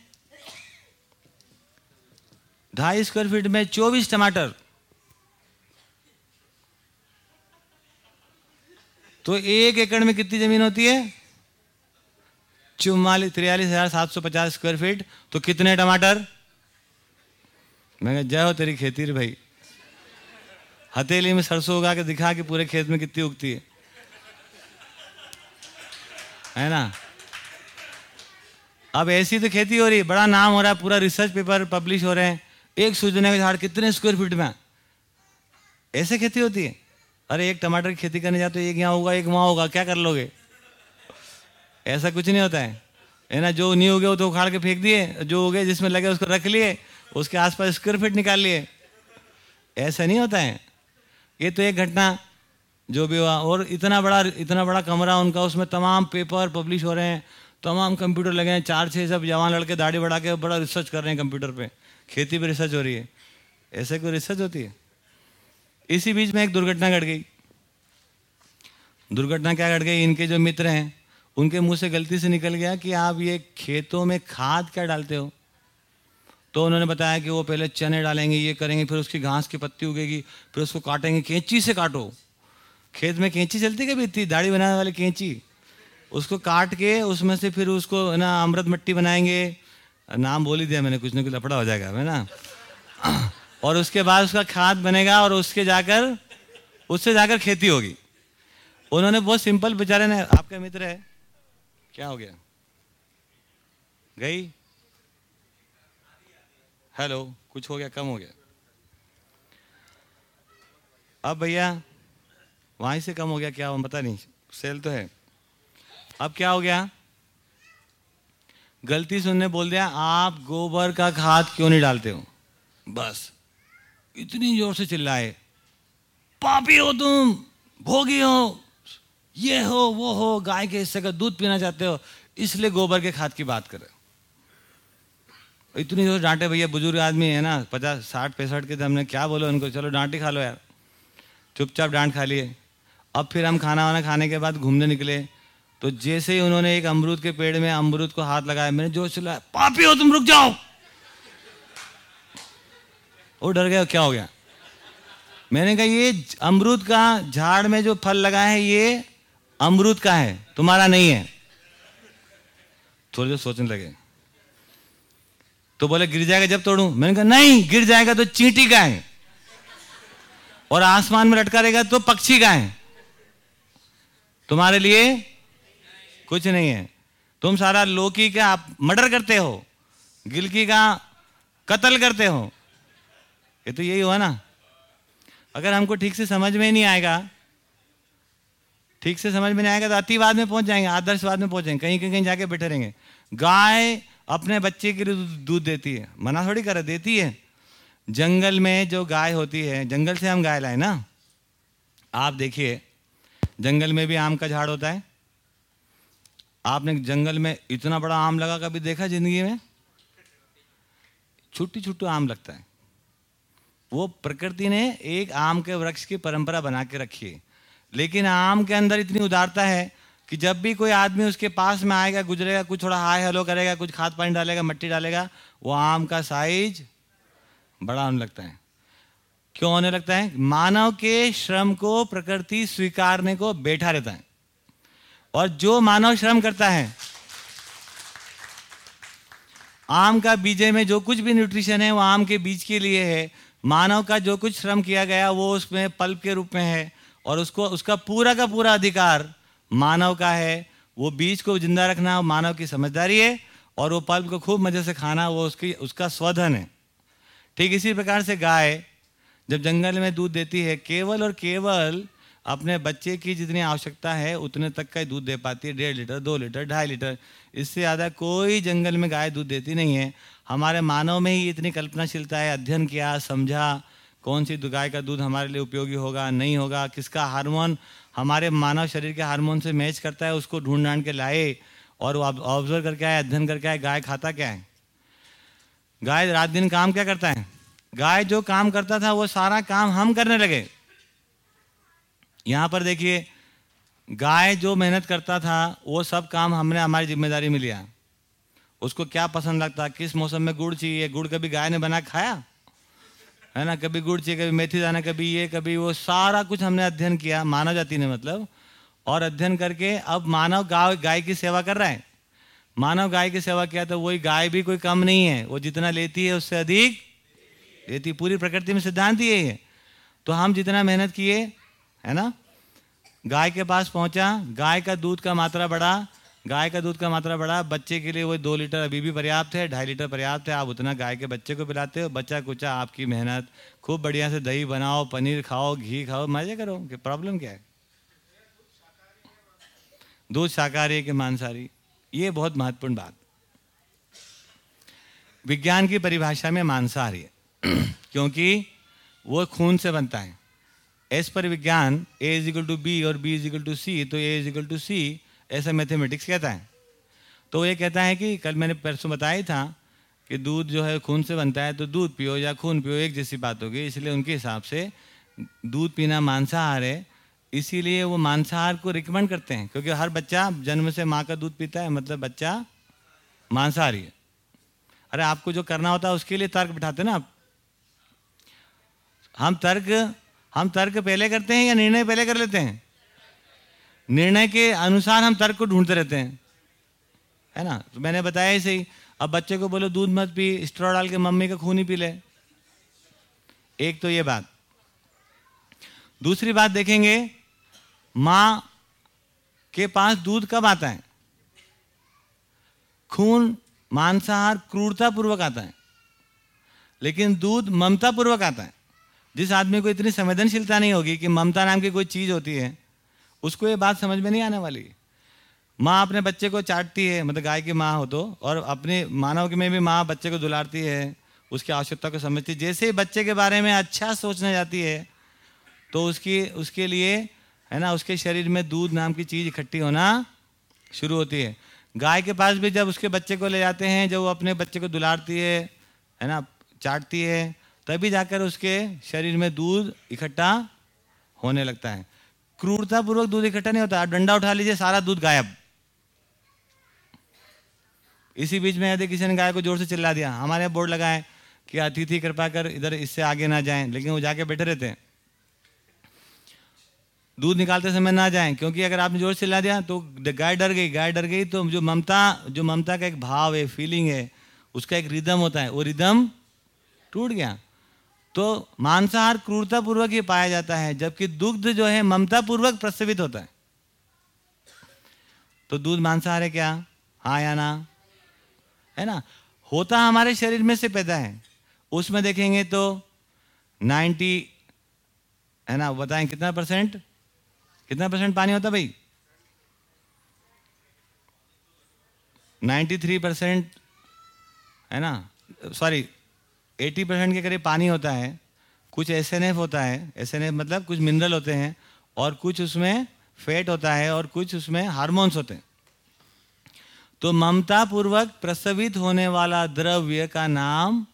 ढाई स्क्वायर फीट में चौबीस टमाटर। तो एक एकड़ में कितनी ज़मीन होती है? चुम्मालीस तिरयालीस हज़ार सात सौ पचास स्क्वायर फीट तो कितने टमाटर? मैं जय हो तेरी खेती रे भाई। हथेली में सरसों उगा के दिखा के पूरे खेत में कितनी उगती है। है ना? अब ऐसी तो खेती हो रही है, बड़ा नाम हो रहा है, पूरा रिसर्च पेपर पब्लिश हो रहे हैं। एक सूजने के झाड़ कितने स्क्वायर फीट में? ऐसे खेती होती है? अरे एक टमाटर की खेती करने जाते हो, एक यहाँ होगा, एक वहाँ होगा, क्या कर लोगे? ऐसा कुछ नहीं होता है। है ना, जो नहीं हो गया वो तो उखाड़ के फेंक दिए, जो हो गए जिसमें लगे उसको रख लिए, उसके आसपास स्क्वायर फीट निकाल लिए। ऐसा नहीं होता है। ये तो एक घटना, जो भी हुआ, और इतना बड़ा इतना बड़ा कमरा उनका, उसमें तमाम पेपर पब्लिश हो रहे हैं, तमाम कंप्यूटर लगे हैं, चार छः सब जवान लड़के दाढ़ी बढ़ा के बड़ा रिसर्च कर रहे हैं कंप्यूटर पे। खेती पे रिसर्च हो रही है। ऐसे कोई रिसर्च होती है? इसी बीच में एक दुर्घटना घट गई। दुर्घटना क्या घट गई? इनके जो मित्र हैं, उनके मुँह से गलती से निकल गया कि आप ये खेतों में खाद क्या डालते हो? तो उन्होंने बताया कि वो पहले चने डालेंगे, ये करेंगे, फिर उसकी घास की पत्ती उगेगी, फिर उसको काटेंगे, कैंची से काटो। खेत में कैंची चलती कभी इतनी? दाढ़ी बनाने वाली कैंची। उसको काट के उसमें से फिर उसको, है ना, अमृत मिट्टी बनाएँगे। नाम बोल ही दिया मैंने, कुछ ना कुछ लपड़ा हो जाएगा, है ना? और उसके बाद उसका खाद बनेगा और उसके जाकर, उससे जाकर खेती होगी। उन्होंने बहुत सिंपल बेचारे ने, आपका मित्र है? क्या हो गया? गई? हेलो कुछ हो गया, कम हो गया। अब भैया, वहीं से कम हो गया, क्या हो, पता नहीं सेल तो है। अब क्या हो गया? गलती से बोल दिया, आप गोबर का खाद क्यों नहीं डालते हो? बस। इतनी ज़ोर से चिल्लाए, पापी हो तुम, भोगी हो, ये हो, वो हो, गाय के हिस्से का दूध पीना चाहते हो, इसलिए गोबर के खाद की बात करें इतनी ज़ोर डांटे, भैया, बुज़ुर्ग आदमी है ना, पचास, साठ, पैंसठ के थे हमने, क्या बोलो उनको? चलो, डांटी खा लो यार। चुपचाप डांट खा लिए। अब फिर हम खाना वाना खाने के बाद घूमने निकले। तो जैसे ही उन्होंने एक अमरूद के पेड़ में अमरूद को हाथ लगाया, मैंने ज़ोर चिल्लाया, पापी हो तुम, रुक जाओ। वो डर गया, क्या हो गया? मैंने कहा, ये अमरूद का झाड़ में जो फल लगा है, ये अमरूद का है? तुम्हारा नहीं है। थोड़ी देर सोचने लगे। तो बोले, गिर जाएगा जब तोड़ू? मैंने कहा, नहीं, गिर जाएगा तो चींटी का है। और आसमान में लटका रहेगा तो पक्षी का है। तुम्हारे लिए कुछ नहीं है। तुम सारा लोकी का मर्डर करते हो, गिलकी का कत्ल करते हो। ये तो यही हुआ ना। अगर हमको ठीक से समझ में नहीं आएगा, ठीक से समझ में नहीं आएगा तो अतिवाद में पहुँच जाएँगे, आदर्शवाद में पहुँच जाएँगे, कहीं कहीं कहीं जाके बैठे रहेंगे। गाय अपने बच्चे के लिए दूध देती है, मना थोड़ी करे देती है। जंगल में जो गाय होती है, जंगल से हम गाय लाए ना। आप देखिए, जंगल में भी आम का झाड़ होता है। आपने जंगल में इतना बड़ा आम लगा कभी देखा ज़िंदगी में? छोटी छोटी आम लगता है। वो प्रकृति ने एक आम के वृक्ष की परंपरा बना के रखी है। लेकिन आम के अंदर इतनी उदारता है कि जब भी कोई आदमी उसके पास में आएगा, गुजरेगा, कुछ थोड़ा हाय हेलो करेगा, कुछ खाद पानी डालेगा, मट्टी डालेगा, वो आम का साइज़ बड़ा होने लगता है। क्यों होने लगता है? मानव के श्रम को प्रकृति स्वीकारने को बैठा रहता है। और जो मानव श्रम करता है, आम का बीजे में जो कुछ भी न्यूट्रिशन है, वो आम के बीज के लिए है। मानव का जो कुछ श्रम किया गया, वो उसमें पल्प के रूप में है और उसको, उसका पूरा का पूरा अधिकार मानव का है। वो बीज को ज़िंदा रखना मानव की समझदारी है और वो पल्प को खूब मज़े से खाना, वो उसकी, उसका स्वधन है। ठीक इसी प्रकार से गाय, जब जंगल में दूध देती है, केवल और केवल अपने बच्चे की जितनी आवश्यकता है, उतने तक का ही दूध दे पाती है। डेढ़ लीटर, दो लीटर, ढाई लीटर, इससे ज़्यादा कोई जंगल में गाय दूध देती नहीं है। हमारे मानव में ही इतनी कल्पनाशीलता है, अध्ययन किया, समझा, कौन सी गाय का दूध हमारे लिए उपयोगी होगा, नहीं होगा, किसका हार्मोन हमारे मानव शरीर के हार्मोन से मैच करता है, उसको ढूंढ ढांड के लाए और वो ऑब्ज़र्व करके आए, अध्ययन करके आए, गाय खाता क्या है? गाय रात दिन काम क्या करता है? गाय जो काम करता था, वो सारा काम हम करने लगे। यहाँ पर देखिए, गाय जो मेहनत करता था, वो सब काम हमने, हमारी ज़िम्मेदारी में लिया उसको क्या पसंद लगता? किस मौसम में गुड़ चाहिए? गुड़ कभी गाय ने बना खाया? है ना? कभी गुड़ चाहिए, कभी मेथी दाना, कभी ये, कभी वो, सारा कुछ हमने अध्ययन किया, मानव जाति ने मतलब। और अध्ययन करके अब मानव गाय गाय की सेवा कर रहा है। मानव गाय की सेवा किया तो वही गाय भी कोई कम नहीं है। वो जितना लेती है, उससे अधिक लेती पूरी प्रकृति में सिद्धांत ही है। तो हम जितना मेहनत किए, है ना? गाय के पास पहुँचा, गाय का दूध का मात्रा बढ़ा गाय का दूध का मात्रा बढ़ा। बच्चे के लिए वो दो लीटर अभी भी पर्याप्त है, ढाई लीटर पर्याप्त है। आप उतना गाय के बच्चे को पिलाते हो। बच्चा कुचा, आपकी मेहनत। खूब बढ़िया से दही बनाओ, पनीर खाओ, घी खाओ। मज़े करो। कि प्रॉब्लम क्या है? दूध शाकाहारी के मांसाहारी? ये बहुत महत्वपूर्ण बात। विज्ञान की परिभाषा में मांसाहारी *clears throat* क्योंकि वो खून से बनता है। एस पर विज्ञान, A is equal to B और B is equal to C तो A is equal to C. ऐसा मैथमेटिक्स कहता है। तो ये कहता है कि कल मैंने परसों बताया था कि दूध जो है खून से बनता है तो दूध पियो या खून पियो, एक जैसी बात होगी। इसलिए उनके हिसाब से दूध पीना मांसाहार है। इसीलिए वो मांसाहार को रिकमेंड करते हैं, क्योंकि हर बच्चा जन्म से माँ का दूध पीता है मतलब बच्चा मांसाहारी है। अरे आपको जो करना होता है उसके लिए तर्क बिठाते ना आप। हम तर्क हम तर्क पहले करते हैं या निर्णय पहले कर लेते हैं? निर्णय के अनुसार हम तर्क को ढूंढते रहते हैं। है ना? तो मैंने बताया ही सही। अब बच्चे को बोलो, दूध मत पी स्ट्रॉ डाल के मम्मी का खून ही पी ले। एक तो ये बात। दूसरी बात देखेंगे, माँ के पास दूध कब आता है? खून मांसाहार क्रूरता पूर्वक आता है। लेकिन दूध ममता पूर्वक आता है। जिस आदमी को इतनी संवेदनशीलता नहीं होगी कि ममता नाम की कोई चीज़ होती है उसको ये बात समझ में नहीं आने वाली। माँ अपने बच्चे को चाटती है मतलब गाय की माँ हो तो और अपने मानव के में भी माँ बच्चे को दुलारती है, उसकी आवश्यकता को समझती है। जैसे ही बच्चे के बारे में अच्छा सोचने जाती है तो उसकी, उसके लिए, है ना, उसके शरीर में दूध नाम की चीज़ इकट्ठी होना शुरू होती है। गाय के पास भी जब उसके बच्चे को ले जाते हैं, जब वो अपने बच्चे को दुलारती है है ना, चाटती है, तभी जाकर उसके शरीर में दूध इकट्ठा होने लगता है। क्रूरतापूर्वक दूध इकट्ठा नहीं होता। डंडा उठा लीजिए, सारा दूध गायब। इसी बीच में यदि किसी ने गाय को ज़ोर से चिल्ला दिया, हमारे बोर्ड लगाए कि अतिथि कृपा कर इधर इससे आगे ना जाएँ, लेकिन वो जाके बैठे रहते हैं। दूध निकालते समय ना जाएँ, क्योंकि अगर आपने ज़ोर से चिल्ला दिया तो गाय डर गई, गाय डर गई तो जो ममता जो ममता का एक भाव है फीलिंग है, उसका एक रिदम होता है। वो रिदम टूट गया। तो मांसाहार क्रूरता पूर्वक ही पाया जाता है, जबकि दुग्ध जो है ममता पूर्वक प्रसवित होता है। तो दूध मांसाहार है क्या? हाँ या ना? है ना? होता हमारे शरीर में से पैदा है। उसमें देखेंगे तो 90 है ना, बताएँ कितना परसेंट? कितना परसेंट पानी होता भाई? 93 परसेंट, है ना? सॉरी 80 परसेंट के करीब पानी होता है, कुछ एसएनएफ होता है एसएनएफ मतलब कुछ मिनरल होते हैं और कुछ उसमें फैट होता है और कुछ उसमें हार्मोन्स होते हैं। तो ममता पूर्वक प्रसवित होने वाला द्रव्य का नाम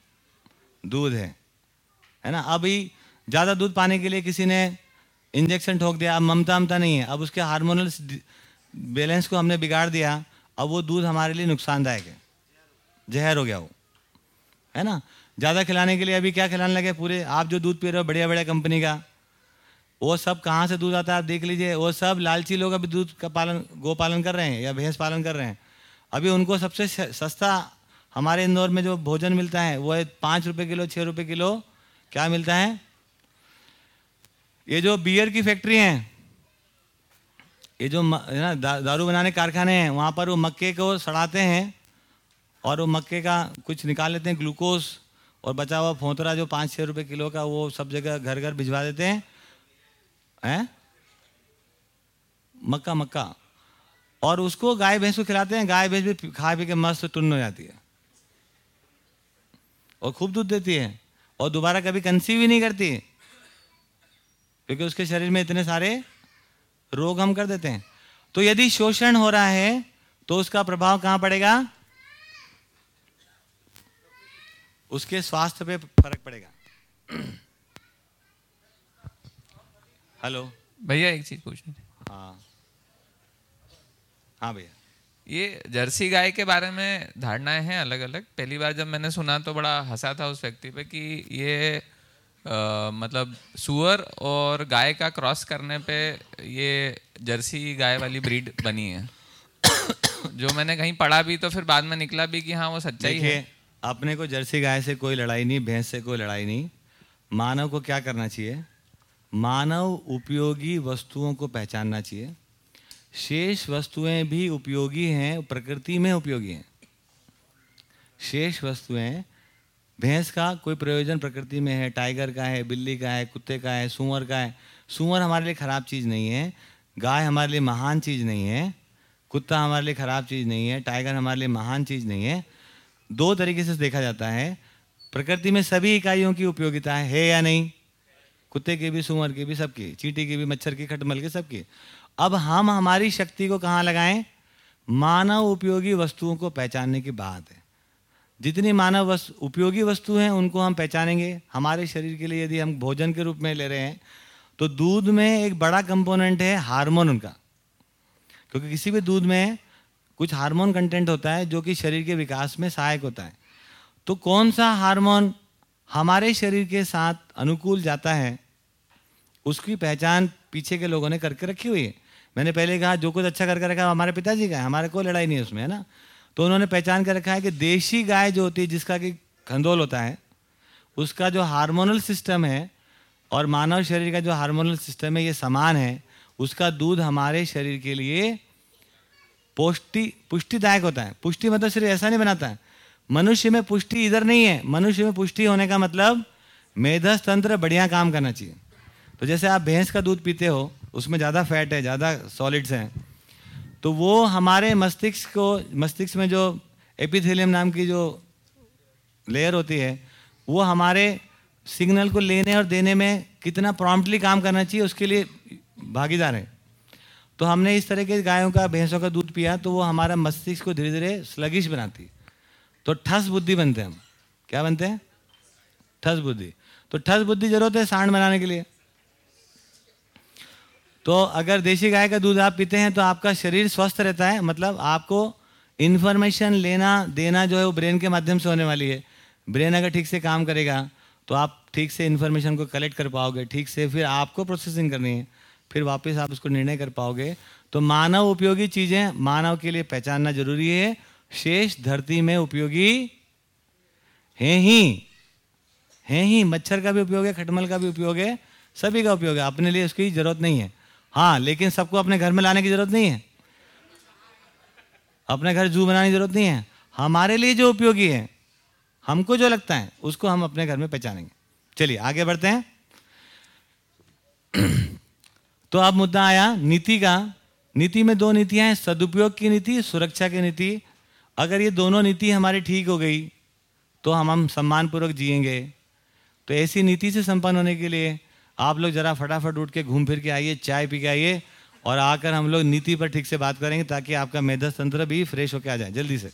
दूध है। है ना? अभी ज़्यादा दूध पाने के लिए किसी ने इंजेक्शन ठोक दिया, अब ममता ममता नहीं है, अब उसके हार्मोनल बैलेंस को हमने बिगाड़ दिया, अब वो दूध हमारे लिए नुकसानदायक है। जहर हो गया वो। है ना? ज़्यादा खिलाने के लिए अभी क्या खिलाने लगे? पूरे आप जो दूध पी रहे हो बढ़िया बढ़िया कंपनी का। वो सब कहाँ से दूध आता है आप देख लीजिए। वो सब लालची लोग अभी दूध का पालन गो पालन कर रहे हैं या भैंस पालन कर रहे हैं। अभी उनको सबसे सस्ता हमारे इंदौर में जो भोजन मिलता है वो है पाँच रुपये किलो छः रुपये किलो क्या मिलता है? ये जो बियर की फैक्ट्री हैं ये जो है ना दा, दारू बनाने कारखाने हैं वहाँ पर वो मक्के को सड़ाते हैं और वो मक्के का कुछ निकाल लेते हैं ग्लूकोज और बचा हुआ फोतरा जो पाँच छः रुपये किलो का, वो सब जगह घर घर भिजवा देते हैं। हैं? मक्का मक्का। और उसको गाय, भैंस को खिलाते हैं, गाय, भैंस भी खा पी के मस्त टुन्न हो जाती है। और खूब दूध देती है। और दोबारा कभी कंसीव ही नहीं करती। क्योंकि उसके शरीर में इतने सारे रोग हम कर देते हैं। तो यदि शोषण हो रहा है तो उसका प्रभाव कहाँ पड़ेगा? उसके स्वास्थ्य पे फ़र्क पड़ेगा। *clears throat* हेलो। भैया एक चीज़ पूछनी थी। हाँ। हाँ भैया। ये जर्सी गाय के बारे में धारणाएँ हैं अलग अलग पहली बार जब मैंने सुना तो बड़ा हंसा था उस व्यक्ति पे कि ये आ, मतलब सुअर और गाय का क्रॉस करने पे ये जर्सी गाय वाली ब्रीड बनी है। जो मैंने कहीं पढ़ा भी तो फिर बाद में निकला भी कि हाँ वो सच्चाई है। अपने को जर्सी गाय से कोई लड़ाई नहीं, भैंस से कोई लड़ाई नहीं। मानव को क्या करना चाहिए? मानव उपयोगी वस्तुओं को पहचानना चाहिए। शेष वस्तुएँ भी उपयोगी हैं, प्रकृति में उपयोगी हैं। शेष वस्तुएँ, भैंस का कोई प्रयोजन प्रकृति में है, टाइगर का है, बिल्ली का है, कुत्ते का है, सुअर का है। सुअर हमारे लिए ख़राब चीज़ नहीं है, गाय हमारे लिए महान चीज़ नहीं है, कुत्ता हमारे लिए ख़राब चीज़ नहीं है, टाइगर हमारे लिए महान चीज़ नहीं है। दो तरीके से देखा जाता है। प्रकृति में सभी इकाइयों की उपयोगिता है या नहीं? कुत्ते की भी, सुअर की भी, सबकी। चींटी की भी, मच्छर की, खटमल की, सबकी। अब हम हमारी शक्ति को कहाँ लगाएँ? मानव उपयोगी वस्तुओं को पहचानने की बात है। जितनी मानव वस्तु उपयोगी वस्तु हैं, उनको हम पहचानेंगे। हमारे शरीर के लिए यदि हम भोजन के रूप में ले रहे हैं तो दूध में एक बड़ा कंपोनेंट है हार्मोन उनका। क्योंकि किसी भी दूध में कुछ हार्मोन कंटेंट होता है जो कि शरीर के विकास में सहायक होता है। तो कौन सा हार्मोन हमारे शरीर के साथ अनुकूल जाता है, उसकी पहचान पीछे के लोगों ने करके रखी हुई है। मैंने पहले कहा, जो कुछ अच्छा करके रखा है हमारे पिताजी का है, हमारे कोई लड़ाई नहीं है उसमें, है ना? तो उन्होंने पहचान कर रखा है कि देशी गाय जो होती है, जिसका कि खंदोल होता है, उसका जो हार्मोनल सिस्टम है और मानव शरीर का जो हार्मोनल सिस्टम है, ये समान है, उसका दूध हमारे शरीर के लिए पुष्टि, पुष्टिदायक होता है। पुष्टि मतलब शरीर ऐसा नहीं बनाता है। मनुष्य में पुष्टि इधर नहीं है। मनुष्य में पुष्टि होने का मतलब मेधस तंत्र बढ़िया काम करना चाहिए। तो जैसे आप भैंस का दूध पीते हो, उसमें ज़्यादा फैट है, ज़्यादा सॉलिड्स हैं तो वो हमारे मस्तिष्क को, मस्तिष्क में जो एपिथेलियम नाम की जो लेयर होती है, वो हमारे सिग्नल को लेने और देने में कितना प्रॉम्प्टली काम करना चाहिए, उसके लिए भागीदार है। तो हमने इस तरह के गायों का, भैंसों का दूध पिया तो वो हमारा मस्तिष्क को धीरे धीरे स्लगिश बनाती। तो ठस बुद्धि बनते हैं हम। क्या बनते हैं? ठस बुद्धि। तो ठस बुद्धि ज़रूरत है सांड बनाने के लिए। तो अगर देसी गाय का दूध आप पीते हैं तो आपका शरीर स्वस्थ रहता है। मतलब आपको इन्फॉर्मेशन लेना, देना जो है वो ब्रेन के माध्यम से होने वाली है। ब्रेन अगर ठीक से काम करेगा तो आप ठीक से इन्फॉर्मेशन को कलेक्ट कर पाओगे। ठीक से फिर आपको प्रोसेसिंग करनी है। फिर वापस आप उसको निर्णय कर पाओगे। तो मानव उपयोगी चीज़ें मानव के लिए पहचानना ज़रूरी है। शेष धरती में उपयोगी हैं ही। हैं ही, मच्छर का भी उपयोग है, खटमल का भी उपयोग है, सभी का उपयोग है। अपने लिए उसकी ज़रूरत नहीं है। हाँ लेकिन सबको अपने घर में लाने की ज़रूरत नहीं है। अपने घर जू बनाने की ज़रूरत नहीं है। हमारे लिए जो उपयोगी है, हमको जो लगता है, उसको हम अपने घर में पहचानेंगे। चलिए, आगे बढ़ते हैं। *clears throat* तो अब मुद्दा आया, नीति का। नीति में दो नीतियाँ हैं, सदुपयोग की नीति, सुरक्षा की नीति। अगर ये दोनों नीति हमारी ठीक हो गई तो हम हम सम्मानपूर्वक जिएँगे। तो ऐसी नीति से संपन्न होने के लिए आप लोग जरा फटाफट उठ के घूम फिर के आइए, चाय पी के आइए, और आकर हम लोग नीति पर ठीक से बात करेंगे ताकि आपका मेधस तंत्र भी फ्रेश होकर आ जाए। जल्दी से।